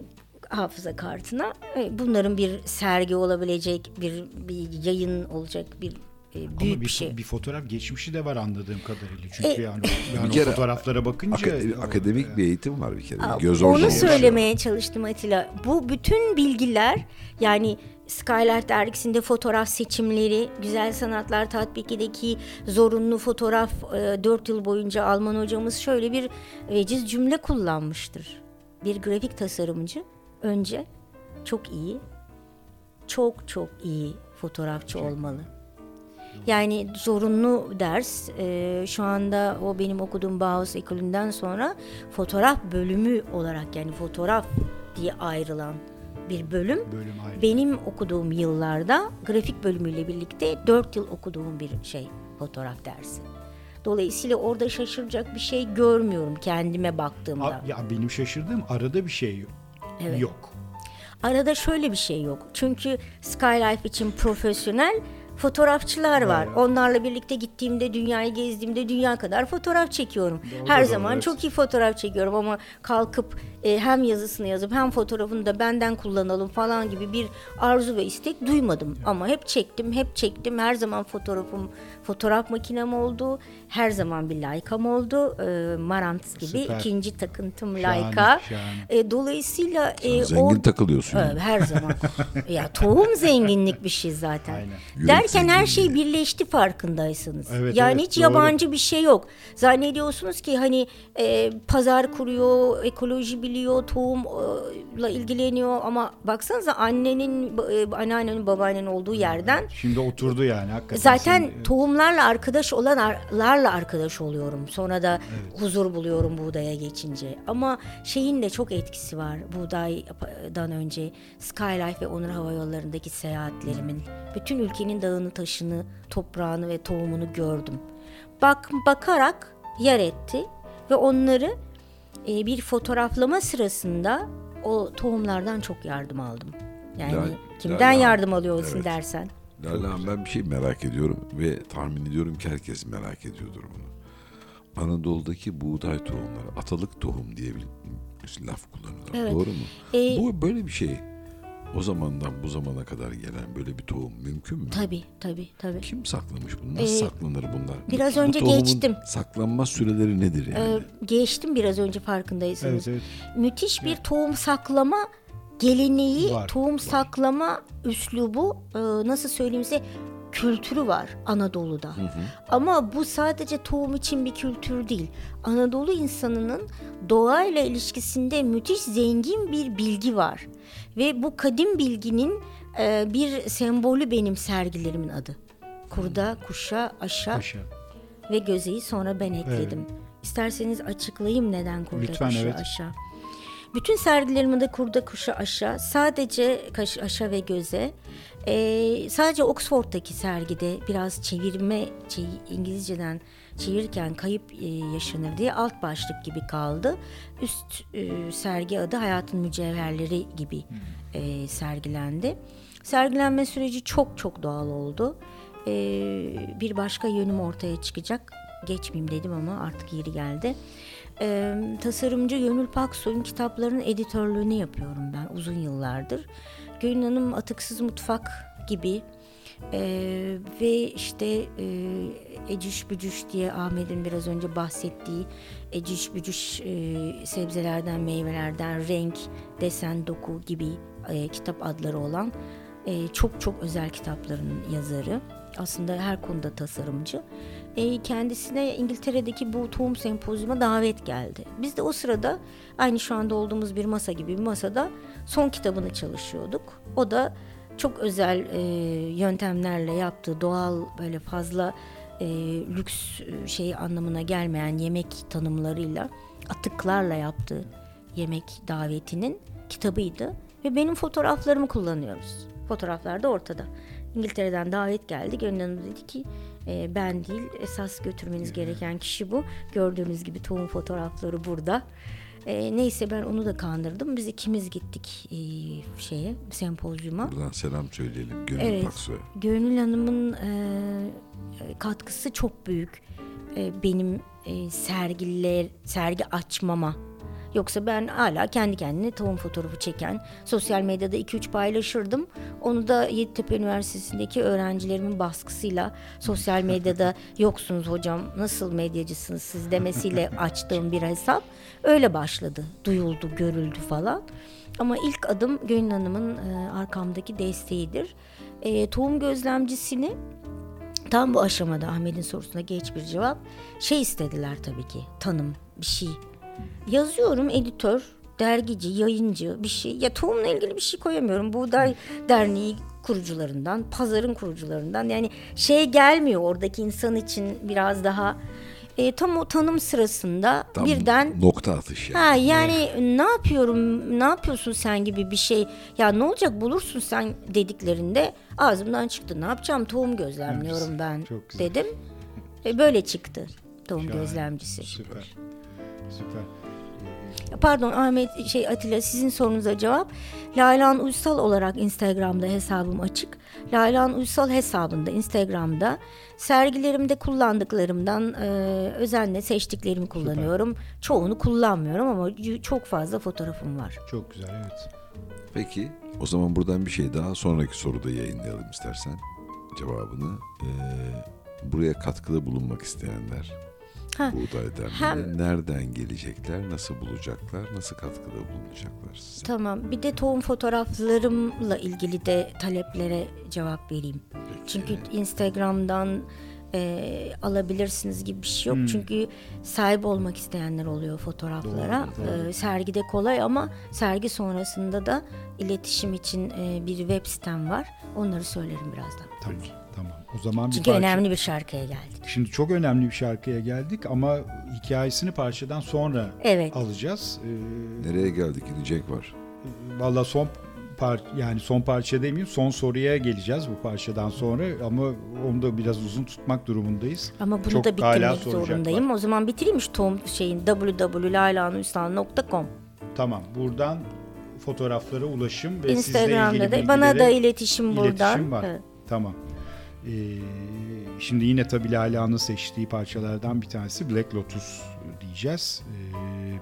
hafıza kartına. Ee, bunların bir sergi olabilecek, bir, bir yayın olacak, bir e, büyük Ama bir, bir, şey. bir fotoğraf geçmişi de var anladığım kadarıyla. Çünkü E, yani, yani Bir kere o fotoğraflara bakınca Akademi- akademik bir eğitim var bir kere. Aa, Göz Onu söylemeye çalıştım Atilla. Bu bütün bilgiler yani Skylight dergisinde fotoğraf seçimleri, Güzel Sanatlar Tatbiki'deki zorunlu fotoğraf e, 4 yıl boyunca Alman hocamız şöyle bir veciz cümle kullanmıştır. Bir grafik tasarımcı önce çok iyi, çok çok iyi fotoğrafçı olmalı. Yani zorunlu ders e, şu anda o benim okuduğum Bauhaus ekolünden sonra fotoğraf bölümü olarak yani fotoğraf diye ayrılan bir bölüm. Bölüm ayrı. Benim okuduğum yıllarda grafik bölümüyle birlikte 4 yıl okuduğum bir şey fotoğraf dersi. Dolayısıyla orada şaşıracak bir şey görmüyorum kendime baktığımda. Ya benim şaşırdığım arada bir şey yok. Evet. Yok. Arada şöyle bir şey yok. Çünkü Skylife için profesyonel fotoğrafçılar var. Onlarla birlikte gittiğimde, dünyayı gezdiğimde dünya kadar fotoğraf çekiyorum. Her doğru, zaman evet. çok iyi fotoğraf çekiyorum ama kalkıp e, hem yazısını yazıp hem fotoğrafını da benden kullanalım falan gibi bir arzu ve istek duymadım. Ama hep çektim, hep çektim. Her zaman fotoğrafım, fotoğraf makinem oldu. Her zaman bir Leica'm oldu. E, Marantz gibi Süper. ikinci takıntım Şahane, Leica. şahane. E, dolayısıyla e, Zengin or- takılıyorsun. yani. Evet, her zaman. *laughs* ya tohum zenginlik bir şey zaten. Aynen. Derken her şey birleşti farkındaysanız. Evet, yani evet, hiç doğru. yabancı bir şey yok. Zannediyorsunuz ki hani e, pazar kuruyor, ekoloji biliyor, tohumla ilgileniyor ama baksanıza annenin, e, anneannenin, babaannenin olduğu yerden Şimdi oturdu yani hakikaten. Zaten Sen- tohumlarla arkadaş olanlarla arkadaş oluyorum. Sonra da huzur buluyorum buğdaya geçince. Ama şeyin de çok etkisi var buğdaydan önce Skylife ve Onur Hava Yolları'ndaki seyahatlerimin. Bütün ülkenin dağını, taşını, toprağını ve tohumunu gördüm. Bak bakarak yer etti ve onları e, bir fotoğraflama sırasında o tohumlardan çok yardım aldım. Yani Lal- kimden Lala- yardım alıyorsun Evet. dersen. Lala ben bir şey merak ediyorum ve tahmin ediyorum ki herkes merak ediyordur bunu. Anadolu'daki buğday tohumları, atalık tohum diye bir laf kullanıyorlar. Evet. Doğru mu? Ee, Bu böyle bir şey. O zamandan bu zamana kadar gelen böyle bir tohum mümkün mü? Tabii tabii tabii. Kim saklamış bunu? Nasıl Ee, saklanır bunlar? biraz Bu- bu önce tohumun geçtim. Saklanma süreleri nedir yani? Ee, geçtim biraz önce farkındaysanız. Evet, Müthiş bir tohum saklama geleneği, Var, tohum var. saklama üslubu, e, nasıl söyleyeyim size kültürü var Anadolu'da. Ama bu sadece tohum için bir kültür değil. Anadolu insanının doğayla ilişkisinde müthiş zengin bir bilgi var. Ve bu kadim bilginin e, bir sembolü benim sergilerimin adı. Kurda, kuşa, aşa Paşa. ve gözeyi sonra ben ekledim. İsterseniz açıklayayım neden kurda Lütfen, kuşa evet. aşağı. Bütün sergilerimde kurda kuşa aşağı sadece kaş, aşağı ve göze Ee, sadece Oxford'daki sergide biraz çevirme şey, İngilizceden çevirirken kayıp e, yaşanır diye alt başlık gibi kaldı. Üst e, sergi adı Hayatın Mücevherleri gibi e, sergilendi. Sergilenme süreci çok çok doğal oldu. Ee, bir başka yönüm ortaya çıkacak. Geçmeyeyim dedim ama artık yeri geldi. Ee, tasarımcı Gönül Paksoy'un kitaplarının editörlüğünü yapıyorum ben uzun yıllardır. Gönül Hanım Atıksız Mutfak gibi ee, ve işte e, ecüş bücüş diye Ahmet'in biraz önce bahsettiği ecüş bücüş e, sebzelerden, meyvelerden renk, desen, doku gibi e, kitap adları olan e, çok çok özel kitapların yazarı. Aslında her konuda tasarımcı. E, kendisine İngiltere'deki bu tohum sempozyuma davet geldi. Biz de o sırada aynı şu anda olduğumuz bir masa gibi bir masada son kitabını çalışıyorduk. O da çok özel e, yöntemlerle yaptığı doğal böyle fazla e, lüks e, şey anlamına gelmeyen yemek tanımlarıyla atıklarla yaptığı yemek davetinin kitabıydı ve benim fotoğraflarımı kullanıyoruz. Fotoğraflar da ortada. İngiltere'den davet geldi. Gönül Hanım dedi ki e, ben değil esas götürmeniz gereken kişi bu. Gördüğünüz gibi tohum fotoğrafları burada. E, neyse ben onu da kandırdım. Biz ikimiz gittik e, şeye sempozyuma. Buradan selam söyleyelim. Gönül Evet. Paksoy'a. Gönül Hanım'ın e, katkısı çok büyük. E, benim e, sergiler sergi açmama. Yoksa ben hala kendi kendine tohum fotoğrafı çeken, sosyal medyada 2-3 paylaşırdım. Onu da Yeditepe Üniversitesi'ndeki öğrencilerimin baskısıyla sosyal medyada *laughs* yoksunuz hocam nasıl medyacısınız siz demesiyle açtığım bir hesap. Öyle başladı. Duyuldu, görüldü falan. Ama ilk adım Gönül Hanım'ın e, arkamdaki desteğidir. E, tohum gözlemcisini tam bu aşamada Ahmet'in sorusuna geç bir cevap. Şey istediler tabii ki tanım bir şey. Yazıyorum editör, dergici, yayıncı bir şey. Ya tohumla ilgili bir şey koyamıyorum. Buğday Derneği kurucularından, pazarın kurucularından. Yani şey gelmiyor oradaki insan için biraz daha e, tam o tanım sırasında Tam birden nokta atış yani. Ha yani ne yapıyorum, ne yapıyorsun sen gibi bir şey. Ya ne olacak bulursun sen dediklerinde ağzımdan çıktı. Ne yapacağım tohum gözlemliyorum ben Çok güzel. dedim. Ve böyle çıktı tohum Şahane. gözlemcisi. Süper. Süper. Pardon Ahmet şey Atilla sizin sorunuza cevap. Leylan Uysal olarak Instagram'da hesabım açık. Leylan Uysal hesabında Instagram'da sergilerimde kullandıklarımdan e, özenle seçtiklerimi kullanıyorum. Çoğunu kullanmıyorum ama çok fazla fotoğrafım var. Çok güzel evet. Peki o zaman buradan bir şey daha sonraki soruda yayınlayalım istersen cevabını. Ee, buraya katkıda bulunmak isteyenler Ha, Buğday Derneği'ne hem- nereden gelecekler, nasıl bulacaklar, nasıl katkıda bulunacaklar size? Tamam. Bir de tohum fotoğraflarımla ilgili de taleplere cevap vereyim. Çünkü Instagram'dan e, alabilirsiniz gibi bir şey yok. Çünkü sahip olmak isteyenler oluyor fotoğraflara. E, sergide kolay ama sergi sonrasında da iletişim için e, bir web sitem var. Onları söylerim birazdan. Tamam. O zaman bir Çünkü parça- önemli bir şarkıya geldik. Şimdi çok önemli bir şarkıya geldik ama hikayesini parçadan sonra Evet. alacağız. Ee, Nereye geldik? İnecek var. Valla son par yani son parça demeyeyim son soruya geleceğiz bu parçadan sonra ama onu da biraz uzun tutmak durumundayız. Ama bunu Çok da bitirmek zorundayım. O zaman bitireyim şu tohum şeyin www.laylanuysal.com Tamam buradan fotoğraflara ulaşım ve sizle Instagram'da ilgili da bana da iletişim buradan. İletişim var. Evet. Tamam. Ee, şimdi yine tabii Lalea'nın seçtiği parçalardan bir tanesi Black Lotus diyeceğiz. Ee,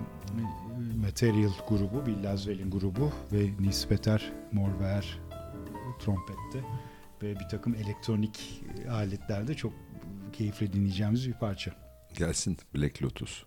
Material grubu, Bill Laswell'in grubu ve Nils Peter Morver trompette ve bir takım elektronik aletlerde çok keyifle dinleyeceğimiz bir parça. Gelsin Black Lotus.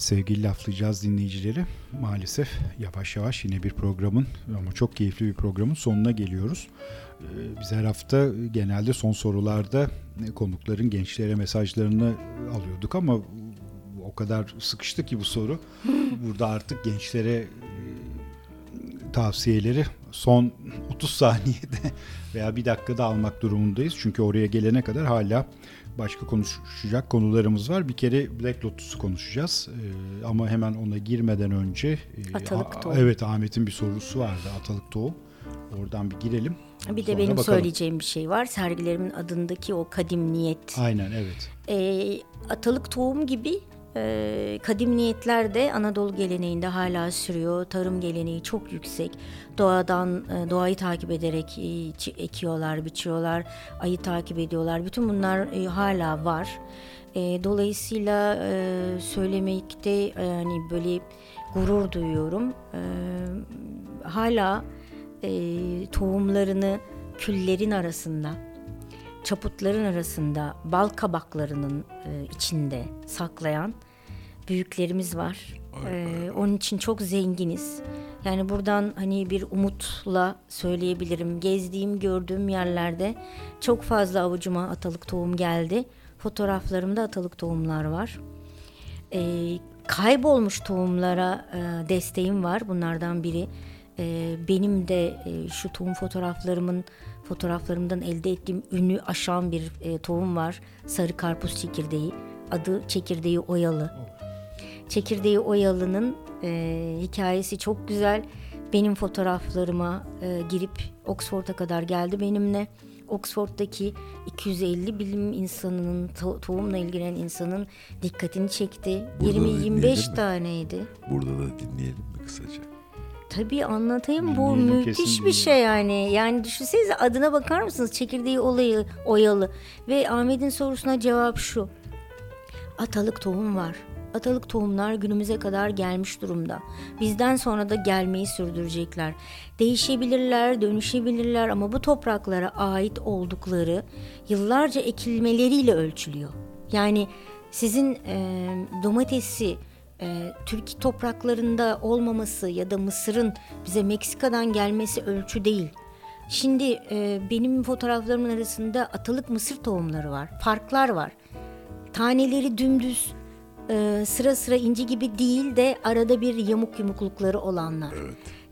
Evet sevgili laflayacağız dinleyicileri. Maalesef yavaş yavaş yine bir programın ama çok keyifli bir programın sonuna geliyoruz. Ee, Biz her hafta genelde son sorularda konukların gençlere mesajlarını alıyorduk ama o kadar sıkıştı ki bu soru. *laughs* Burada artık gençlere e, tavsiyeleri son 30 saniyede *laughs* veya bir dakikada almak durumundayız. Çünkü oraya gelene kadar hala başka konuşacak konularımız var. Bir kere Black Lotus'u konuşacağız. Ee, ama hemen ona girmeden önce e, Atalık tohum. Evet Ahmet'in bir sorusu vardı. Atalık tohum. Oradan bir girelim. Bir de benim bakalım. söyleyeceğim bir şey var. Sergilerimin adındaki o kadim niyet. Aynen evet. Ee, atalık tohum gibi e, kadim niyetler de Anadolu geleneğinde hala sürüyor. Tarım geleneği çok yüksek. Doğadan e, doğayı takip ederek e, ekiyorlar, biçiyorlar, ayı takip ediyorlar. Bütün bunlar e, hala var. Dolayısıyla söylemekte hani böyle gurur duyuyorum. Hala tohumlarını küllerin arasında çaputların arasında bal kabaklarının e, içinde saklayan büyüklerimiz var. E, onun için çok zenginiz. Yani buradan hani bir umutla söyleyebilirim. Gezdiğim, gördüğüm yerlerde çok fazla avucuma atalık tohum geldi. Fotoğraflarımda atalık tohumlar var. E, kaybolmuş tohumlara e, desteğim var. Bunlardan biri e, benim de e, şu tohum fotoğraflarımın fotoğraflarımdan elde ettiğim ünü aşan bir e, tohum var. Sarı karpuz çekirdeği. Adı çekirdeği oyalı. Çekirdeği oyalı'nın e, hikayesi çok güzel. Benim fotoğraflarıma e, girip Oxford'a kadar geldi benimle. Oxford'daki 250 bilim insanının to- tohumla ilgilenen insanın dikkatini çekti. Burada da 20-25 dinleyelim mi? taneydi. Burada da dinleyelim mi kısaca? Tabii anlatayım bu müthiş kesin bir şey yani. Yani düşünsenize adına bakar mısınız? Çekirdeği olayı, oyalı. Ve Ahmet'in sorusuna cevap şu. Atalık tohum var. Atalık tohumlar günümüze kadar gelmiş durumda. Bizden sonra da gelmeyi sürdürecekler. Değişebilirler, dönüşebilirler ama bu topraklara ait oldukları yıllarca ekilmeleriyle ölçülüyor. Yani sizin e, domatesi e, Türk topraklarında olmaması ya da Mısır'ın bize Meksika'dan gelmesi ölçü değil. Şimdi e, benim fotoğraflarımın arasında atalık mısır tohumları var. Farklar var. Taneleri dümdüz e, sıra sıra inci gibi değil de arada bir yamuk yumuklukları olanlar.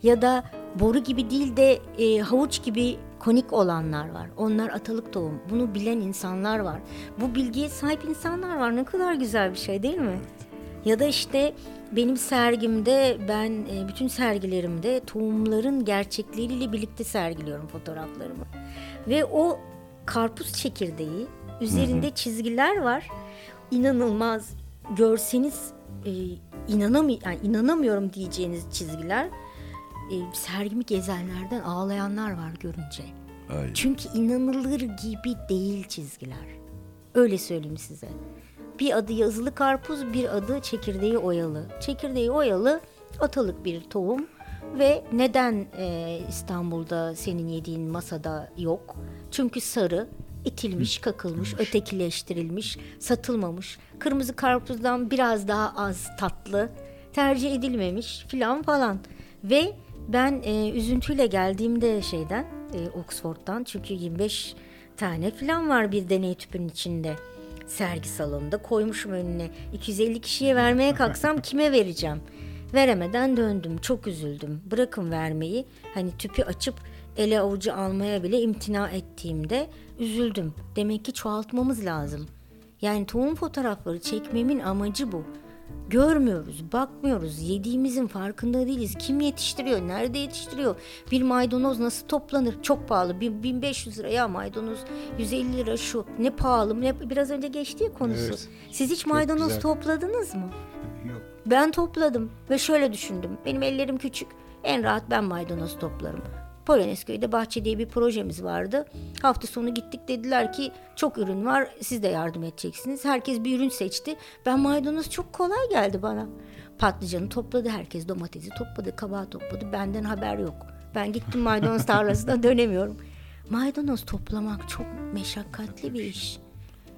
Ya da boru gibi değil de e, havuç gibi konik olanlar var. Onlar atalık tohum. Bunu bilen insanlar var. Bu bilgiye sahip insanlar var. Ne kadar güzel bir şey değil mi? Ya da işte benim sergimde ben e, bütün sergilerimde tohumların gerçekleriyle birlikte sergiliyorum fotoğraflarımı. Ve o karpuz çekirdeği üzerinde çizgiler var. İnanılmaz. Görseniz e, inanamı yani inanamıyorum diyeceğiniz çizgiler. E, sergimi gezenlerden ağlayanlar var görünce. Ay. Çünkü inanılır gibi değil çizgiler. Öyle söyleyeyim size. Bir adı yazılı karpuz, bir adı çekirdeği oyalı. Çekirdeği oyalı atalık bir tohum ve neden e, İstanbul'da senin yediğin masada yok? Çünkü sarı, itilmiş, kakılmış, ötekileştirilmiş, satılmamış. Kırmızı karpuzdan biraz daha az tatlı, tercih edilmemiş filan falan. Ve ben e, üzüntüyle geldiğimde şeyden, e, Oxford'dan çünkü 25 tane filan var bir deney tüpünün içinde. Sergi salonunda koymuşum önüne. 250 kişiye vermeye kalksam *laughs* kime vereceğim? Veremeden döndüm. Çok üzüldüm. Bırakın vermeyi. Hani tüpü açıp ele avucu almaya bile imtina ettiğimde üzüldüm. Demek ki çoğaltmamız lazım. Yani tohum fotoğrafları çekmemin amacı bu. Görmüyoruz, bakmıyoruz, yediğimizin farkında değiliz. Kim yetiştiriyor, nerede yetiştiriyor? Bir maydanoz nasıl toplanır? Çok pahalı. Bin- 1500 lira ya maydanoz, 150 lira şu. Ne pahalı, ne biraz önce geçti ya konusu. Evet. Siz hiç maydanoz güzel. topladınız mı? Yok. Ben topladım ve şöyle düşündüm. Benim ellerim küçük. En rahat ben maydanoz toplarım. Polonezköy'de bahçe diye bir projemiz vardı. Hafta sonu gittik dediler ki çok ürün var siz de yardım edeceksiniz. Herkes bir ürün seçti. Ben maydanoz çok kolay geldi bana. Patlıcanı topladı herkes domatesi topladı kabağı topladı. Benden haber yok. Ben gittim maydanoz *laughs* tarlasına dönemiyorum. Maydanoz toplamak çok meşakkatli bir iş.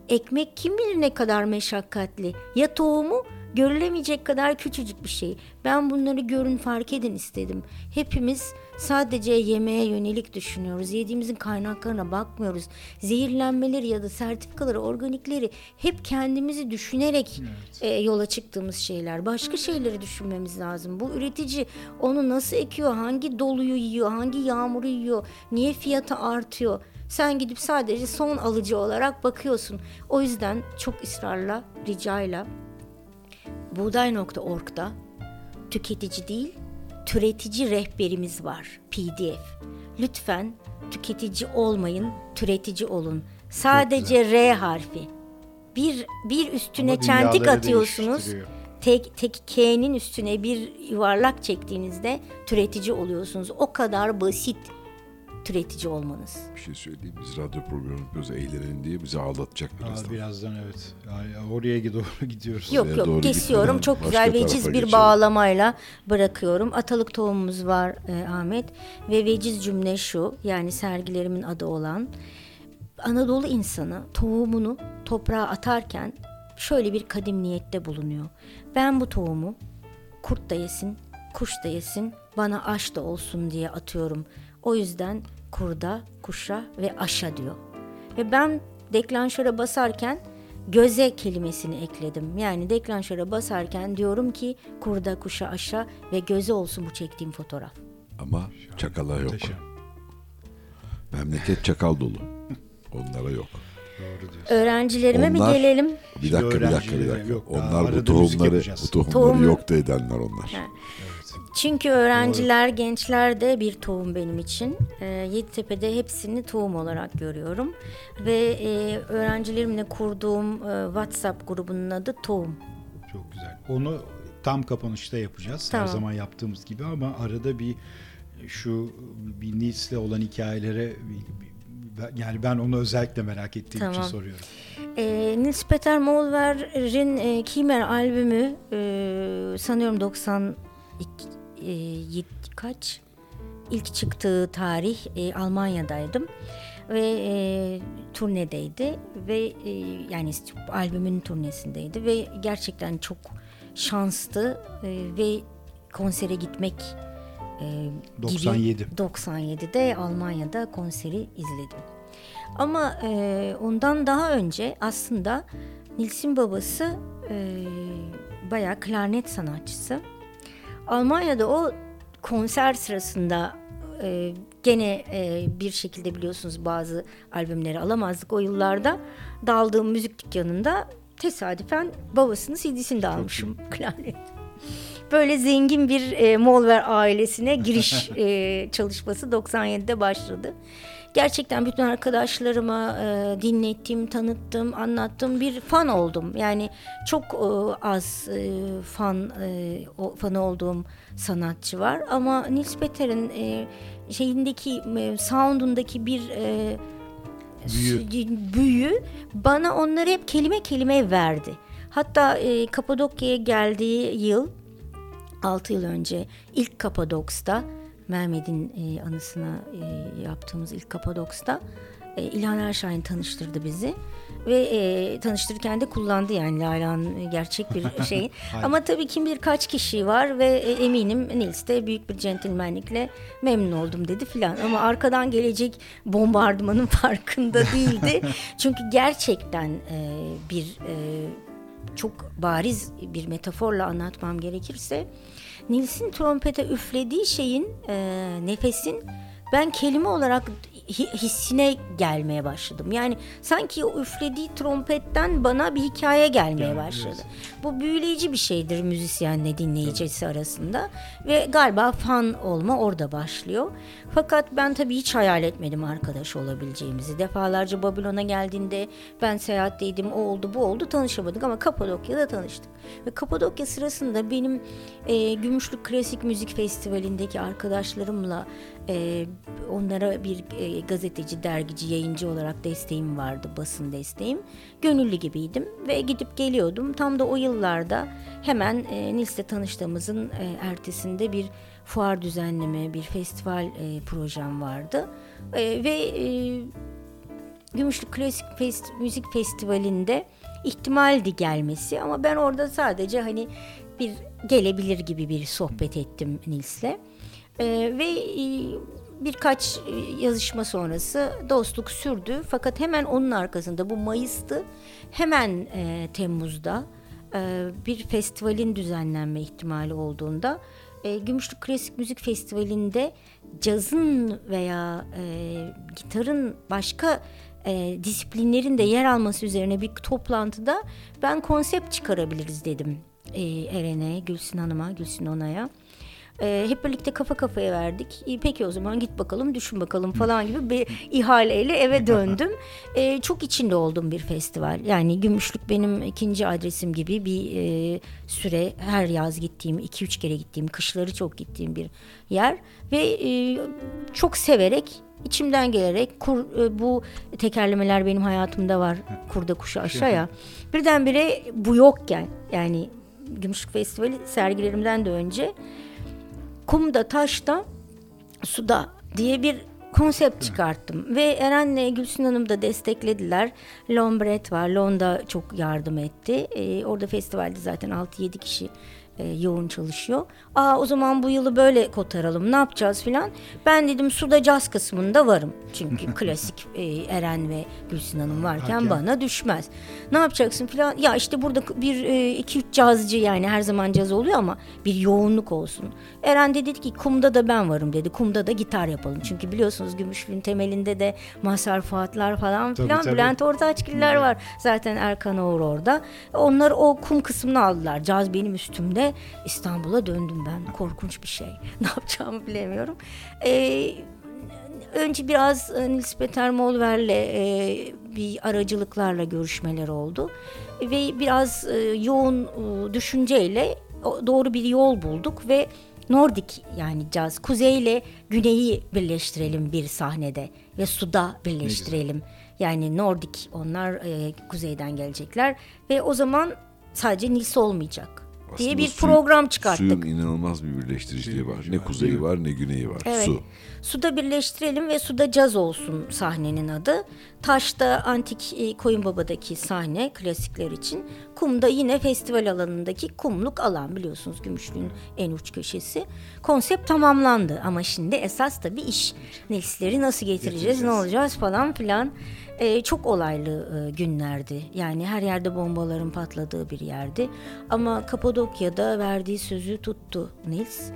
Ekmek kim bilir ne kadar meşakkatli. Ya tohumu görülemeyecek kadar küçücük bir şey. Ben bunları görün fark edin istedim. Hepimiz sadece yemeğe yönelik düşünüyoruz. Yediğimizin kaynaklarına bakmıyoruz. Zehirlenmeleri ya da sertifikaları, organikleri hep kendimizi düşünerek e, yola çıktığımız şeyler. Başka şeyleri düşünmemiz lazım. Bu üretici onu nasıl ekiyor, hangi doluyu yiyor, hangi yağmuru yiyor, niye fiyatı artıyor? Sen gidip sadece son alıcı olarak bakıyorsun. O yüzden çok ısrarla, ricayla buğday.org'da tüketici değil, türetici rehberimiz var. PDF. Lütfen tüketici olmayın, türetici olun. Sadece R harfi. Bir bir üstüne Ama çentik atıyorsunuz. Tek tek K'nin üstüne bir yuvarlak çektiğinizde türetici oluyorsunuz. O kadar basit türetici olmanız. Bir şey söyleyeyim. Biz radyo programı yapıyoruz eğlenelim diye bizi ağlatacak Aa, birazdan. birazdan evet. Yani oraya doğru *laughs* gidiyoruz. Yok yok doğru kesiyorum. gitmeden Çok güzel veciz bir geçelim. bağlamayla bırakıyorum. Atalık tohumumuz var e, Ahmet ve veciz cümle şu yani sergilerimin adı olan Anadolu insanı tohumunu toprağa atarken şöyle bir kadim niyette bulunuyor. Ben bu tohumu kurt da yesin, kuş da yesin, bana aş da olsun diye atıyorum. O yüzden kurda, kuşa ve aşa diyor. Ve ben deklanşöre basarken göze kelimesini ekledim. Yani deklanşöre basarken diyorum ki kurda, kuşa, aşa ve göze olsun bu çektiğim fotoğraf. Ama çakala yok. Muhteşem. Memleket çakal dolu. Onlara yok. Doğru diyorsun. Öğrencilerime Onlar- mi gelelim? Bir dakika bir dakika bir dakika. yok, onlar bu tohumları bu tohumları Tohum- yok da edenler onlar. Çünkü öğrenciler, gençler de bir tohum benim için. Ee, Yeditepe'de hepsini tohum olarak görüyorum. Ve e, öğrencilerimle kurduğum e, WhatsApp grubunun adı Tohum. Çok güzel. Onu tam kapanışta yapacağız. Tamam. Her zaman yaptığımız gibi ama arada bir şu bir Nils'le olan hikayelere yani ben onu özellikle merak ettiğim için Tamam. soruyorum. E, Nils Peter Molver'in e, Kimer albümü e, sanıyorum 92 e, yedi- kaç ilk çıktığı tarih e, Almanya'daydım ve e, turnedeydi ve e, yani albümün turnesindeydi ve gerçekten çok şanslı e, ve konsere gitmek e, gibi 97. 97'de Almanya'da konseri izledim. Ama e, ondan daha önce aslında Nils'in babası e, bayağı klarnet sanatçısı. Almanya'da o konser sırasında e, gene e, bir şekilde biliyorsunuz bazı albümleri alamazdık o yıllarda. Daldığım müzik dükkanında tesadüfen babasının CD'sini de almışım *laughs* klarnet. Böyle zengin bir e, Molver ailesine giriş *laughs* e, çalışması 97'de başladı. Gerçekten bütün arkadaşlarıma e, dinlettim, tanıttım, anlattım. Bir fan oldum. Yani çok e, az e, fan e, o, fanı olduğum sanatçı var. Ama Nils Peter'in e, şeyindeki e, sound'undaki bir e, Büyü. büyü bana onları hep kelime kelime verdi. Hatta e, Kapadokya'ya geldiği yıl 6 yıl önce ilk Kapadoks'ta Mehmet'in e, anısına e, yaptığımız ilk Kapadoks'ta e, İlhan Erşahin tanıştırdı bizi ve e, tanıştırırken de kullandı yani Layla'nın gerçek bir *laughs* şey. Ama tabii kim bilir kaç kişi var ve e, eminim Nils de büyük bir centilmenlikle memnun oldum dedi filan. Ama arkadan gelecek bombardımanın *laughs* farkında değildi. *laughs* Çünkü gerçekten e, bir e, çok bariz bir metaforla anlatmam gerekirse Nils'in trompete üflediği şeyin e, nefesin ben kelime olarak hissine gelmeye başladım. Yani sanki o üflediği trompetten bana bir hikaye gelmeye başladı. Bu büyüleyici bir şeydir müzisyenle dinleyicisi arasında ve galiba fan olma orada başlıyor. Fakat ben tabii hiç hayal etmedim arkadaş olabileceğimizi. Defalarca Babilon'a geldiğinde ben seyahatteydim, o oldu bu oldu tanışamadık ama Kapadokya'da tanıştık. Ve Kapadokya sırasında benim e, Gümüşlük Klasik Müzik Festivali'ndeki arkadaşlarımla e, onlara bir e, gazeteci, dergici, yayıncı olarak desteğim vardı, basın desteğim. Gönüllü gibiydim ve gidip geliyordum. Tam da o yıllarda hemen e, Nils'le tanıştığımızın e, ertesinde bir fuar düzenleme, bir festival e, projem vardı. E, ve e, Gümüşlük Klasik Fest- Müzik Festivali'nde ihtimaldi gelmesi ama ben orada sadece hani bir gelebilir gibi bir sohbet ettim Nils'le. Ee, ve e, birkaç e, yazışma sonrası dostluk sürdü. Fakat hemen onun arkasında bu Mayıs'tı. Hemen e, Temmuz'da e, bir festivalin düzenlenme ihtimali olduğunda e, Gümüşlük Klasik Müzik Festivali'nde cazın veya e, gitarın başka e, disiplinlerin de yer alması üzerine bir toplantıda ben konsept çıkarabiliriz dedim e, Eren'e, Gülsün Hanım'a, Gülsün Onay'a. E, hep birlikte kafa kafaya verdik. E, peki o zaman git bakalım, düşün bakalım falan gibi bir ihaleyle eve döndüm. E, çok içinde olduğum bir festival. Yani Gümüşlük benim ikinci adresim gibi bir e, süre her yaz gittiğim, iki üç kere gittiğim, kışları çok gittiğim bir yer. Ve e, çok severek içimden gelerek kur, e, bu tekerlemeler benim hayatımda var. Kurda kuşu aşağıya. Birdenbire bu yokken yani Gümüşlük Festivali sergilerimden de önce kumda, taşta, suda diye bir konsept çıkarttım. Ve Eren'le Gülsün Hanım da desteklediler. Lombret var. Lon da çok yardım etti. Ee, orada festivalde zaten 6-7 kişi e, yoğun çalışıyor. Aa o zaman bu yılı böyle kotaralım. Ne yapacağız filan. Ben dedim suda caz kısmında varım. Çünkü *laughs* klasik e, Eren ve Gülsün Hanım varken Varken. bana düşmez. Ne yapacaksın filan. Ya işte burada bir e, iki üç cazcı yani her zaman caz oluyor ama bir yoğunluk olsun. Eren de dedi ki kumda da ben varım dedi. Kumda da gitar yapalım. Çünkü biliyorsunuz Gümüşlü'nün temelinde de Mazhar Fuatlar falan Tabii, filan. tabii. Bülent Ortaçgiller var. Zaten Erkan Oğur orada. Onlar o kum kısmını aldılar. Caz benim üstümde. İstanbul'a döndüm ben. Korkunç bir şey. *laughs* Ne yapacağımı bilemiyorum. Ee, önce biraz e, Nils Peter Molver'le e, bir aracılıklarla görüşmeler oldu. Ve biraz e, yoğun e, düşünceyle doğru bir yol bulduk ve Nordik yani caz kuzeyle güneyi birleştirelim bir sahnede ve suda birleştirelim. Yani Nordik onlar e, kuzeyden gelecekler ve o zaman sadece Nils olmayacak diye bir suyun- program çıkarttık. Suyun inanılmaz bir birleştiriciliği var. Ne kuzeyi var ne güneyi var. Evet. Su. Suda birleştirelim ve suda caz olsun sahnenin adı. Taş'ta Antik e, Koyunbaba'daki sahne klasikler için. Kumda yine festival alanındaki kumluk alan biliyorsunuz Gümüşlü'nün en uç köşesi. Konsept tamamlandı ama şimdi esas tabii iş. Nesleri nasıl getireceğiz, ne olacağız falan filan. E, çok olaylı e, günlerdi. Yani her yerde bombaların patladığı bir yerdi. Ama Kapadokya'da verdiği sözü tuttu Nils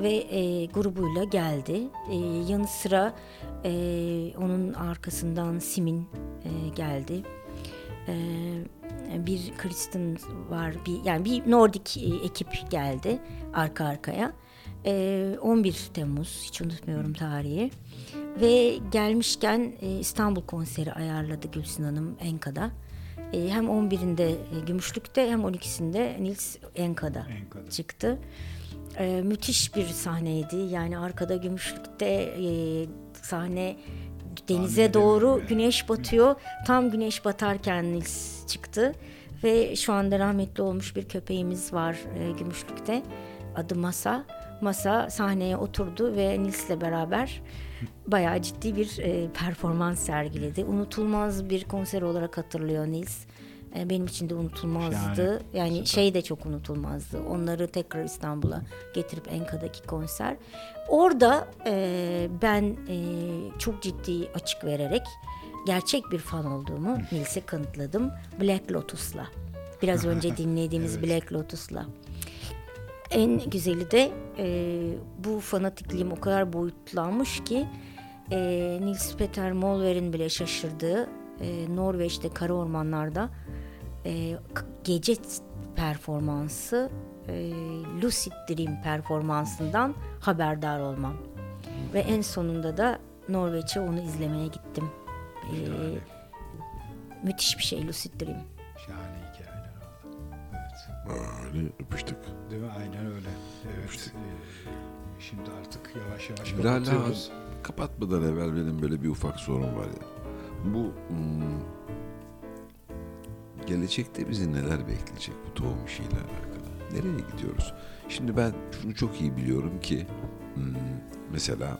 ve e, grubuyla geldi. E, yanı sıra e, onun arkasından Simin e, geldi. E, bir Kristen var, bir yani bir Nordik e, ekip geldi arka arkaya. E, 11 Temmuz hiç unutmuyorum tarihi. Ve gelmişken e, İstanbul konseri ayarladı Gülsün Hanım Enka'da. E, hem 11'inde e, Gümüşlük'te hem 12'sinde Nils Enka'da Enka'da. çıktı. e, müthiş bir sahneydi. Yani arkada Gümüşlük'te e, sahne denize doğru güneş batıyor. Tam güneş batarken Nils çıktı ve şu anda rahmetli olmuş bir köpeğimiz var e, Gümüşlük'te. Adı Masa. Masa sahneye oturdu ve Nils'le beraber bayağı ciddi bir e, performans sergiledi. Unutulmaz bir konser olarak hatırlıyor Nils. E, benim için de unutulmazdı. Yani, Yani şey de çok unutulmazdı. Onları tekrar İstanbul'a getirip Enka'daki konser. Orada e, ben e, çok ciddi açık vererek gerçek bir fan olduğumu Nils'e kanıtladım. Black Lotus'la. Biraz *laughs* önce dinlediğimiz Black Lotus'la. En güzeli de e, bu fanatikliğim o kadar boyutlanmış ki e, Nils Peter Molver'in bile şaşırdığı e, Norveç'te kara ormanlarda e, gece performansı e, Lucid Dream performansından haberdar olmam. Ve en sonunda da Norveç'e onu izlemeye gittim. E, müthiş bir şey Lucid Dream. Öyle öpüştük. Değil mi? Aynen öyle. Evet. Ee, şimdi artık yavaş yavaş Lala kapatıyoruz. kapatmadan evvel benim böyle bir ufak sorun var ya. Bu hmm, gelecekte bizi neler bekleyecek bu tohum işiyle alakalı? Nereye gidiyoruz? Şimdi ben şunu çok iyi biliyorum ki hmm, mesela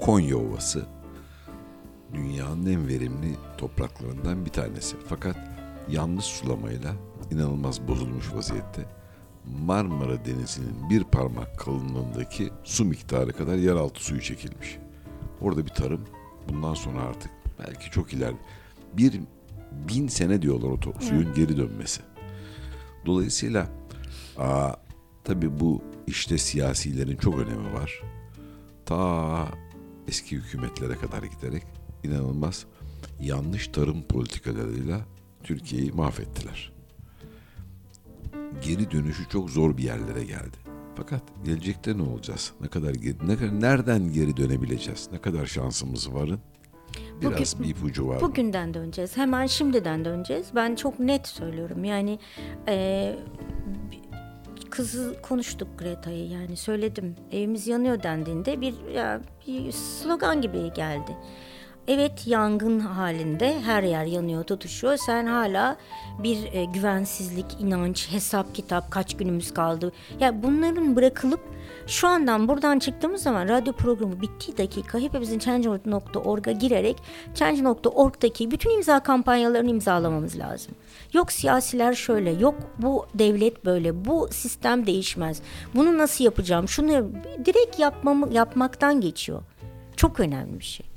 Konya Ovası dünyanın en verimli topraklarından bir tanesi. Fakat yanlış sulamayla inanılmaz bozulmuş vaziyette. Marmara Denizi'nin bir parmak kalınlığındaki su miktarı kadar yeraltı suyu çekilmiş. Orada bir tarım bundan sonra artık belki çok ileride bir bin sene diyorlar o to- suyun geri dönmesi. Dolayısıyla aa, tabii bu işte siyasilerin çok önemi var. Ta eski hükümetlere kadar giderek inanılmaz yanlış tarım politikalarıyla Türkiye'yi mahvettiler. Geri dönüşü çok zor bir yerlere geldi. Fakat gelecekte ne olacağız? Ne kadar geri- ne kadar nereden geri dönebileceğiz? Ne kadar şansımız varın? Biraz Bugün- bir ipucu var. mı? Bugünden döneceğiz. Hemen şimdiden döneceğiz. Ben çok net söylüyorum. Yani e, kızı konuştuk Greta'yı yani söyledim. Evimiz yanıyor dendiğinde bir, ya, bir slogan gibi geldi. Evet yangın halinde her yer yanıyor tutuşuyor. Sen hala bir e, güvensizlik, inanç, hesap, kitap kaç günümüz kaldı. Ya bunların bırakılıp şu andan buradan çıktığımız zaman radyo programı bittiği dakika hepimizin change.org'a girerek change.org'daki bütün imza kampanyalarını imzalamamız lazım. Yok siyasiler şöyle, yok bu devlet böyle, bu sistem değişmez. Bunu nasıl yapacağım? Şunu direkt yapmamı yapmaktan geçiyor. Çok önemli bir şey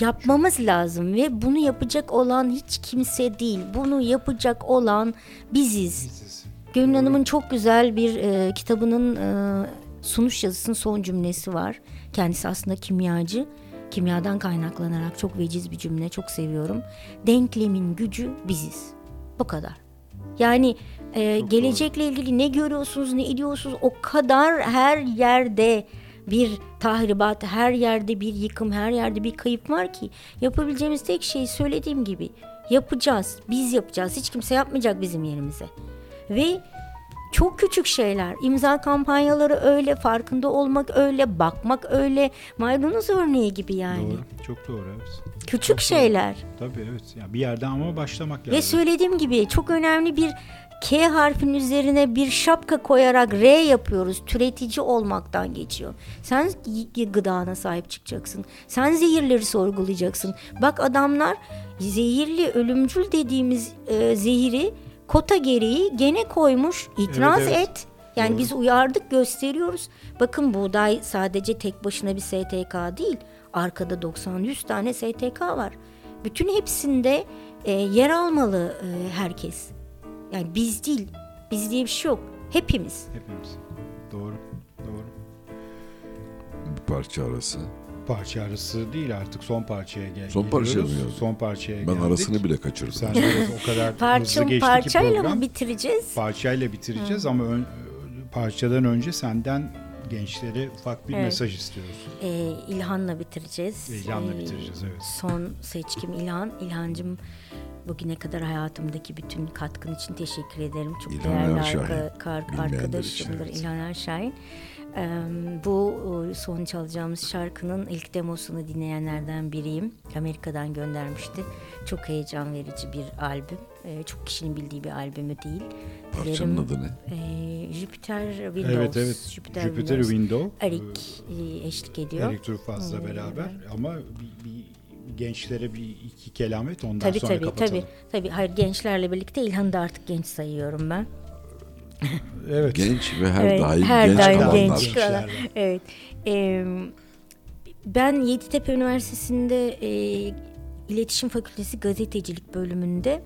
yapmamız lazım ve bunu yapacak olan hiç kimse değil. Bunu yapacak olan biziz. Gönül Hanım'ın çok güzel bir e, kitabının e, sunuş yazısının son cümlesi var. Kendisi aslında kimyacı. Kimyadan kaynaklanarak çok veciz bir cümle, çok seviyorum. Denklemin gücü biziz. Bu kadar. Yani e, gelecekle ilgili ne görüyorsunuz, ne ediyorsunuz o kadar her yerde bir tahribat, her yerde bir yıkım, her yerde bir kayıp var ki yapabileceğimiz tek şey söylediğim gibi yapacağız. Biz yapacağız. Hiç kimse yapmayacak bizim yerimize. Ve çok küçük şeyler. imza kampanyaları öyle, farkında olmak öyle, bakmak öyle. Maydanoz örneği gibi yani. Doğru. Çok doğru evet. Küçük şeyler. Tabii evet. Yani bir yerden ama başlamak lazım. Ve söylediğim gibi çok önemli bir K harfinin üzerine bir şapka koyarak R yapıyoruz. Türetici olmaktan geçiyor. Sen gıdana sahip çıkacaksın. Sen zehirleri sorgulayacaksın. Bak adamlar zehirli, ölümcül dediğimiz e, zehiri kota gereği gene koymuş. İtiraz Evet, evet. et. Yani biz uyardık gösteriyoruz. Bakın buğday sadece tek başına bir STK değil. Arkada 90-100 tane STK var. Bütün hepsinde e, yer almalı e, herkes. Yani biz değil. Biz diye bir şey yok. Hepimiz. Hepimiz. Doğru. Doğru. Bir parça arası. Parça arası değil artık son parçaya gel. Son parçaya mı geldik? Son parçaya Ben geldik. arasını bile kaçırdım. Sen o kadar *laughs* hızlı Parça geçti ki parçayla program. mı bitireceğiz? Parçayla bitireceğiz ama ön- parçadan önce senden gençlere ufak bir Evet. mesaj istiyoruz. Ee, İlhan'la bitireceğiz. İlhan'la Ee, bitireceğiz, evet. Son seçkim İlhan. İlhancım Bugüne kadar hayatımdaki bütün katkın için teşekkür ederim. Çok İlhan değerli arka, kar- arkadaşımdır için, evet. İlhan Erşahin. Ee, bu e, son çalacağımız şarkının ilk demosunu dinleyenlerden biriyim. Amerika'dan göndermişti. Çok heyecan verici bir albüm. Ee, çok kişinin bildiği bir albümü değil. Parçanın Dilerim- adı ne? Ee, Jupiter Windows. Evet evet. Jupiter, Jupiter, Windows. Window. Erik e, eşlik ediyor. Erik Turfaz'la Hmm. beraber ama bir, bir gençlere bir iki kelamet ondan Tabii sonra tabii kapatalım. tabii. Tabii hayır gençlerle birlikte İlhan'ı da artık genç sayıyorum ben. *laughs* Evet. Genç ve her Evet, daim her genç daim kalanlar. genç kalan. Evet. Ee, ben Yeditepe Üniversitesi'nde e, İletişim Fakültesi Gazetecilik bölümünde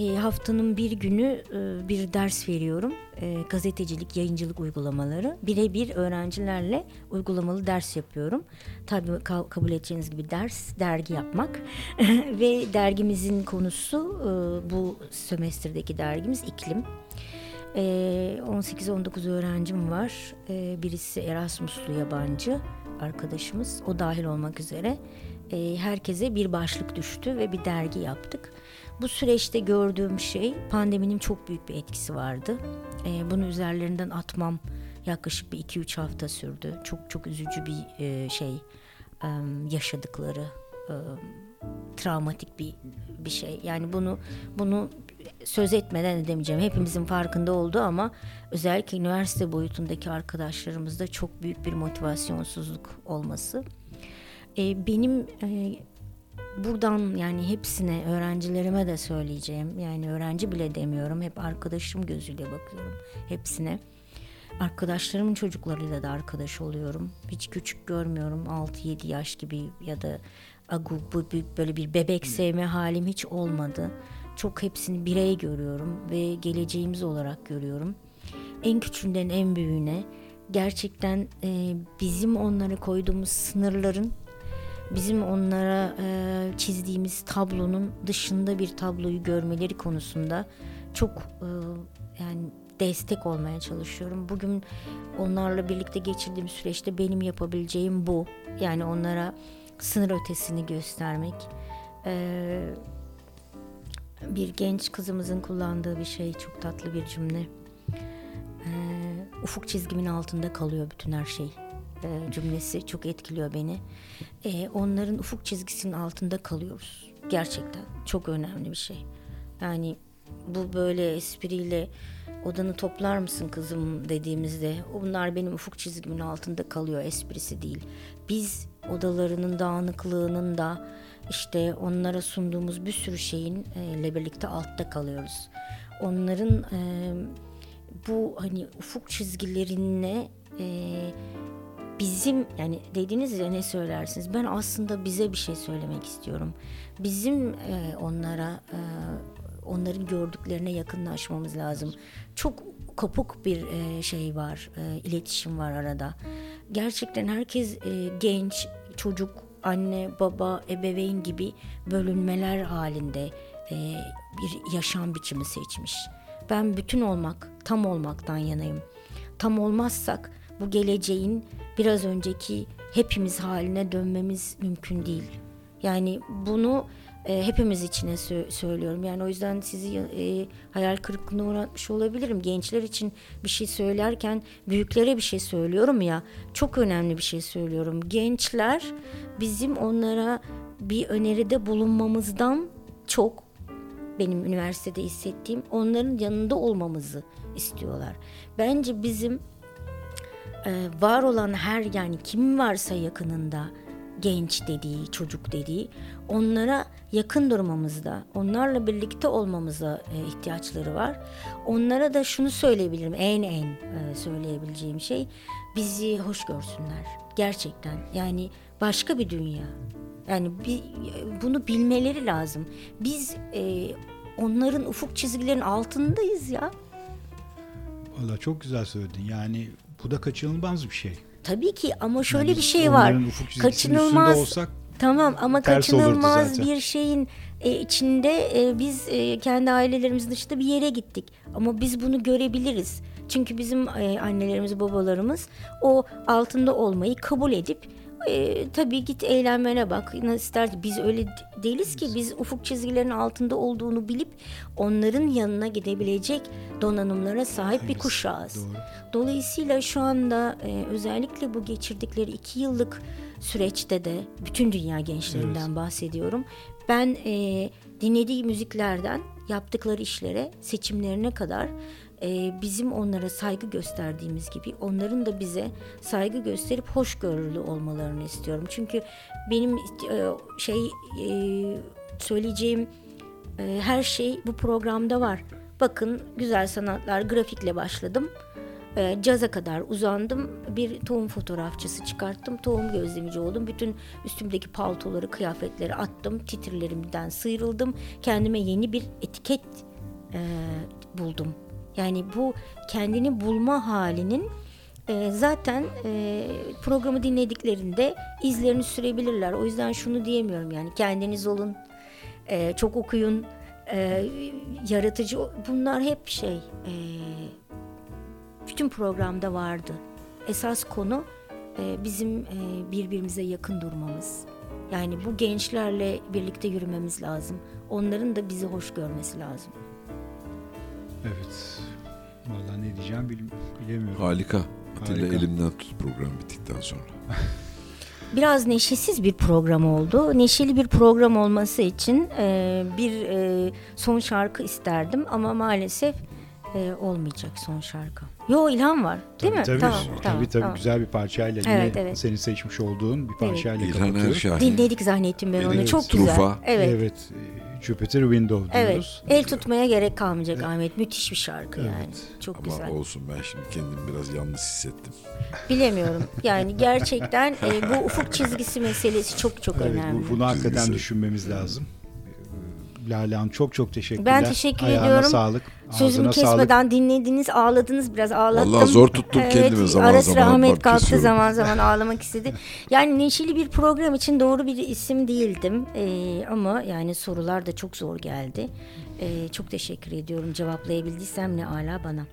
e, haftanın bir günü e, bir ders veriyorum. E, gazetecilik, yayıncılık uygulamaları. Birebir öğrencilerle uygulamalı ders yapıyorum. Tabii ka- kabul edeceğiniz gibi ders, dergi yapmak. *laughs* Ve dergimizin konusu e, bu sömestrdeki dergimiz iklim. Ee, 18-19 öğrencim var. Ee, birisi Erasmuslu yabancı arkadaşımız. O dahil olmak üzere. Ee, herkese bir başlık düştü ve bir dergi yaptık. Bu süreçte gördüğüm şey pandeminin çok büyük bir etkisi vardı. Ee, bunu üzerlerinden atmam yaklaşık bir 2-3 hafta sürdü. Çok çok üzücü bir e, şey e, yaşadıkları e, travmatik bir bir şey. Yani bunu bunu söz etmeden edemeyeceğim. Hepimizin farkında olduğu ama özellikle üniversite boyutundaki arkadaşlarımızda çok büyük bir motivasyonsuzluk olması. Ee, benim e, buradan yani hepsine öğrencilerime de söyleyeceğim. Yani öğrenci bile demiyorum. Hep arkadaşım gözüyle bakıyorum hepsine. Arkadaşlarımın çocuklarıyla da arkadaş oluyorum. Hiç küçük görmüyorum. 6-7 yaş gibi ya da agu bu böyle bir bebek sevme halim hiç olmadı. Çok hepsini birey görüyorum ve geleceğimiz olarak görüyorum. En küçüğünden en büyüğüne gerçekten e, bizim onlara koyduğumuz sınırların bizim onlara e, çizdiğimiz tablonun dışında bir tabloyu görmeleri konusunda çok e, yani destek olmaya çalışıyorum. Bugün onlarla birlikte geçirdiğim süreçte benim yapabileceğim bu. Yani onlara sınır ötesini göstermek. E, bir genç kızımızın kullandığı bir şey çok tatlı bir cümle. E, ufuk çizgimin altında kalıyor bütün her şey e, cümlesi çok etkiliyor beni. E, onların ufuk çizgisinin altında kalıyoruz. Gerçekten çok önemli bir şey. Yani bu böyle espriyle odanı toplar mısın kızım dediğimizde bunlar benim ufuk çizgimin altında kalıyor esprisi değil. Biz odalarının dağınıklığının da işte onlara sunduğumuz bir sürü şeyin e, ile birlikte altta kalıyoruz. Onların e, bu hani ufuk çizgilerine e, bizim yani dediğiniz ya ne söylersiniz? Ben aslında bize bir şey söylemek istiyorum. Bizim e, onlara e, onların gördüklerine yakınlaşmamız lazım. Çok kopuk bir e, şey var e, iletişim var arada. Gerçekten herkes e, genç çocuk anne baba ebeveyn gibi bölünmeler halinde e, bir yaşam biçimi seçmiş. Ben bütün olmak tam olmaktan yanayım. Tam olmazsak bu geleceğin biraz önceki hepimiz haline dönmemiz mümkün değil. Yani bunu e, hepimiz içine sö- söylüyorum. Yani o yüzden sizi e, hayal kırıklığına uğratmış olabilirim. Gençler için bir şey söylerken büyüklere bir şey söylüyorum ya. Çok önemli bir şey söylüyorum. Gençler bizim onlara bir öneride bulunmamızdan çok benim üniversitede hissettiğim onların yanında olmamızı istiyorlar. Bence bizim e, var olan her yani kim varsa yakınında genç dediği, çocuk dediği onlara yakın durmamızda, onlarla birlikte olmamıza e, ihtiyaçları var. Onlara da şunu söyleyebilirim, en en e, söyleyebileceğim şey bizi hoş görsünler. Gerçekten yani başka bir dünya. Yani bunu bilmeleri lazım. Biz e, onların ufuk çizgilerinin altındayız ya. Valla çok güzel söyledin. Yani bu da kaçınılmaz bir şey. Tabii ki ama şöyle Yani bir şey var. Kaçınılmaz. olsak Tamam ama ters kaçınılmaz bir şeyin e, içinde e, biz e, kendi ailelerimizin dışında bir yere gittik. Ama biz bunu görebiliriz. Çünkü bizim e, annelerimiz, babalarımız o altında olmayı kabul edip e, tabii git eğlenmene bak. Nasıl ister biz öyle de- değiliz ki biz ufuk çizgilerinin altında olduğunu bilip onların yanına gidebilecek donanımlara sahip bir kuşağız. doğru. Dolayısıyla şu anda e, özellikle bu geçirdikleri iki yıllık süreçte de bütün dünya gençlerinden bahsediyorum. Ben e, dinlediği müziklerden yaptıkları işlere, seçimlerine kadar e, bizim onlara saygı gösterdiğimiz gibi onların da bize saygı gösterip hoşgörülü olmalarını istiyorum. Çünkü benim e, şey e, söyleyeceğim e, her şey bu programda var. Bakın güzel sanatlar grafikle başladım. E, caza kadar uzandım. Bir tohum fotoğrafçısı çıkarttım. Tohum gözlemci oldum. Bütün üstümdeki paltoları, kıyafetleri attım. Titrilerimden sıyrıldım. Kendime yeni bir etiket e, buldum. Yani bu kendini bulma halinin e, zaten e, programı dinlediklerinde izlerini sürebilirler. O yüzden şunu diyemiyorum yani kendiniz olun, e, çok okuyun, e, yaratıcı bunlar hep şey e, bütün programda vardı. Esas konu e, bizim e, birbirimize yakın durmamız. Yani bu gençlerle birlikte yürümemiz lazım. Onların da bizi hoş görmesi lazım. Evet. Vallahi ne diyeceğim bil- bilemiyorum. Harika. Atilla Harika. elimden tut program bittikten sonra. *laughs* Biraz neşesiz bir program oldu. Neşeli bir program olması için e, bir e, son şarkı isterdim ama maalesef e, olmayacak son şarkı. Yo ilham var değil mi? Tabii tamam, tabii, tamam, tabii, tamam. güzel bir parçayla Evet, yine evet. senin seçmiş olduğun bir parçayla İlhan kapatıyoruz. Dinledik zannettim ben onu. Evet, Çok Trufa. güzel. Evet. Evet. Jupiter Window Evet. diyoruz. El tutmaya gerek kalmayacak Ahmet. Müthiş bir şarkı yani. Çok Ama güzel. olsun ben şimdi kendimi biraz yalnız hissettim. Bilemiyorum. Yani gerçekten e, bu ufuk çizgisi meselesi çok çok Evet, önemli. bu, bunu hakikaten düşünmemiz lazım. Lale Hanım çok çok teşekkürler. Ben teşekkür Ayağına ediyorum. sağlık. Sözümü ağzına sağlık. kesmeden dinlediniz, ağladınız, biraz ağlattım. Vallahi zor tuttum kendimi zaman ara zaman sıra Ahmet kalktı kesiyorum. zaman zaman *laughs* ağlamak istedi. Yani neşeli bir program için doğru bir isim değildim. Ee, ama yani sorular da çok zor geldi. Ee, çok teşekkür ediyorum. Cevaplayabildiysem ne ala bana.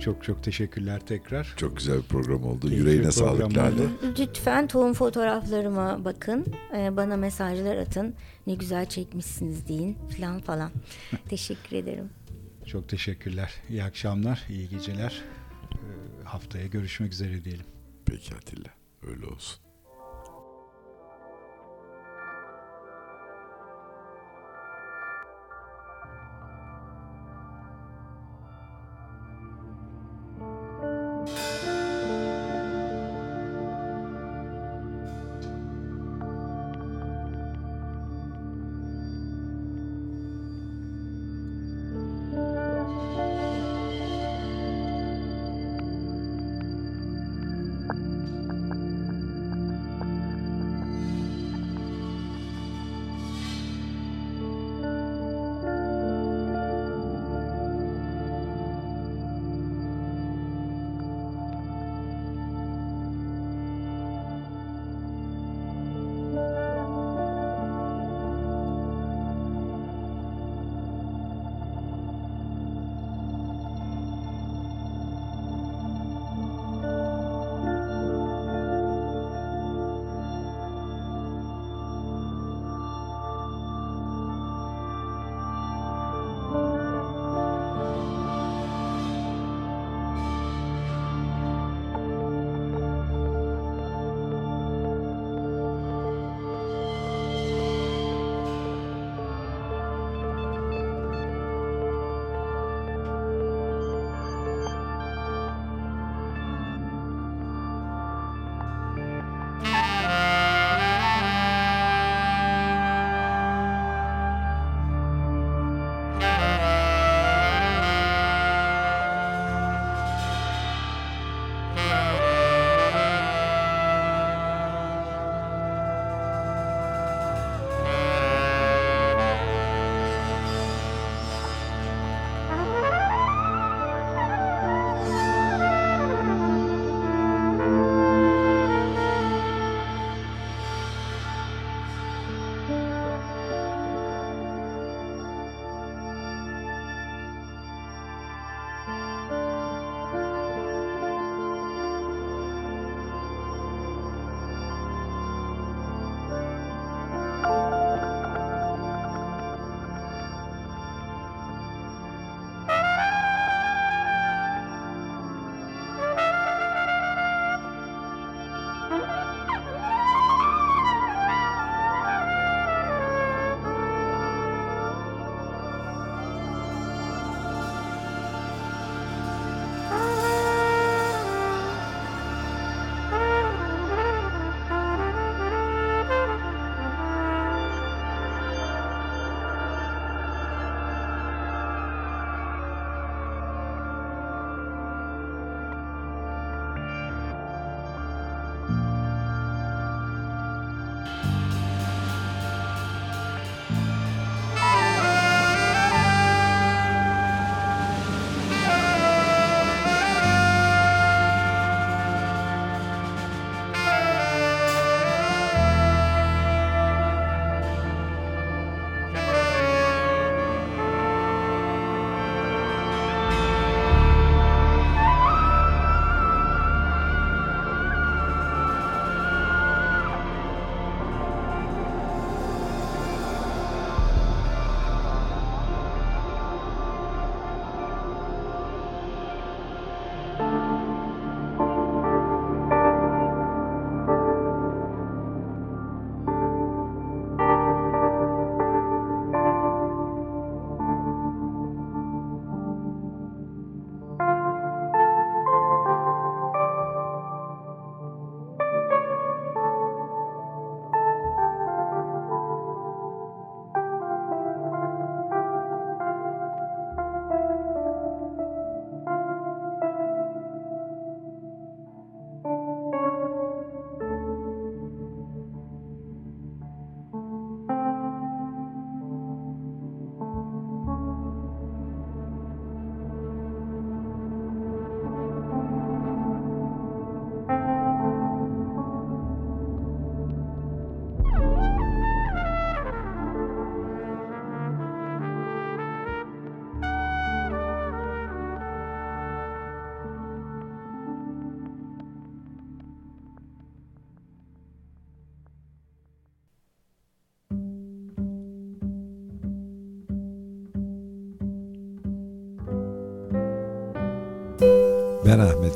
Çok çok teşekkürler tekrar. Çok güzel bir program oldu. Keyifli Yüreğine sağlık Lale. Lütfen tohum fotoğraflarıma bakın. Ee, bana mesajlar atın. Ne güzel çekmişsiniz deyin falan falan. *laughs* teşekkür ederim. Çok teşekkürler. İyi akşamlar, iyi geceler. Ee, haftaya görüşmek üzere diyelim. Peki Atilla. Öyle olsun.